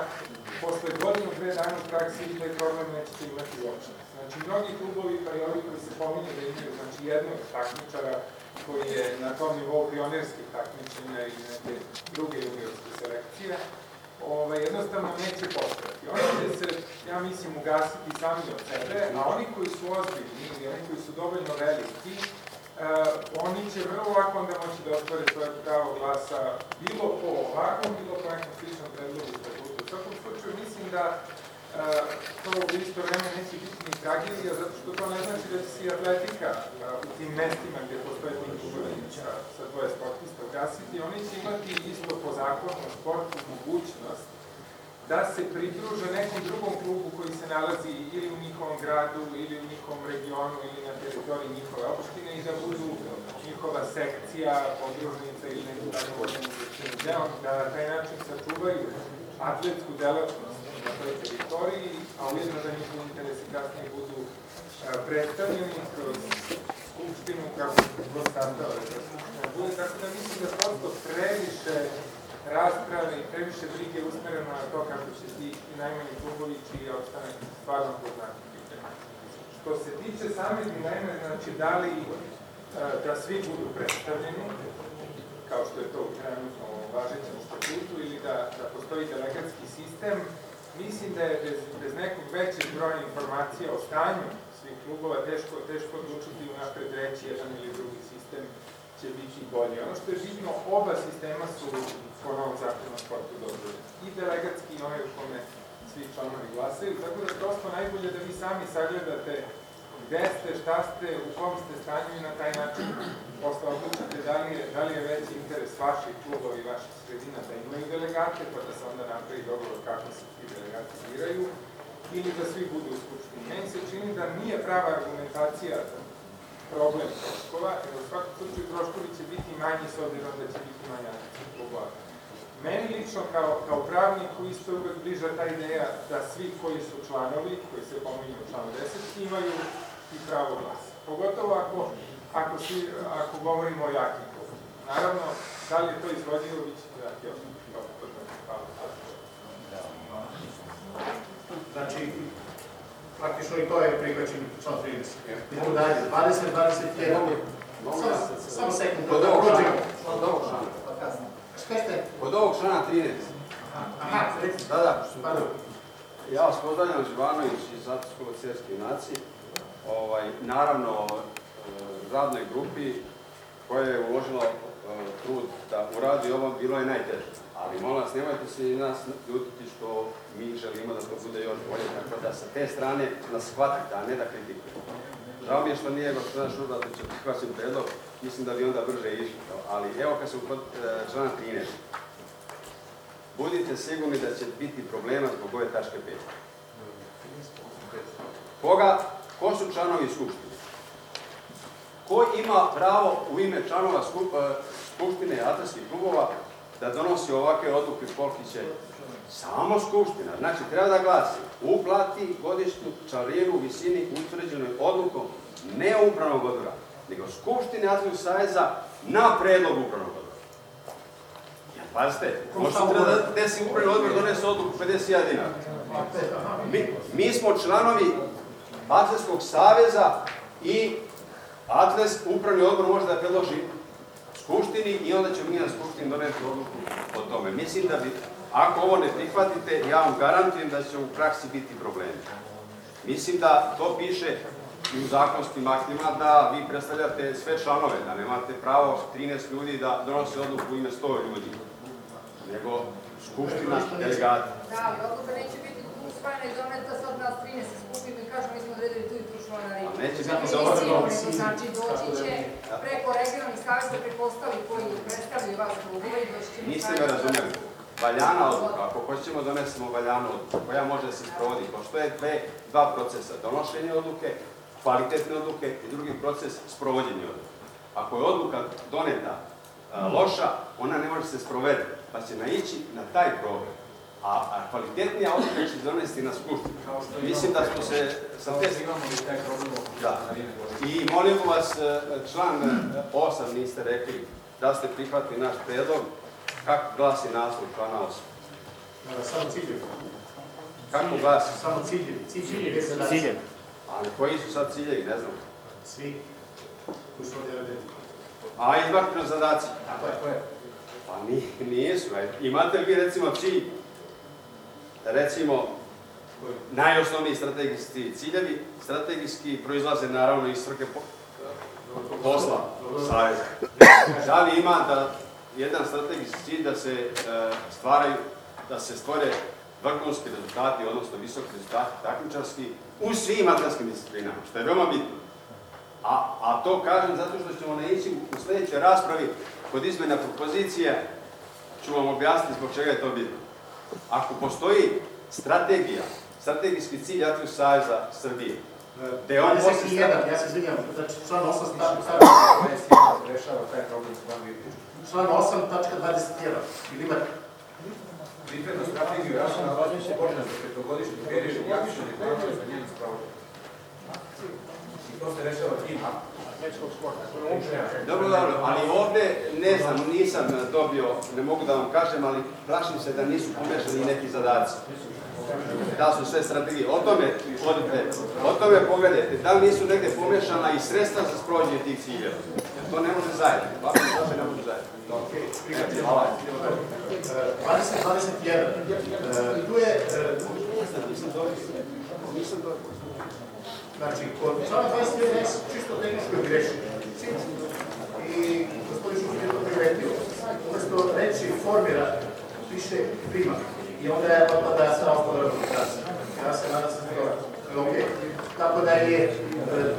[SPEAKER 17] posle godinu, dve dana u praksi i taj problem nećete imati uopšte. Znači, mnogi klubovi, pa i ovi koji se pominje da imaju, znači, jednog takmičara koji je na tom nivou pionirskih takmičenja i neke druge juniorske selekcije, ovaj, jednostavno neće postojati. Oni će se, ja mislim, ugasiti sami od sebe, a oni koji su ozbiljni ili oni koji su dovoljno veliki, uh, oni će vrlo lako onda moći da ostvare svoje pravo glasa bilo po ovakvom, bilo po nekom sličnom predlogu. U svakom slučaju mislim da to u isto vreme neće biti ni tragedija, zato što to ne znači da se i atletika u tim mestima gde postoje ti klubovi sa dvoje sportista ugasiti, oni će imati isto po zakonu sportu mogućnost da se pridruže nekom drugom klubu koji se nalazi ili u njihovom gradu, ili u njihovom regionu, ili na teritoriji njihove opštine i da budu njihova sekcija, podružnica ili neki tako da na taj način sačuvaju atletsku delatnost na toj teritoriji, a ujedno da njihovi interesi kasnije budu predstavljeni kroz skupštinu kako god sastava da skupština bude, tako da mislim da prosto previše rasprave i previše brige usmereno na to kako će ti najmanji klubovi čiji opstanak stvarno poznati. Što se tiče same dileme, znači da li da svi budu predstavljeni, kao što je to trenutno u važećem statutu, ili da, da postoji delegatski sistem, mislim da je bez, bez nekog većeg broja informacija o stanju svih klubova teško, teško odlučiti unapred reći jedan ili drugi sistem će biti bolji. Ono što je bitno, oba sistema su po novom zakonu sportu dozvoljeni. I delegatski i onaj u kome svi članovi glasaju, tako da prosto najbolje da vi sami sagledate gde ste, šta ste, u kom ste stanju i na taj način posle odlučite da li je, da li je veći interes vaših klubova i vaših sredina da imaju delegate, pa da se onda napravi dogovor kako se ti delegati biraju, ili da svi budu u Skupštini. Meni se čini da nije prava argumentacija problem troškova, jer u svakom slučaju troškovi će biti manji s obzirom da će biti manja klubova. Meni lično kao, kao pravniku isto uvek bliža ta ideja da svi koji su članovi, koji se pominju u članu 10, imaju i pravo glasa. Pogotovo ako, ako, svi, ako govorimo o jakim klubima. Naravno, da li je to izvodljivo, vi ćete dati opet.
[SPEAKER 2] Znači, praktično i to je prihvaćen član 30. Idemo dalje, 20, 21. Samo sekund, da
[SPEAKER 18] ovog
[SPEAKER 2] prođemo.
[SPEAKER 18] člana, kod ovog člana.
[SPEAKER 2] Šta ste?
[SPEAKER 18] Kod ovog člana 13.
[SPEAKER 2] Aha,
[SPEAKER 18] Da, da. Ja vas pozdravljam Živanović iz Atovsko-Cerske nacije. Ovaj, naravno, e, radnoj grupi koja je uložila e, trud da uradi ovo, bilo je najteže. Ali molim vas, nemojte se i nas ljutiti što mi želimo da to bude još bolje, tako da sa te strane nas shvatite, a ne da kritikujete. Žao mi je što nije gospodina će prihvaćen predlog, mislim da bi onda brže išli. Ali evo kad su kod e, člana 13. Budite sigurni da će biti problema zbog ove tačke 5. Koga, ko su članovi Skupštine? Ko ima pravo u ime članova e, Skupštine atletskih klubova da donosi ovakve odluke koliki će samo Skupština. Znači, treba da glasi uplati godišnju čarinu u visini utvrđenoj odlukom ne upravnog odbora, nego Skupštine Atletskog saveza na predlog upravnog odbora. Pazite, možda treba da desi upravni odbor donese odluku 50.000 dinara. Mi, mi smo članovi Atletskog saveza i Atles, upravni odbor može da predloži Skupštini i onda ćemo mi na Skupštini doneti odluku o tome. Mislim da bi, ako ovo ne prihvatite, ja vam garantujem da će u praksi biti problemi. Mislim da to piše i u zakonskim aktima da vi predstavljate sve članove, da nemate pravo 13 ljudi da donose odluku u ime 100 ljudi, nego Skupština delegata.
[SPEAKER 19] Da, ali odluka neće biti usvojena i doneta, sad nas 13 skupimo i kažemo mi smo odredili tu i tu članarinu.
[SPEAKER 18] A neće biti dobro,
[SPEAKER 19] znači doći će preko regionalnih savjeza, preko ostali koji predstavljaju vas klubove i doći ćemo...
[SPEAKER 18] Niste me razumjeli. Valjana odluka, ako hoćemo donesemo valjanu odluku, koja može da se sprovodi, postoje dve, dva procesa, donošenje odluke, kvalitetne odluke i drugi proces sprovođenja odluke. Ako je odluka doneta loša, ona ne može se sprovede, pa će naići na taj problem. A, a kvalitetnija odluka će se donesti na skupštini. Mislim da smo se sa te...
[SPEAKER 1] Imamo li taj problem
[SPEAKER 18] Da. I molim vas, e, član 8 niste rekli da ste prihvatili naš predlog. Kako glasi naslov člana 8?
[SPEAKER 2] Samo ciljevi.
[SPEAKER 18] Kako glasi?
[SPEAKER 2] Samo ciljevi. Ciljevi.
[SPEAKER 3] Ciljevi.
[SPEAKER 18] Ali koji su sad ciljevi, ne znam.
[SPEAKER 2] Svi koji su ovdje navedeni.
[SPEAKER 18] A izbaktno zadaci?
[SPEAKER 2] Tako je.
[SPEAKER 18] Pa ni, nisu. Imate li vi recimo cilj, recimo, najosnovniji strategijski ciljevi, strategijski proizlaze naravno iz svrhe po- posla savjeza. Da li ima da jedan strategijski cilj da se e, stvaraju, da se stvore vrhunski rezultati, odnosno visoki rezultati takmičarski u svim atlatskim disciplinama, što je veoma bitno. A, a to kažem zato što ćemo naići u sljedećoj raspravi kod izmjena propozicije, ću vam objasniti zbog čega je to bitno. Ako postoji strategija, strategijski cilj Atletskog saveza Srbije, da je on
[SPEAKER 2] 21, ja se izvinjam, znači član 8 tačka
[SPEAKER 1] rešava taj problem s vidite.
[SPEAKER 2] Član 8 tačka 21. Ili imate?
[SPEAKER 1] Pripremnu strategiju rasprava se počne za petogodišnji period i akcioni plan za njenu sprovođenje. I to se rešava tim
[SPEAKER 18] Dobro, dobro, ali ovdje, ne znam, nisam dobio, ne mogu da vam kažem, ali plašim se da nisu pomešani neki zadaci. Da su sve strategije. O tome, odite, o tome pogledajte, da li nisu negdje pomešana i sredstva za sprovođenje tih ciljeva. To ne može zajedno. Ovako to ne može zajedno. Hvala.
[SPEAKER 2] 20-21. E, Tu je... e, Znači, kod člana 21 je čisto tehničko grešno. I gospodin Šuškin je to primetio. Umesto reći formira, piše prima. I onda je otpada sa ostala reprezentacija. Ja se nadam se da je to ok. Tako da je e,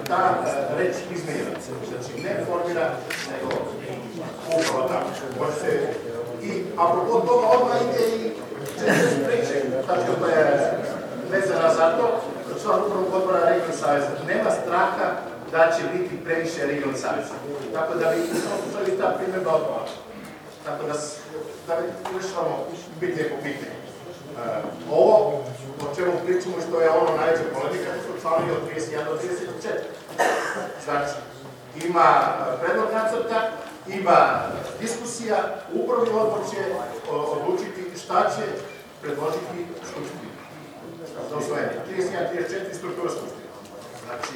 [SPEAKER 2] ta e, reč izmenjena. Znači, ne formira, nego upravo tako. Može se... I apropo toga odmah ide i priče, tačka koja je vezana za to, član upravnog odbora regionalnog savjeza. Nema straha da će biti previše regionalnih savjeza. Tako da bi slučaju ta primjedba odmah. Tako da, da ne rešavamo bitnije po pitanje. E, ovo o čemu pričamo što je ono najveća politika, su članovi od 31 do 34. Znači, ima e, predlog nacrta, ima diskusija, upravni odbor će o, odlučiti šta će predložiti skupštini. Usvojenje. 31, 34 struktura skupštine. Znači,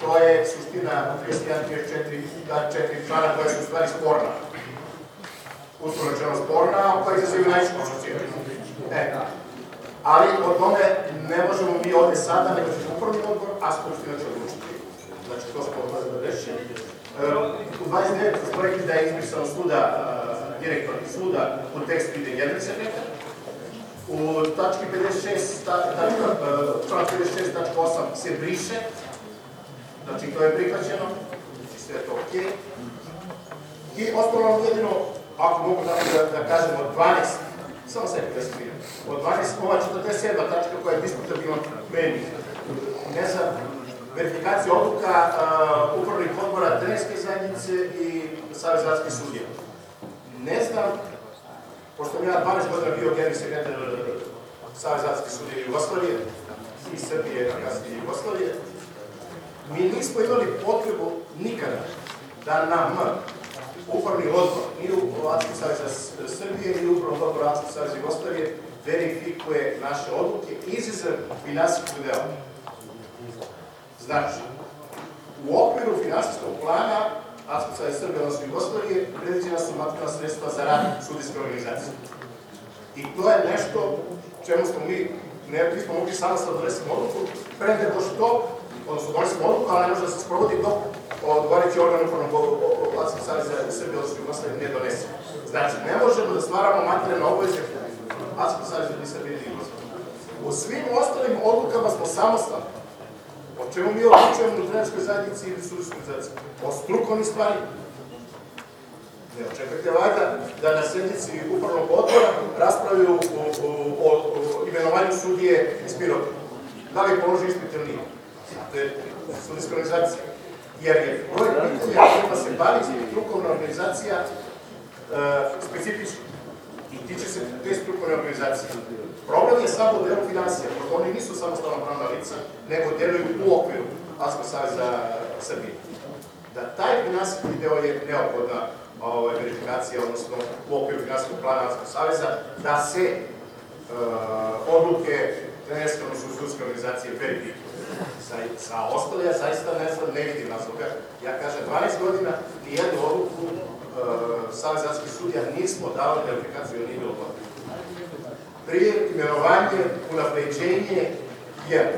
[SPEAKER 2] to je suština 31, 34, da četiri člana koja su u stvari sporna. Ustavno rečeno sporna, a koja izazivaju najviše konstrukcije. E, ali o tome ne možemo mi ovdje sada, nego će upravni odbor, a skupština će odlučiti. Znači, to smo rešili. E, u 29. smo rekli da je izbrisano suda, e, direktor suda, u tekstu ide jedan sekretar. U tački 56, ta, tačka, e, članak 56, tačka 8 se briše. Znači, to je prihvaćeno. Znači, sve je to okej. I ostalo jedino, ako mogu da, da, da kažem, od 12, samo sebi da vidim, od 12, ova 47. tačka koja je diskutabilna meni, ne znam, verifikacija odluka uh, upravnih odbora trenerske zajednice i Savezatske sudije. Ne znam, pošto sam ja 12 godina bio generalni sekretar Savezatske sudije Jugoslavije i Srbije, a kasnije Jugoslavije, mi nismo imali potrebu nikada da nam upravni odbor, ni u Atski savjeza Srbije, ni u upravnog odbora Atski savjeza Jugoslavije, verifikuje naše odluke, izuzev finansijskog dela. Znači, u okviru finansijskog plana Atski savjeza Srbije, odnosno Jugoslavije, predviđena su materijalna sredstva za rad sudijske organizacije. I to je nešto čemu smo mi, ne bismo mogli samo sad donesemo odluku, pre nego što, odnosno donesemo odluku, ali ne može da se sprovodi dok odgovarajući organ upravnog Atskog savjeza Srbije, odnosno Jugoslavije ne donese. Znači, ne možemo da stvaramo materijalne obaveze Atskog savjeza i Srbije i Jugoslavije. U svim ostalim odlukama smo samostalni. O čemu mi odlučujemo u trenerskoj zajednici ili sudijskoj zajednici? O strukovnim stvarima. Ne očekujete valjda da na sjednici upravnog odbora raspravljaju o, imenovanju sudije iz Pirota. Da li je položio ispit ili nije? To sudijska organizacija. Jer je broj pitanja kojima se bavi strukovna organizacija e, specifična i tiče se te strukovne organizacije. Problem je samo u delu financija, jer oni nisu samostalna pravna lica, nego djeluju u okviru Alpskog saveza Srbije. Da taj finansijski deo je neophodna ovaj, verifikacija, odnosno u okviru finansijskog plana Alpskog saveza, da se e, odluke trenerske, odnosno sudske organizacije verifikuju. Sa, sa ostale, ja zaista ne znam, ne vidim razloga. Ja kažem, 12 godina nijednu odluku e, Savezanskih sudija nismo davali verifikaciju, jer nije bilo potrebno. Prije imenovanje, unapređenje, jer e,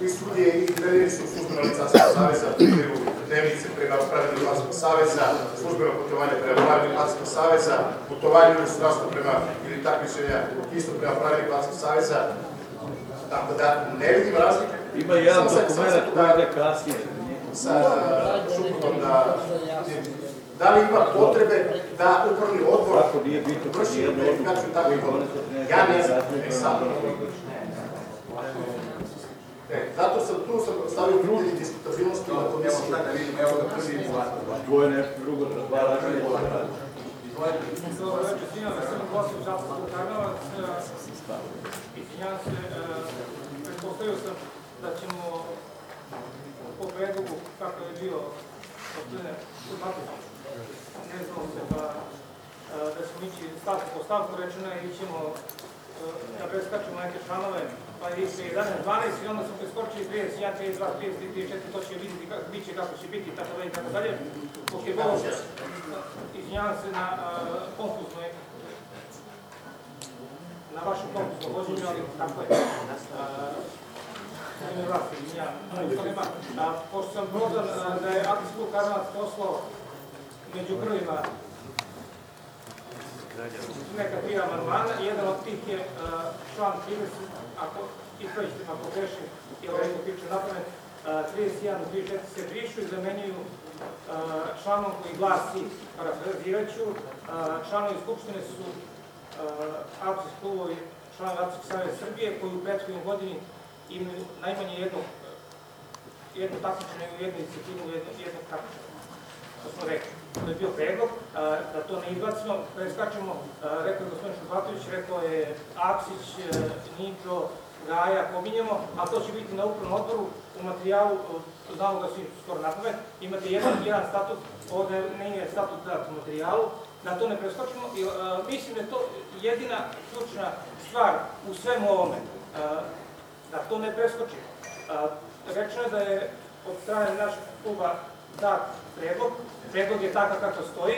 [SPEAKER 2] i sudije i treneri su službeno licanskog saveza, putuju dnevnice prema pravilu Hrvatskog saveza, službeno putovanje prema pravilu Hrvatskog saveza, putovanje u inostranstvo prema, ili takmičenja isto prema pravilu Hrvatskog saveza, tako da ne vidim razlike.
[SPEAKER 4] Ima jedan dokument koji ide kasnije.
[SPEAKER 2] Sa Šuputom da da li ima potrebe da upravni odbor vrši verifikaciju takvih odluka? Ja ne znam, ne sam. E, zato sam tu sam stavio pitanje diskutabilnosti na
[SPEAKER 1] Evo
[SPEAKER 2] komisiji.
[SPEAKER 1] sad da vidimo, evo ga prvi izlaz.
[SPEAKER 4] To je nešto drugo, razgovaranje.
[SPEAKER 20] Dobro večer. Izvinjavam se, e, pretpostavio sam da ćemo po predlogu, kako je Matić, ne znamo se pa e, da ćemo ići stavku po stavku, rečeno je ićemo e, da preskačemo neke članove, pa je išli 11, 12 i onda smo preskočili 31, 32, 33, 34, to će vidjeti kako, bit će kako će biti, tako dalje, tako dalje. Dok je bilo, izvinjavam se na uh, konfuznoj, na vašu konfuzno vođenju, ali tako je. Pošto sam uh, da je Atis Klub Karnavac poslao među prvima neka tri amandmana, jedan od tih je član 30, ako ispravićete me ako grešim, jer ovo piče na pamet, uh, 31 do 34 se brišu i zamenjuju članom koji glasi, parafraziraću, uh, članovi Skupštine su Alpskih klubovi, članovi Alpskog saveza Srbije, koji u prethodnoj godini imaju najmanje jednog jednu takmičenje u jednu inicijativu, jednog, jednog takmičenja. To smo rekli. To je bio predlog, a, da to ne izbacimo, preskačemo, a, rekao je gospodin Šurbatović, rekao je Aksić, Nidžo, Gaja, pominjemo, a to će biti na upravnom odboru u materijalu, znamo ga svi skoro na pamet, imate jedan, jedan statut, ovde nije statut dat u materijalu, da to ne preskočimo i e, mislim da je to jedina ključna stvar u svemu ovome, e, da to ne preskočimo. A, Rečeno je da je od strane našeg kluba dat predlog. Predlog je takav kako stoji,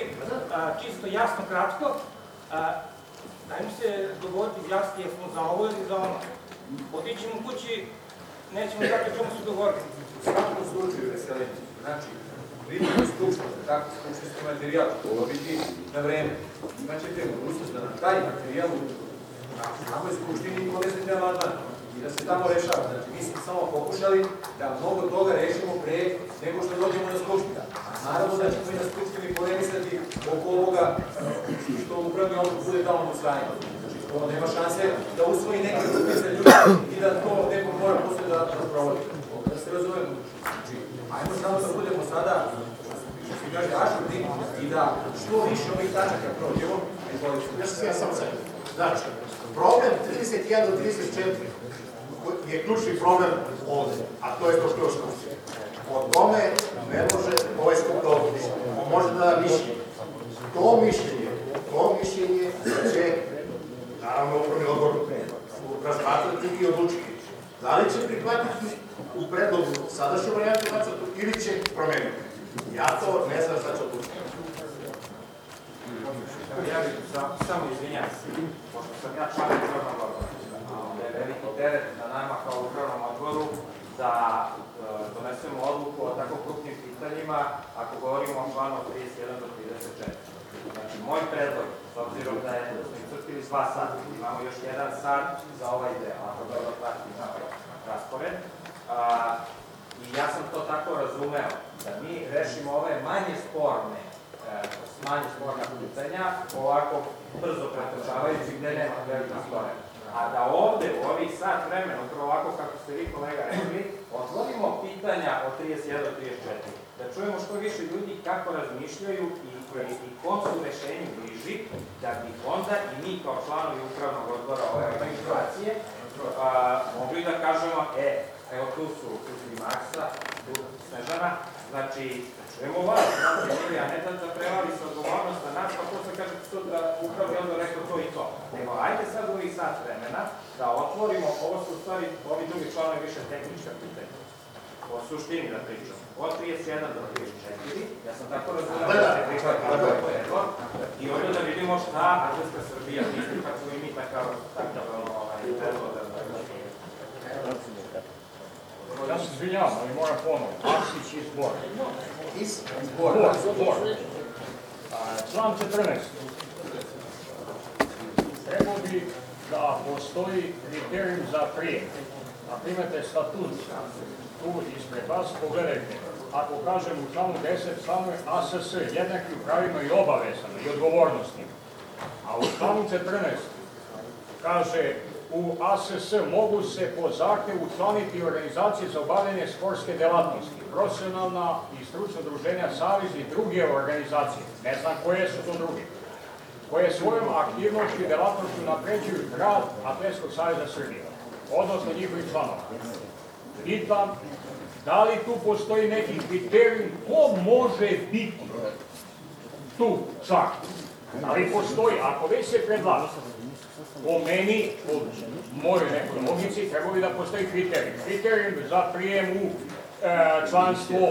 [SPEAKER 20] a, čisto jasno, kratko. Dajmo se dogovoriti, izjasniti jesmo za ovo ili za ono. Otićemo kući, nećemo znati o čemu su dogovoriti.
[SPEAKER 1] U svakom slučaju, veselite. Znači, tako skupštinski materijal, dobiti na vreme. Imaćete mogućnost da na taj materijal na samoj skupštini podnesete amandman i da se tamo rešava. Znači, mi smo samo pokušali da mnogo toga rešimo pre nego što dođemo na skupštinu. A naravno da ćemo i na skupštini polemisati oko ovoga što upravni odbor bude tamo u. Znači, to nema šanse da usvoji neke grupe ljudi i da to neko mora posle da, da provodi. Da se razumemo. Znači, ajmo samo da budemo sada, kaže, ažurni i da što više ovih tačaka prođemo.
[SPEAKER 2] Ja sam sad. Znači, problem 31 do 34 koji je ključni problem ovde, a to je to što je. O tome ne može ovaj skup odluči. On može da da mišljenje. To mišljenje, to mišljenje će, naravno, upravni odbor razmatrati i odlučiti. Da li će prihvatiti u predlogu sadašnju varijantu ili će promeniti. Ja to ne znam šta će odlučiti.
[SPEAKER 14] Ja bih sa- samo izvinjam se, pošto sam ja član upravnog odbora. a je veliki teret na nama kao upravnom odboru da e, donesemo odluku o tako krupnim pitanjima ako govorimo o članu od 31 do 34. Znači, moj predlog, s obzirom da je da smo iscrpili dva sata, imamo još jedan sat za ovaj deo, ako dobro pratimo ovaj raspored. A, I ja sam to tako razumeo, da mi rešimo ove manje sporne, manje sporna pitanja, ovako brzo pretrčavajući gde nema velika spore. A da ovde, u ovih sat vremena, upravo ovako kako ste vi kolega rekli, otvorimo pitanja od 31 do 34. Da čujemo što više ljudi kako razmišljaju i, i, kom su rešenju bliži, da bi onda i mi kao članovi upravnog odbora ove organizacije a, mogli da kažemo, e, evo tu su, tu su i tu Snežana, znači, čujemo vas, znači, ili, a ne da, da prevali se odgovornost na nas, pa posle kaže sutra upravni odbor rekao to i to. Nego, ajde sad u ovih sat vremena da otvorimo, ovo su u stvari, ovi drugi članovi više tehnička pitanja. O suštini da pričam. Od 31 do 34, ja sam tako razumio da se prihvati ovaj predlog, i onda da vidimo šta Adreska Srbija misli, kad smo i mi takav, takav ovaj, predlog da
[SPEAKER 8] Ja se izvinjavam, ali moram ponovno. Arsić i zbor.
[SPEAKER 1] Zbor.
[SPEAKER 8] Član 14. Trebao bi da postoji kriterijum za prijem. Ako imate statut tu ispred vas, pogledajte. Ako kažem u članu 10, članu ASS, jednaki u pravima i obavezama i odgovornostima. A u članu 14 kaže u ASS mogu se po zahtevu učlaniti organizacije za obavljanje sportske delatnosti, profesionalna i stručna druženja, savez i druge organizacije. Ne znam koje su to druge koje svojom aktivnošću i delatnošću napređuju rad Atletskog savjeza Srbije, odnosno njihovih članova. Pitam, da li tu postoji neki kriterijum ko može biti tu član? Da li postoji, ako već se predlaže, po meni, po mojoj nekoj logici, trebao bi da postoji kriterijum. Kriterijum za prijem u e, članstvo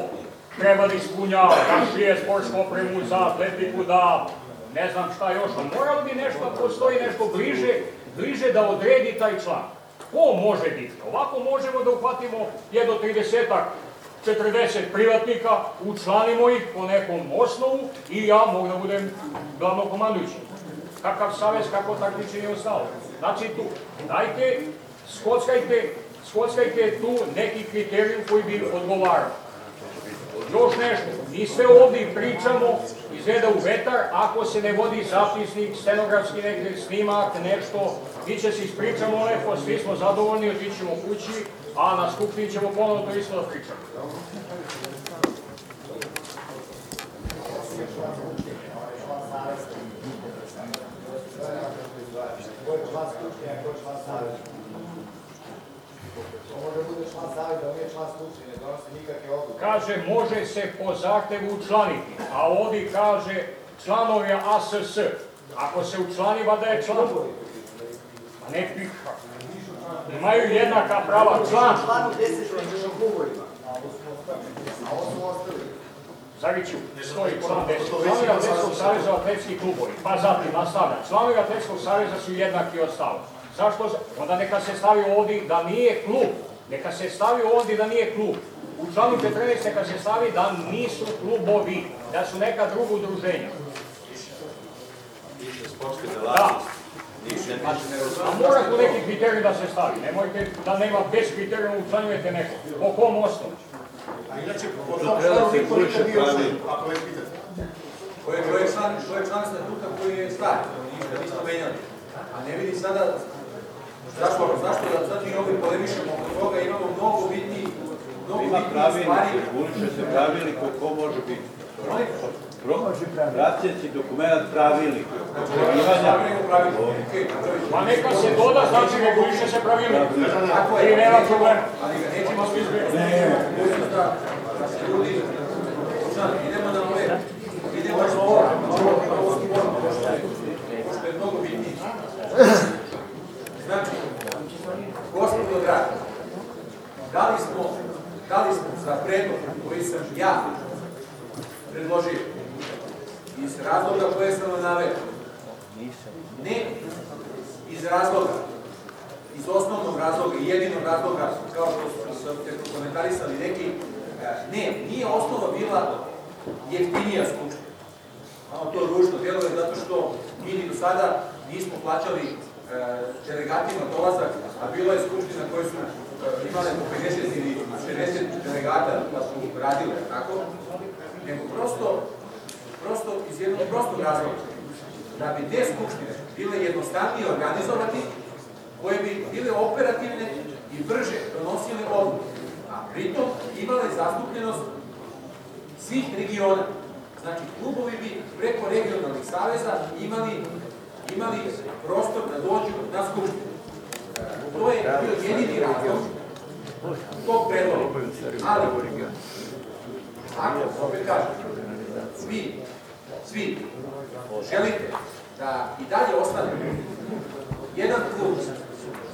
[SPEAKER 8] treba da ispunjava, da šije sportsku opremu za atletiku, da ne znam šta još, a moralo bi nešto, postoji nešto bliže, bliže da odredi taj član. Ko može biti? Ovako možemo da uhvatimo jedno 30-ak 40 privatnika, učlanimo ih po nekom osnovu i ja mogu da budem glavno komandujući. Kakav savez, kako takmičenje je ostalo. Znači tu, dajte, skockajte, skockajte tu neki kriterijum koji bi odgovarao. Još nešto, mi sve ovdje pričamo, izgleda u vetar, ako se ne vodi zapisnik, stenografski neki snimak, nešto, mi će se ispričamo lepo, svi smo zadovoljni, otići ćemo kući, a na skupini ćemo ponovno to isto da pričamo.
[SPEAKER 12] Ko je član skupštine, ko je član saveza? To može bude član saveza, on je član skupštine, ne donosi nikakve odluke.
[SPEAKER 8] Kaže, može se po zahtevu učlaniti, a ovdje kaže članovi ASS. Ako se učlani, vada je član. A ne piha. Imaju jednaka prava član.
[SPEAKER 12] Članu 10 pričaš o klubovima. A ovo su ostali.
[SPEAKER 8] Zaviću, stoji član 10. Članovi Atletskog saveza atletski klubovi. Pa zatim nastavlja. Članovi Atletskog saveza su jednaki od. Zašto? Onda neka se stavi ovdje da nije klub. Neka se stavi ovdje da nije klub. U članu 14 neka se stavi da nisu klubovi, da su neka druga udruženja. Da. A mora tu neki kriterij da se stavi. Nemojte da nema bez kriterijuma učlanjujete neko. Po kom osnovu?
[SPEAKER 1] A inače, po tom članu niko nikad nije učlan, ako me pitate. To je, je član, to je član statuta koji je star, ništa, nismo menjali. A ne vidi sada, zašto, zašto da sad mi ovdje polemišemo oko toga, imamo mnogo bitniji, mnogo
[SPEAKER 4] Ima pravilnik, reguliše se pravilnik ko može biti. Praćeći dokument pravilnik.
[SPEAKER 8] Pa neka se doda, znači reguliše se pravilnik. I nema problema.
[SPEAKER 1] Ali nećemo svi izbjegati. Ljudi, sad, idemo na ove, idemo na ovo pošto je mnogo bitnije. Znači, gospodo dragi, da li smo, da li smo za predlog koji sam ja predložio iz razloga koje sam naveo, ne iz razloga, iz osnovnog razloga i jedinog razloga, kao što su se komentarisali neki, e, ne, nije osnova bila jeftinija skupština. Malo to ružno djeluje zato što sada nismo plaćali e, delegatima dolazak, a bilo je skupština koje su imale po 50 ili 60 delegata da su radile, tako? Nego prosto, prosto iz jednog prostog razloga, da bi te skupštine bile jednostavnije organizovati, koje bi bile operativne i brže donosile odluke, a pritom imale zastupljenost svih regiona. Znači, klubovi bi preko regionalnih saveza imali, imali prostor da dođu na skupštinu. E, To je bio jedini razlog tog predloga. Ali, ako, opet kažem, svi, želite da i dalje ostane jedan klub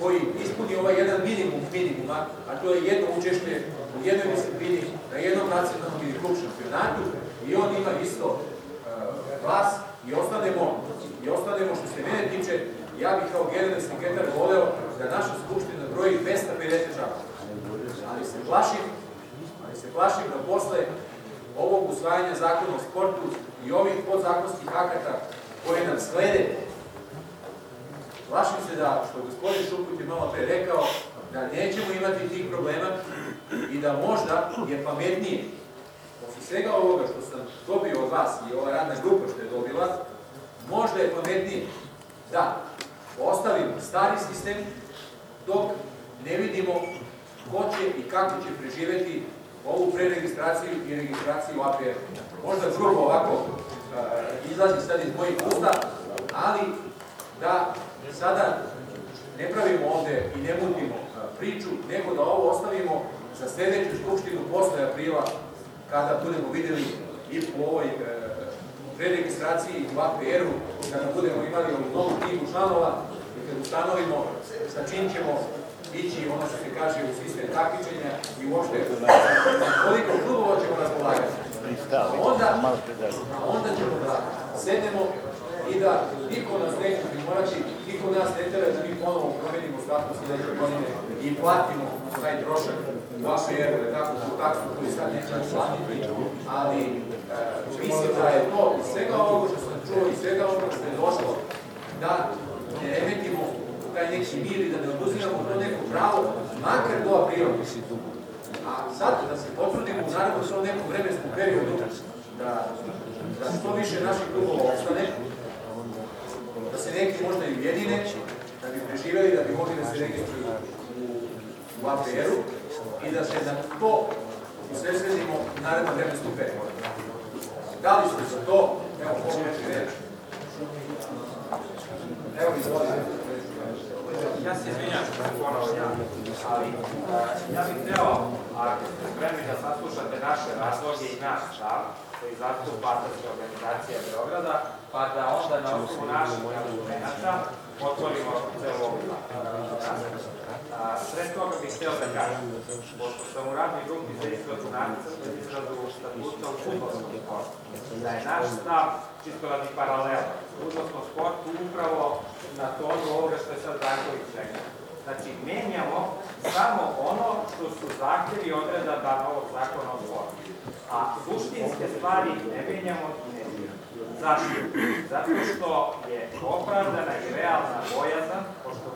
[SPEAKER 1] koji ispuni ovaj jedan minimum minimuma, a to je jedno učešće u jednoj disciplini na jednom nacionalnom ili klub šampionatu i on ima isto uh, glas i ostanemo, i ostanemo što se mene tiče, ja bih kao generalni sekretar voleo da naša skupština broji 250 članova. Ali se plašim, ali se plašim da posle ovog usvajanja zakona o sportu i ovih podzakonskih akata koje nam slede, Plašim se da, što gospodin Šuput je malo pre rekao, da nećemo imati tih problema i da možda je pametnije, posle svega ovoga što sam dobio od vas i ova radna grupa što je dobila, možda je pametnije da ostavimo stari sistem dok ne vidimo ko će i kako će preživeti ovu preregistraciju i registraciju APR. Možda grubo ovako uh, izlazi sad iz mojih usta, ali da sada ne pravimo ovde i ne mutimo priču, nego da ovo ostavimo za sledeću skupštinu posle aprila, kada budemo videli i po ovoj e, preregistraciji u APR-u, kada budemo imali ovu novu timu članova i kad ustanovimo sa čim ćemo ići ono što se kaže u sistem takmičenja i uopšte koliko klubova ćemo raspolagati. Onda, onda ćemo da sednemo i da niko nas neće primorati, niko nas ne da mi ponovo promenimo status sljedeće godine i platimo taj trošak u APR-u, tako taksu koju sad nećemo platiti, ali mislim da je to iz svega ovoga što sam čuo i svega ovoga što je došlo, da ne remetimo taj neki mir i da ne oduzimamo to neko pravo, makar do aprila. A sad da se potrudimo u naravno sa nekom vremenskom periodu, da, da što više naših klubova ostane, da se neki možda i ujedine, da bi preživeli, da bi mogli da se registruju u, u APR-u i da se na to usredsredimo u narednom vremenskom periodu. Da li ste za to? Evo, pomoći reč. Evo, izvolite.
[SPEAKER 14] Ja se izvinjam što sam ponovo ja, ali ja bih hteo, ako ste spremni da saslušate naše razloge i naš stav, koji zastupa Atarska organizacija Beograda, pa da onda na osnovu naših argumenta otvorimo celu ovu Sve toga bih hteo da kažem, pošto sam u radnoj grupi za izradu nacrta za izradu statuta u futbolskom sportu, da je naš stav čisto radi paralela. U futbolskom sportu upravo na tonu ovoga što je sad Danković rekao. Znači, menjamo samo ono što su zahtjevi odredaba novog zakona o sportu. A suštinske stvari ne menjamo i ne diramo. Zašto? Zato što je opravdana i realna bojazan,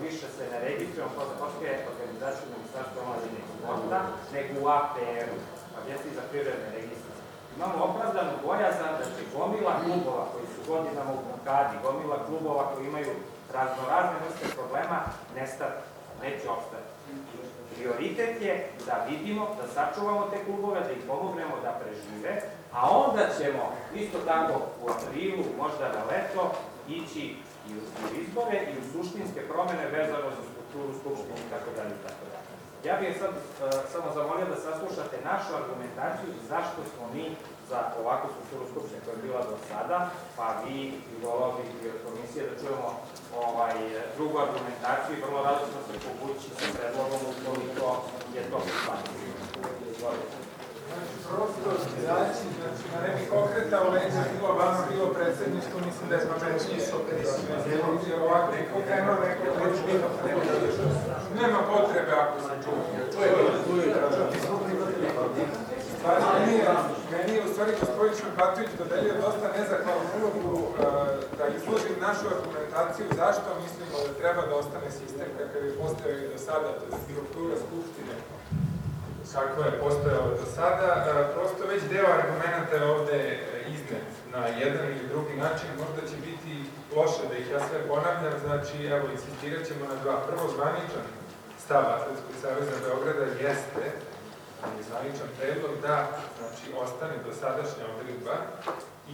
[SPEAKER 14] više se ne registrujemo kao sportske organizacije Ministarstva omladine i sporta, nego u APR-u, Agenciji za privredne registre. Imamo opravdanu bojazan da će gomila klubova koji su godinama u blokadi, gomila klubova koji imaju raznorazne vrste problema, nestati, neće ostati. Prioritet je da vidimo, da sačuvamo te klubove, da ih pomognemo da prežive, a onda ćemo isto tako u aprilu, možda na leto, ići i u izbore i suštinske promene vezano za strukturu skupštine i tako dalje i tako dalje. Ja bih sad uh, samo zamolio da saslušate našu argumentaciju zašto smo mi za ovakvu strukturu skupštine koja je bila do sada, pa vi i volovi i od komisije da čujemo ovaj, drugu argumentaciju i vrlo rado se povući sa predlogom ukoliko je to prihvatljivo.
[SPEAKER 17] Znači, prosto izaći, znači, na neki konkreta leđa, bilo vama, bilo predsedništvo, mislim da je pametnije da ovako neko krenuo, neko Nema potrebe ako se čuje. Meni je, meni je u stvari gospodin Šurbatović dodelio dosta nezahvalnu ulogu da izložim našu argumentaciju zašto mislimo da treba da ostane sistem kakav je postojao i do sada, to struktura Skupštine kakva je postojala do sada, e, prosto već deo argumenta je ovde iznet na jedan ili drugi način, možda će biti loše da ih ja sve ponavljam, znači evo insistirat ćemo na dva. Prvo zvaničan stav Atletskog saveza Beograda jeste je zvaničan predlog da znači, ostane dosadašnja odredba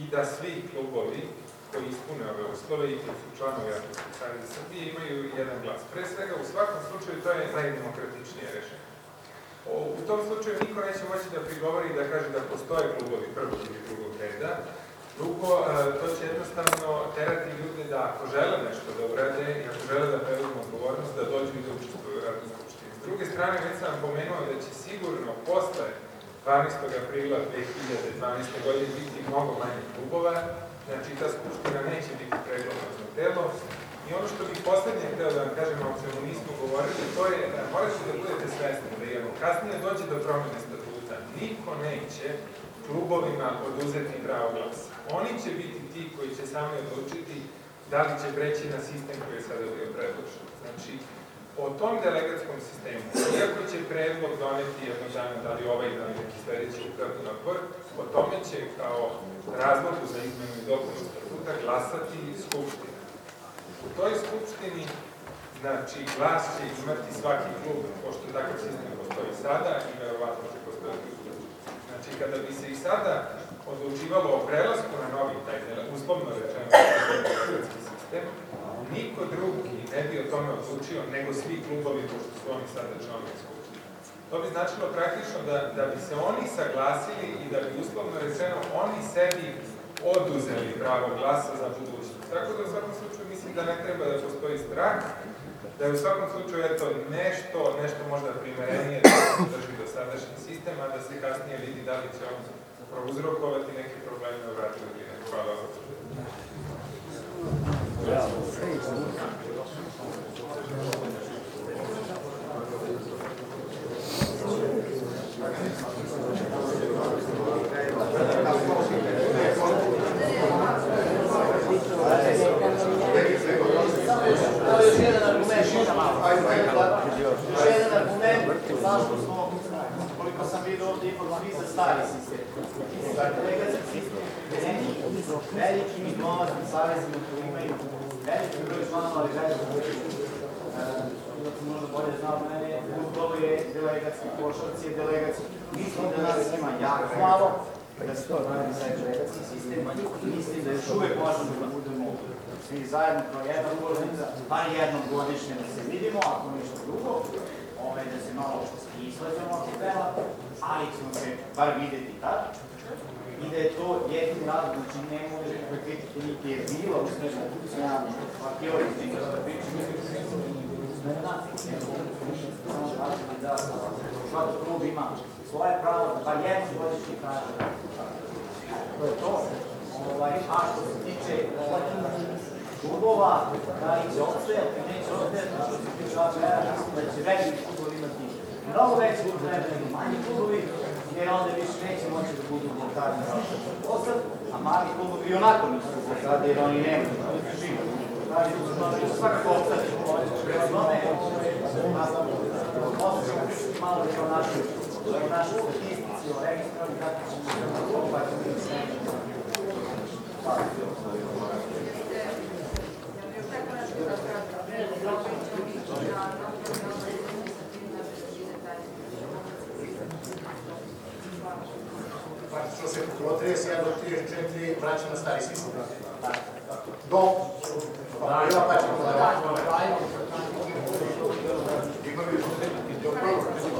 [SPEAKER 17] i da svi klubovi koji ispune ove uslove i koji su članovi Atletskog saveza Srbije imaju jedan glas. Pre svega, u svakom slučaju, to je najdemokratičnije rešenje. U tom slučaju niko neće moći da prigovori da kaže da postoje klubovi prvog ili drugog reda. Drugo, e, to će jednostavno terati ljude da ako žele nešto da urade i ako žele da preuzmu odgovornost, da dođu i da učestvuju u radu Skupštine. S druge strane, već sam vam pomenuo da će sigurno posle 12. aprila 2012. godine biti mnogo manje klubova, znači ta Skupština neće biti preglomazno telo, I ono što bih poslednje hteo da vam kažem, o čemu nismo govorili, to je da morate da budete svesni da ako kasnije dođe do promene statuta, niko neće klubovima oduzeti pravo glasa. Oni će biti ti koji će sami odlučiti da li će preći na sistem koji je sada bio predložen. Znači, o tom delegatskom sistemu, iako će predlog doneti jednog dana, da li ovaj, da neki sledeći upravni odbor, o tome će kao razlogu za izmenu i dopunu statuta glasati Skupština. U toj skupštini, znači, glas će imati svaki klub, pošto takav sistem postoji sada i verovatno će postojati. Znači, kada bi se i sada odlučivalo o prelasku na novi taj, uslovno rečeno, sistem, niko drugi ne bi o tome odlučio nego svi klubovi, pošto su oni sada članovi skupštine. To bi značilo praktično da, da bi se oni saglasili i da bi uslovno rečeno oni sebi oduzeli pravo glasa za budućnost. Tako da u svakom slučaju da ne treba da postoji strah, da je u svakom slučaju eto nešto, nešto možda primerenije da se drži do sadašnji sistem, a da se kasnije vidi da li će on prouzrokovati neke probleme u radu ili ne. Hvala vam.
[SPEAKER 12] Evo još jedan argument, još jedan argument zašto smo, koliko sam vidio ovdje, ipak svi za stari sistem. Delegatski sistem, veliki novazni savezima koji imaju veliki broj članova i veliki broj da se možda bolje zna od mene, futbol je košarci je delegatski. Mislim da nas ima jako malo, da se to radi delegatski sistem, mislim da još uvek možemo da budemo svi zajedno kao jedna uložnica, bar jednom godišnje da se vidimo, ako ništa drugo, ove, da se malo isvađamo ako treba, ali ćemo se bar videti tad. I da je to jedin razlog, znači ne može kritike niti je bila usmešna funkcionalno, pa teorijski da pričam, mislim da se samo razlog da svaki klub ima svoje pravo, da bar jednom godišnje kaže. To je to. Ovaj, a što se tiče klubova, da li će ostajati, neće ostajati, što se tiče APR, mislim da će veliki klubovi imati mnogo veći utrebe nego manji klubovi, jer onda više neće moći da budu blokadni osad, a mali klubovi i onako nisu blokadni, jer oni nemaju. Znači, će svakako ostati. Prema tome, pričati malo i o našoj o našoj statistici, o registrovanju, kako ćemo da pa.
[SPEAKER 2] Praktično se od 31 do 34 vraća na stari sistem. Do, aprila pa ćemo da... Thank you.